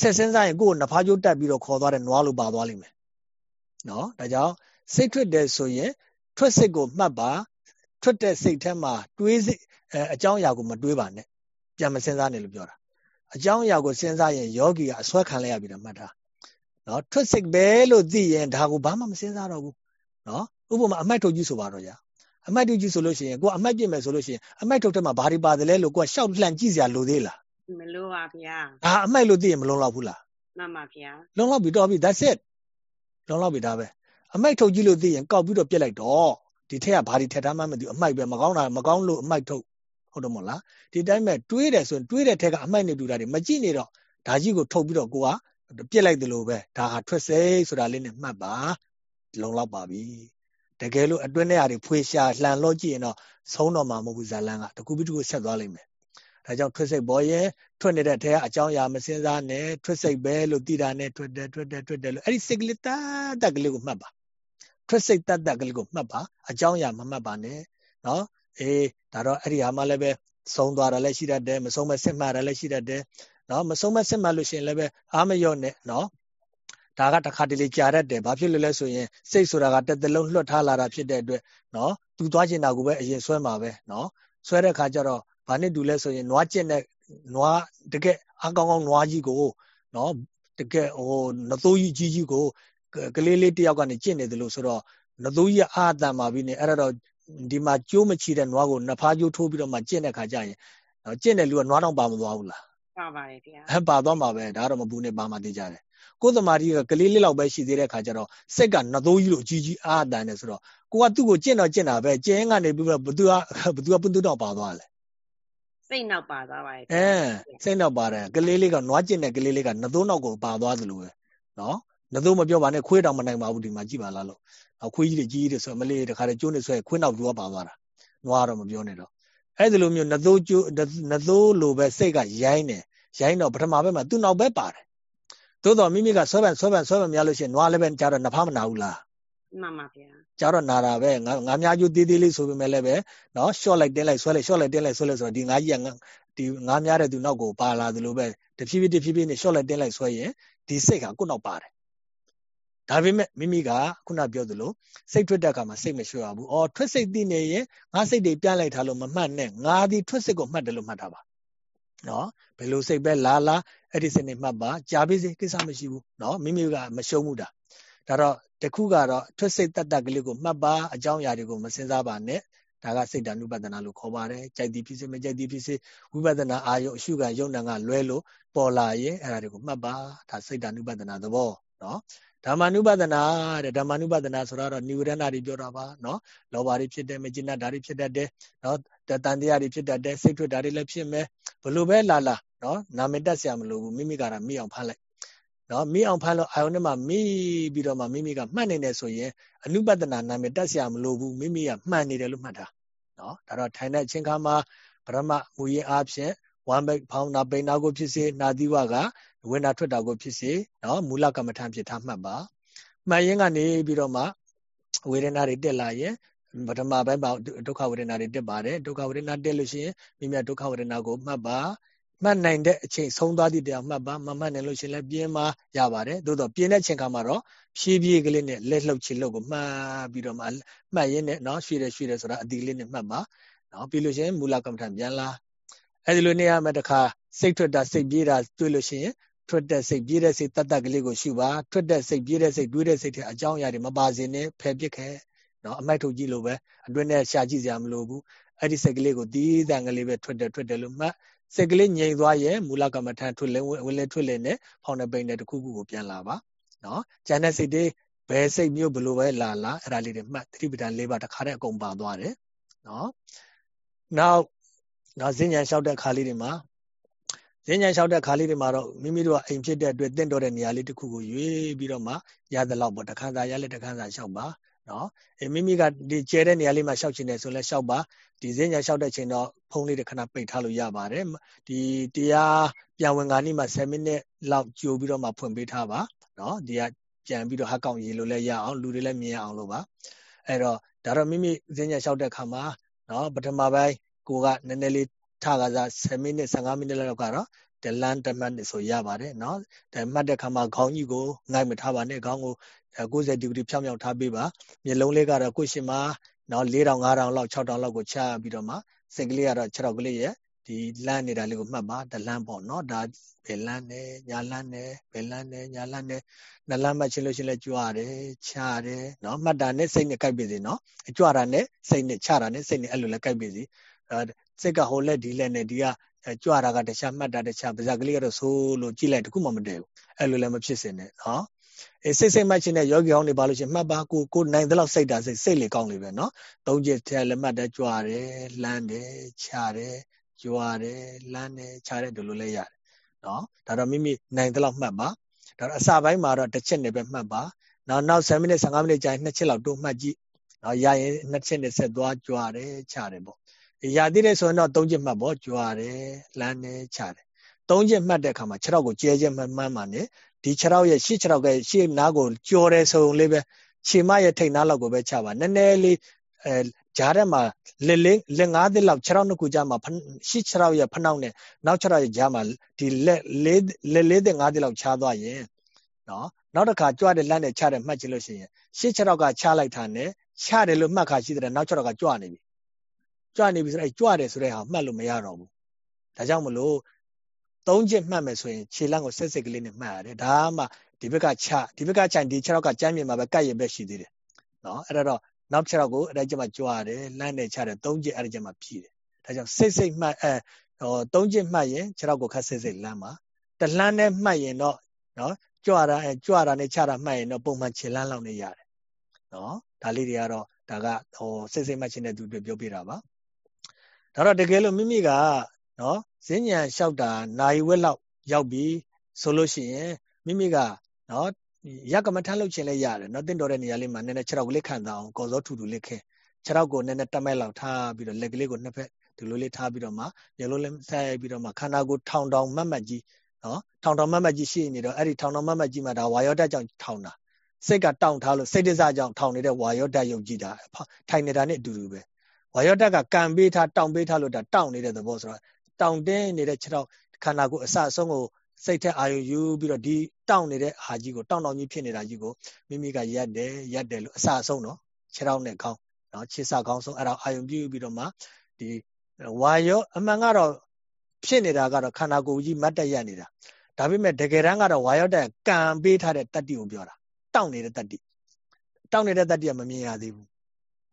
ဆက်စင်စားရင်ကိုယ်ကနဖားကျိုးတက်ပြီးတော့ခေါ်သွားတဲ့နွားလိုပါသွားလိမ့်မယ်နော်ဒါကြောင့်စိတ်ထွက်တယ်ဆိုရင်ထွက်စိတ်ကိုမှတ်ပါထွက်တဲ့စိတ်ထဲမှာတွေးစိတ်အဲအကြောင်းအရာကိုမတွေးပါနဲ့ပြန်မစင်စားနဲ့လို့ပြောတာအကြောင်းအရာကိုစဉ်းစားရင်ယောဂီကအစွဲခံလိုက်ရပြီတော့မှတ်တာနော်ထွက်စိတ်ပဲလို့သိရင်ဒါကိုဘာမှမစဉ်းစားတော့ဘူးနော်ဥပမာအမိုက်ထုတ်ကြီးဆိုပါတော့ညာ အမိုက်ထုတ်ကြီးဆိုလို့ရှိရင်ကိုကအမိုက်ပြစ်မယ်ဆိုလို့ရှိရင်အမိုက်ထုတ်ထဲမှာဘာတွေပါတယ်လဲလို့ကိုကရှောက်လှန့်ကြည့်စရာလိုသေးလား
မလိုပါဗျာ
အာအမိုက်လို့သိရင်မလုံလောက်ဘူးလား
မှန်ပါဗျာ
လုံလောက်ပြီတော့ပြီ that's it လုံလောက်ပြီဒါပဲအမိုက်ထုတ်ကြီးလို့သိရင်ကောက်ပြီးတော့ပြစ်လိုက်တော့ဒီထက်ကဘာတွေထက်ထားမှမသိဘူးအမိုက်ပဲမကောင်းတာမကောင်းလို့အမိုက်ထုတ်ဟုတ်တယ်မို့လားဒီတိုင်းမဲ့တွေးတယ်ဆိုရင်တွေးတဲ့ထက်ကအမိုက်နေတူတာတွေမကြည့်နေတော့ဒါကြီးကိုထုတ်ပြီးတော့ကိုကပြစ်လိုက်တယ်လို့ပဲဒါဟာထွက်စိဆိုတာလေးနဲ့မှတ်ပါလုံလောက်ပါပြီ တကယ်လို့အတွင်းထဲအရာတွေဖွေရှာလှန်လို့ကြည့်ရင်တော့ဆုံးတော့မှာမဟုတ်ဘူးဇာလန်းကတကူပြီးတကူဆက်သွားလိမ့်မယ်ဒါကြောင့်ထွက်စိတ်ပေါ်ရင်ထွက်နေတဲ့ထဲကအကြောင်းအရာမစင်စားနဲ့ထွက်စိတ်ပဲလို့သိတာနဲ့ထွက်တယ်ထွက်တယ်ထွက်တယ်လို့အဲ့ဒီစိတ်ကလေးတတ်တက်ကလေးကိုမှတ်ပါထွက်စိတ်တတ်တက်ကလေးကိုမှတ်ပါအကြောင်းအရာမမှတ်ပါနဲ့နော်အေးဒါတော့အဲ့ဒီဟာမှလည်းပဲဆုံးသွားတာလည်းရှိတတ်တယ်မဆုံးမစစ်မှတ်တာလည်းရှိတတ်တယ်နော်မဆုံးမစစ်မှတ်လို့ရှိရင်လည်းပဲအားမလျော့နဲ့နော် ဒါကတစ်ခါတလေကြာတတ်တယ်ဘာဖြစ်လို့လဲဆိုရင်စိတ်ဆိုတာကတစ်သလုံးလွှတ်ထားလာတာဖြစ်တဲ့အတွက်နော်သူသွားချင်တာကိုပဲအရင်ဆွဲမှာပဲနော်ဆွဲတဲ့ခါကျတော့ဘာနဲ့တူလဲဆိုရင်နွားကျင့်တဲ့နွားတကယ်အကောင်းကောင်းနွားကြီးကိုနော်တကယ်ဟိုနသိုးကြီးကြီးကြီးကိုကလေးလေးတယောက်ကနေကျင့်နေတယ်လို့ဆိုတော့နသိုးကြီးအာအတန်ပါပြီနေအဲ့တော့ဒီမှာကျိုးမချီတဲ့နွားကိုနှဖားကျိုးထိုးပြီးတော့မှကျင့်တဲ့ခါကျရင်နော်ကျင့်တဲ့လူကနွားတော့ပါမသွားဘူးလား
ပါပါတယ်ဗျာ
ဟဲ့ပါသွားမှာပဲဒါတော့မပူနဲ့ပါမှသိကြတယ် ကိုယ်သမာဓိကကလေးလေးလောက်ပဲရှိသေးတဲ့ခါကျတော့စိတ်ကနသိုးကြီးလို့အကြီးကြီးအာအတန်နေဆိုတော့ကိုကသူ့ကိုကျင့်တော့ကျင့်တာပဲကျင်းကနေပြီးတော့ဘသူကဘသူကပုတုတော့ပါသွားတယ်
စိတ်နောက်ပါသွားပါတယ်
အဲစိတ်နောက်ပါတယ်ကလေးလေးကနွားကျင့်တဲ့ကလေးလေးကနသိုးနောက်ကိုပါသွားသလိုပဲနော်နသိုးမပြောပါနဲ့ခွေးတောင်မနိုင်ပါဘူးဒီမှာကြည့်ပါလားလို့ခွေးကြီးတွေကြီးတွေဆိုမလေးတခါတည်းကျိုးနေဆွဲခွေးနောက်သူကပါသွားတာနွားတော့မပြောနဲ့တော့အဲ့ဒီလိုမျိုးနသိုးကျိုးနသိုးလိုပဲစိတ်ကရိုင်းတယ်ရိုင်းတော့ပထမဘက်မှာသူ့နောက်ပဲပါတယ် သို့တော်မိမိကဆွဲပန်ဆွဲပန်ဆွဲပန်များလို့ရှိရင်နွားလည်းပဲကြားတော့နဖားမနာဘူးလား
မှန်ပါဗျာ
ကြားတော့နာတာပဲငါငါများကျိုးသေးသေးလေးဆိုပေမဲ့လည်းပဲနော်ရှော့လိုက်တင်းလိုက်ဆွဲလိုက်ရှော့လိုက်တင်းလိုက်ဆွဲလိုက်ဆိုတော့ဒီငါးကြီးကဒီငါးများတဲ့သူနောက်ကိုပါလာသလိုပဲတဖြည်းဖြည်းတဖြည်းဖြည်းနဲ့ရှော့လိုက်တင်းလိုက်ဆွဲရင်ဒီစိတ်ကကိုယ့်နောက်ပါတယ်ဒါပေမဲ့မိမိကခုနပြောသလိုစိတ်ထွက်တဲ့အခါမှာစိတ်မလျှော့ရဘူး။အော်ထွက်စိတ်သိနေရင်ငါစိတ်တွေပြန့်လိုက်တာလို့မမှတ်နဲ့ငါဒီထွက်စိတ်ကိုမှတ်တယ်လို့မှတ်တာပါ။ နော်ဘယ်လိုစိတ်ပဲလာလာအဲ့ဒီစိတ်နဲ့မှတ်ပါကြာပြီစိကိစ္စမရှိဘူး။နော်မိမိကမရှုံးဘူးတာ။ဒါတော့တခုကတော့ထွက်စိတ်တတ်တတ်ကလေးကိုမှတ်ပါအကြောင်းအရာတွေကိုမစင်စားပါနဲ့။ဒါကစိတ်တ ानु ပဒနာလို့ခေါ်ပါတယ်။ကြိုက်သည်ဖြစ်စေမကြိုက်သည်ဖြစ်စေဝိပဿနာအာယုအရှုခံယုံနာကလွဲလို့ပေါ်လာရင်အဲ့ဒါတွေကိုမှတ်ပါဒါစိတ်တ ानु ပဒနာသဘောနော်။ ဓမ္မ ानु ပဒနာတဲ့ဓမ္မ ानु ပဒနာဆိုတာတော့နိဝရဏတွေပြောတာပါနော်လောဘတွေဖြစ်တယ်မจินတ်ဓာတွေဖြစ်တတ်တယ်နော်တန်တရားတွေဖြစ်တတ်တယ်စိတ်ထွက်ဓာတွေလည်းဖြစ်မယ်ဘလို့ပဲလာလာနော်နာမည်တက်ဆရာမလိုဘူးမိမိကတော့မိအောင်ဖမ်းလိုက်နော်မိအောင်ဖမ်းလို့အာယုန်ထဲမှာမိပြီးတော့မှမိမိကမှတ်နေတယ်ဆိုရင်အနုပဒနာနာမည်တက်ဆရာမလိုဘူးမိမိကမှတ်နေတယ်လို့မှတ်တာနော်ဒါတော့ထိုင်တဲ့အချိန်ခါမှာပရမမူရင်အားဖြင့်ဝမ်ဘိတ်ဖောင်းနာပိန်နာကိုဖြစ်စေနာသီဝက ဝိနာထွက်တာကိုဖြစ်စေနော်မူလကမ္မထံဖြစ်ထားမှတ်ပါမှတ်ရင်ကနေပြီးတော့မှဝေဒနာတွေတက်လာရင်ပထမပိုင်းမှာဒုက္ခဝေဒနာတွေတက်ပါတယ်ဒုက္ခဝေဒနာတက်လို့ရှိရင်မိမိဒုက္ခဝေဒနာကိုမှတ်ပါမှတ်နိုင်တဲ့အချိန်ဆုံးသွားသည့်တရားမှတ်ပါမမှတ်နိုင်လို့ရှိရင်လည်းပြင်းမှရပါတယ်သို့တော့ပြင်းတဲ့ချိန်ခါမှာတော့ဖြည်းဖြည်းကလေးနဲ့လက်လှုပ်ချီလှုပ်ကိုမှတ်ပြီးတော့မှမှတ်ရင်းနဲ့နော်ရွှေတယ်ရွှေတယ်ဆိုတာအတီလေးနဲ့မှတ်ပါနော်ပြီးလို့ရှိရင်မူလကမ္မထံပြန်လာအဲဒီလိုနေရာမှာတခါစိတ်ထွက်တာစိတ်ပြေးတာတွေ့လို့ရှိရင် ထွက်တဲ့စိတ်ပြေးတဲ့စိတ်တတ်တတ်ကလေးကိုရှုပါထွက်တဲ့စိတ်ပြေးတဲ့စိတ်တွေးတဲ့စိတ်တွေအကြောင်းအရာတွေမပါစေနဲ့ဖယ်ပစ်ခဲ့နော်အမိုက်ထုတ်ကြည့်လို့ပဲအတွင်းနဲ့ရှာကြည့်စရာမလိုဘူးအဲ့ဒီစိတ်ကလေးကိုတီးတန်ကလေးပဲထွက်တယ်ထွက်တယ်လို့မှတ်စိတ်ကလေးငြိမ်သွားရဲ့မူလကမ္မထန်ထွက်လဲဝင်လဲထွက်လဲနဲ့ဖောင်းတဲ့ပိန်တဲ့တစ်ခုခုကိုပြန်လာပါနော်ကျန်တဲ့စိတ်တွေဘယ်စိတ်မျိုးဘလို့ပဲလာလာအဲ့ဒါလေးတွေမှတ်သတိပဋ္ဌာန်၄ပါးတစ်ခါတည်းအကုန်ပါသွားတယ်နော်နောက်နောက်ဈဉ္ဉံလျှောက်တဲ့ခါလေးတွေမှာ ဈဉ္ဉံလျှောက်တဲ့ခါလေးတွေမှာတော့မိမိတို့ကအိမ်ဖြစ်တဲ့အတွက်တင့်တော်တဲ့နေရာလေးတစ်ခုကိုရွေးပြီးတော့မှရသလောက်ပေါ့တခါသာရလက်တခါသာလျှောက်ပါနော်အဲမိမိကဒီကျဲတဲ့နေရာလေးမှာလျှောက်ချင်တယ်ဆိုလဲလျှောက်ပါဒီဈဉ္ဉံလျှောက်တဲ့ချိန်တော့ဖုန်းလေးတစ်ခဏပိတ်ထားလို့ရပါတယ်ဒီတရားပြန်ဝင်ခါနီးမှာ7မိနစ်လောက်ကြိုပြီးတော့မှဖွင့်ပေးထားပါနော်ဒီကပြန်ပြီးတော့ဟက်ကောင်ရေလို့လည်းရအောင်လူတွေလည်းမြင်အောင်လို့ပါအဲ့တော့ဒါတော့မိမိဈဉ္ဉံလျှောက်တဲ့ခါမှာနော်ပထမပိုင်းကိုကနည်းနည်းလေး ထကစား7မိနစ်15မိနစ်လောက်ကတော့တလန်တမတ်ဆိုရပါတယ်เนาะဒါမှတ်တဲ့ခါမှာခေါင်းကြီးကိုငိုက်မထားပါနဲ့ခေါင်းကို90ဒီဂရီဖြောင်းဖြောင်းထားပေးပါမျက်လုံးလေးကတော့ကိုရှင်မှာเนาะ4000 5000လောက်6000လောက်ကိုချပြီးတော့မှစိတ်ကလေးကတော့6တော့ကလေးရဲ့ဒီလမ်းနေတာလေးကိုမှတ်ပါတလန်းပေါ့เนาะဒါဘယ်လန်းနဲ့ညာလန်းနဲ့ဘယ်လန်းနဲ့ညာလန်းနဲ့နှလန်းမှတ်ချင်းလို့ရှင်လဲကြွရတယ်ချရတယ်เนาะမှတ်တာနဲ့စိတ်နဲ့ကြိုက်ပြီစီเนาะအကြွတာနဲ့စိတ်နဲ့ချတာနဲ့စိတ်နဲ့အဲ့လိုလဲကြိုက်ပြီစီ စိတ်ကဟိုလက်ဒီလက်နဲ့ဒီကကြွတာကတခြားမှတ်တာတခြားပါးစပ်ကလေးကတော့ဆိုးလို့ကြည့်လိုက်တခုမှမတည့်ဘူးအဲ့လိုလည်းမဖြစ်စင်နဲ့နော်အေးစိတ်စိတ်မှတ်ခြင်းနဲ့ယောဂီဟောင်းတွေပါလို့ရှိရင်မှတ်ပါကိုကိုနိုင်တဲ့လောက်စိတ်တာစိတ်စိတ်လေကောင်းလေပဲနော်သုံးချက်ထဲလက်မှတ်တဲ့ကြွတယ်လမ်းတယ်ခြားတယ်ကြွတယ်လမ်းတယ်ခြားတယ်ဒီလိုလဲရတယ်နော်ဒါတော့မိမိနိုင်တဲ့လောက်မှတ်ပါဒါတော့အစာပိုင်းမှာတော့တစ်ချက်နဲ့ပဲမှတ်ပါနောက်နောက်7မိနစ်15မိနစ်ကြာရင်နှစ်ချက်လောက်တိုးမှတ်ကြည့်နော်ရရင်နှစ်ချက်နဲ့ဆက်သွားကြွတယ်ခြားတယ်ပေါ့ ရသေးတယ်ဆိုရင်တော့သုံးချက်မှတ်ပေါ့ကြွားတယ်လမ်းတယ်ချတယ်သုံးချက်မှတ်တဲ့အခါမှာ6တော့ကိုကျဲကျဲမှတ်မှန်းမှနေဒီ6တော့ရဲ့ရှေ့6တော့ကရှေ့နားကိုကြော်တယ်ဆိုရင်လေးပဲခြေမရဲ့ထိတ်နားလောက်ကိုပဲချပါနည်းနည်းလေးအဲဂျားထဲမှာလက်လေးလက်ငါးသစ်လောက်6တော့နှစ်ခုကြားမှာရှေ့6တော့ရဲ့ဖနှောက်နဲ့နောက်6တော့ရဲ့ဂျားမှာဒီလက်လေးလက်လေးသစ်ငါးသစ်လောက်ချသွားရင်နော်နောက်တစ်ခါကြွတဲ့လမ်းနဲ့ချတယ်မှတ်ချလို့ရှိရင်ရှေ့6တော့ကချလိုက်တာနဲ့ချတယ်လို့မှတ်ခါရှိတဲ့နောက်6တော့ကကြွနေပြီ ကြွနေပြီဆိုတော့အဲကြွတယ်ဆိုတဲ့ဟာမှတ်လို့မရတော့ဘူးဒါကြောင့်မလို့သုံးချက်မှတ်မယ်ဆိုရင်ခြေလမ်းကိုဆက်စစ်ကလေးနဲ့မှတ်ရတယ်ဒါမှဒီဘက်ကချဒီဘက်ကချဒီ6ရောက်ကကျမ်းမြေမှာပဲကတ်ရပဲရှိသေးတယ်နော်အဲ့တော့နောက်6ရောက်ကိုအဲ့ဒါကျမှကြွရတယ်လမ်းနဲ့ချတယ်သုံးချက်အဲ့ဒါကျမှဖြည့်တယ်ဒါကြောင့်စိတ်စိတ်မှတ်အဲဟောသုံးချက်မှတ်ရင်6ရောက်ကိုခတ်စိတ်စိတ်လမ်းမှာတလှမ်းနဲ့မှတ်ရင်တော့နော်ကြွတာအဲကြွတာနဲ့ချတာမှတ်ရင်တော့ပုံမှန်ခြေလမ်းလောက်နဲ့ရတယ်နော်ဒါလေးတွေကတော့ဒါကဟိုစိတ်စိတ်မှတ်ခြင်းတဲ့သူတွေပြောပြတာပါ ဒါတော့တကယ်လို့မိမိကနော်ဈဉ္ဉံလျှောက်တာနိုင်ဝက်လောက်ရောက်ပြီဆိုလို့ရှိရင်မိမိကနော်ရကမထလှုပ်ခြင်းလည်းရတယ်နော်တင့်တော်တဲ့နေရာလေးမှာနည်းနည်းခြေထောက်ကလေးခံတာအောင်ကော်စောထူထူလေးခင်းခြေထောက်ကိုနည်းနည်းတက်မဲ့လောက်ထားပြီးတော့လက်ကလေးကိုနှစ်ဖက်ဒီလိုလေးထားပြီးတော့မှမျက်လုံးလေးဆက်ရိုက်ပြီးတော့မှခန္ဓာကိုယ်ထောင်ထောင်မတ်မတ်ကြီးနော်ထောင်ထောင်မတ်မတ်ကြီးရှိနေတော့အဲ့ဒီထောင်ထောင်မတ်မတ်ကြီးမှာဒါဝါယောဓာတ်ကြောင့်ထောင်တာစိတ်ကတောင့်ထားလို့စိတ်တစကြောင့်ထောင်နေတဲ့ဝါယောဓာတ်ယုတ်ကြည်တာထိုင်နေတာနဲ့အတူတူပဲ ဝါယောဓာတ်ကကံပေးထားတောင့်ပေးထားလို့ဒါတောင့်နေတဲ့သဘောဆိုတော့တောင့်တင်းနေတဲ့ခြေထောက်ခန္ဓာကိုယ်အစအဆုံးကိုစိတ်ထက်အာရုံယူပြီးတော့ဒီတောင့်နေတဲ့အာကြီးကိုတောင့်တောင့်ကြီးဖြစ်နေတာကြီးကိုမိမိကရက်တယ်ရက်တယ်လို့အစအဆုံးနော်ခြေထောက်နဲ့ခေါင်းနော်ခြေစခေါင်းဆုံးအဲ့ဒါအာရုံပြုပြီးတော့မှဒီဝါယောအမှန်ကတော့ဖြစ်နေတာကတော့ခန္ဓာကိုယ်ကြီးမတ်တက်ရက်နေတာဒါပေမဲ့တကယ်တမ်းကတော့ဝါယောတက်ကံပေးထားတဲ့တတ္တိကိုပြောတာတောင့်နေတဲ့တတ္တိတောင့်နေတဲ့တတ္တိကမမြင်ရသေးဘူး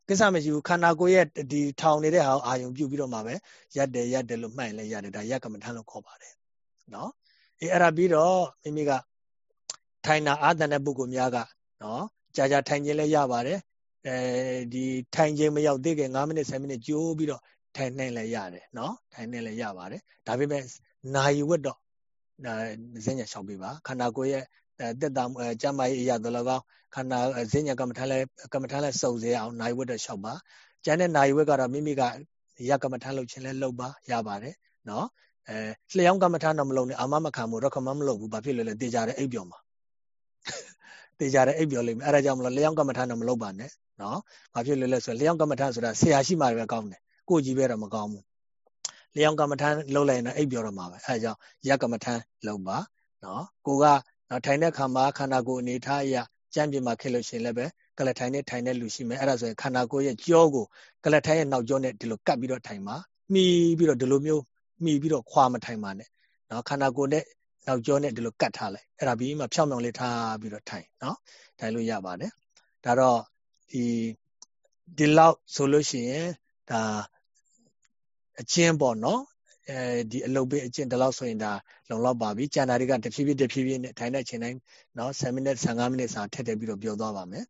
ကိစ္စမရှိဘူးခန္ဓာကိုယ်ရဲ့ဒီထောင်နေတဲ့ဟာအာယုံပြုပြီးတော့မှပဲရက်တယ်ရက်တယ်လို့မှတ်ရင်လည်းရတယ်ဒါရက်ကမ္မထမ်းလို့ခေါ်ပါတယ်နော်အေးအဲ့ဒါပြီးတော့မိမိကထိုင်တာအာသန်တဲ့ပုဂ္ဂိုလ်များကနော်ကြာကြာထိုင်ခြင်းလည်းရပါတယ်အဲဒီထိုင်ခြင်းမရောက်သေးခင်9မိနစ်10မိနစ်ကြိုးပြီးတော့ထိုင်နိုင်လည်းရတယ်နော်ထိုင်နေလည်းရပါတယ်ဒါပေမဲ့နာယီဝတ်တော့ဒါဇင်းညာလျှောက်ပေးပါခန္ဓာကိုယ်ရဲ့ တက်တာကျမ်းမာရေးအရာတော်၎င်းခန္ဓာဇင်းညာကမ္မထာလဲကမ္မထာလဲစုံစေအောင်နာယီဝတ်တော့လျှောက်ပါကျန်တဲ့နာယီဝတ်ကတော့မိမိကရကမ္မထာလုပ်ခြင်းလဲလုပ်ပါရပါတယ်နော်အဲလျှောင်းကမ္မထာတော့မလုပ်နဲ့အာမမခံဘူးရခမမလုပ်ဘူးဘာဖြစ်လဲလဲတေကြတဲ့အိပ်ပျော်မှာတေကြတဲ့အိပ်ပျော်လိမ့်မယ်အဲဒါကြောင့်မလို့လျှောင်းကမ္မထာတော့မလုပ်ပါနဲ့နော်ဘာဖြစ်လဲလဲဆိုလျှောင်းကမ္မထာဆိုတာဆရာရှိမှပဲကောင်းတယ်ကိုကြီးပဲတော့မကောင်းဘူးလျောင်းကမ္မထမ်းလှုပ်လိုက်ရင်တော့အိပ်ပြောတော့မှာပဲအဲဒါကြောင့်ရက်ကမ္မထမ်းလှုပ်ပါနော်ကိုက ထိုင်တဲ့ခါမှာခန္ဓာကိုယ်အနေထားအရကြမ်းပြင်မှာခဲ့လို့ရှိရင်လည်းပဲကလထိုင်နဲ့ထိုင်တဲ့လူရှိမယ်အဲ့ဒါဆိုရင်ခန္ဓာကိုယ်ရဲ့ကြောကိုကလထိုင်ရဲ့နောက်ကြောနဲ့ဒီလိုကပ်ပြီးတော့ထိုင်ပါမှီပြီးတော့ဒီလိုမျိုးမှီပြီးတော့ခွာမထိုင်ပါနဲ့နော်ခန္ဓာကိုယ်နဲ့နောက်ကြောနဲ့ဒီလိုကတ်ထားလိုက်အဲ့ဒါပြီးမှဖြောင်းဖြောင်းလေးထားပြီးတော့ထိုင်နော်ထိုင်လို့ရပါတယ်ဒါတော့ဒီဒီလောက်ဆိုလို့ရှိရင်ဒါအချင်းပေါ့နော် အဲဒီအလုပ်ပေးအချင်းဒီလောက်ဆိုရင်ဒါလုံလောက်ပါပြီကျန်တာတွေကတဖြည်းဖြည်းတဖြည်းဖြည်းနဲ့ထိုင်တဲ့ချိန်တိုင်းနော်7မိနစ်15မိနစ်စာထည့်ထည့်ပြီးတော့ပြောသွားပါမယ်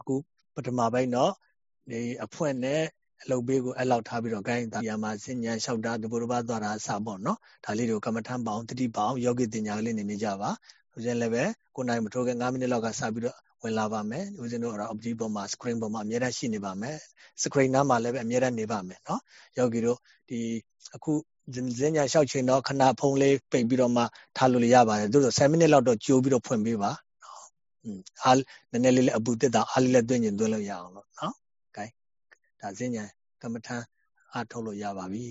အခုပထမပိုင်းတော့ဒီအဖွင့်နဲ့အလုပ်ပေးကိုအဲ့လောက်ထားပြီးတော့ gain တာရမှာစဉ္ညာလျှောက်တာဒီဘုရဘသွားတာအစပေါ့နော်ဒါလေးတွေကိုကမ္မထမ်းပေါအောင်တတိပေါအောင်ယောဂီတင်ညာလေးနေနေကြပါဦးဇင်းလည်းပဲကိုနိုင်မထိုးခင်9မိနစ်လောက်ကစပြီးတော့ဝင်လာပါမယ်ဦးဇင်းတို့ကတော့ object ပေါ်မှာ screen ပေါ်မှာအများအားရှိနေပါမယ် screen နားမှာလည်းပဲအများအားနေပါမယ်เนาะယောဂီတို့ဒီအခု ဇင်းညာလျှောက်ချိန်တော့ခဏဖုံးလေးပိတ်ပြီးတော့မှထားလို့ရပါတယ်သို့ဆို7မိနစ်လောက်တော့ကြိုးပြီးတော့ဖွင့်ပေးပါနော်อืมအားနည်းနည်းလေးလည်းအပူတက်တာအားလေးလည်းသွင်းကျင်သွင်းလို့ရအောင်လို့နော် gain ဒါဇင်းညာကမ္မထမ်းအားထုတ်လို့ရပါပြီ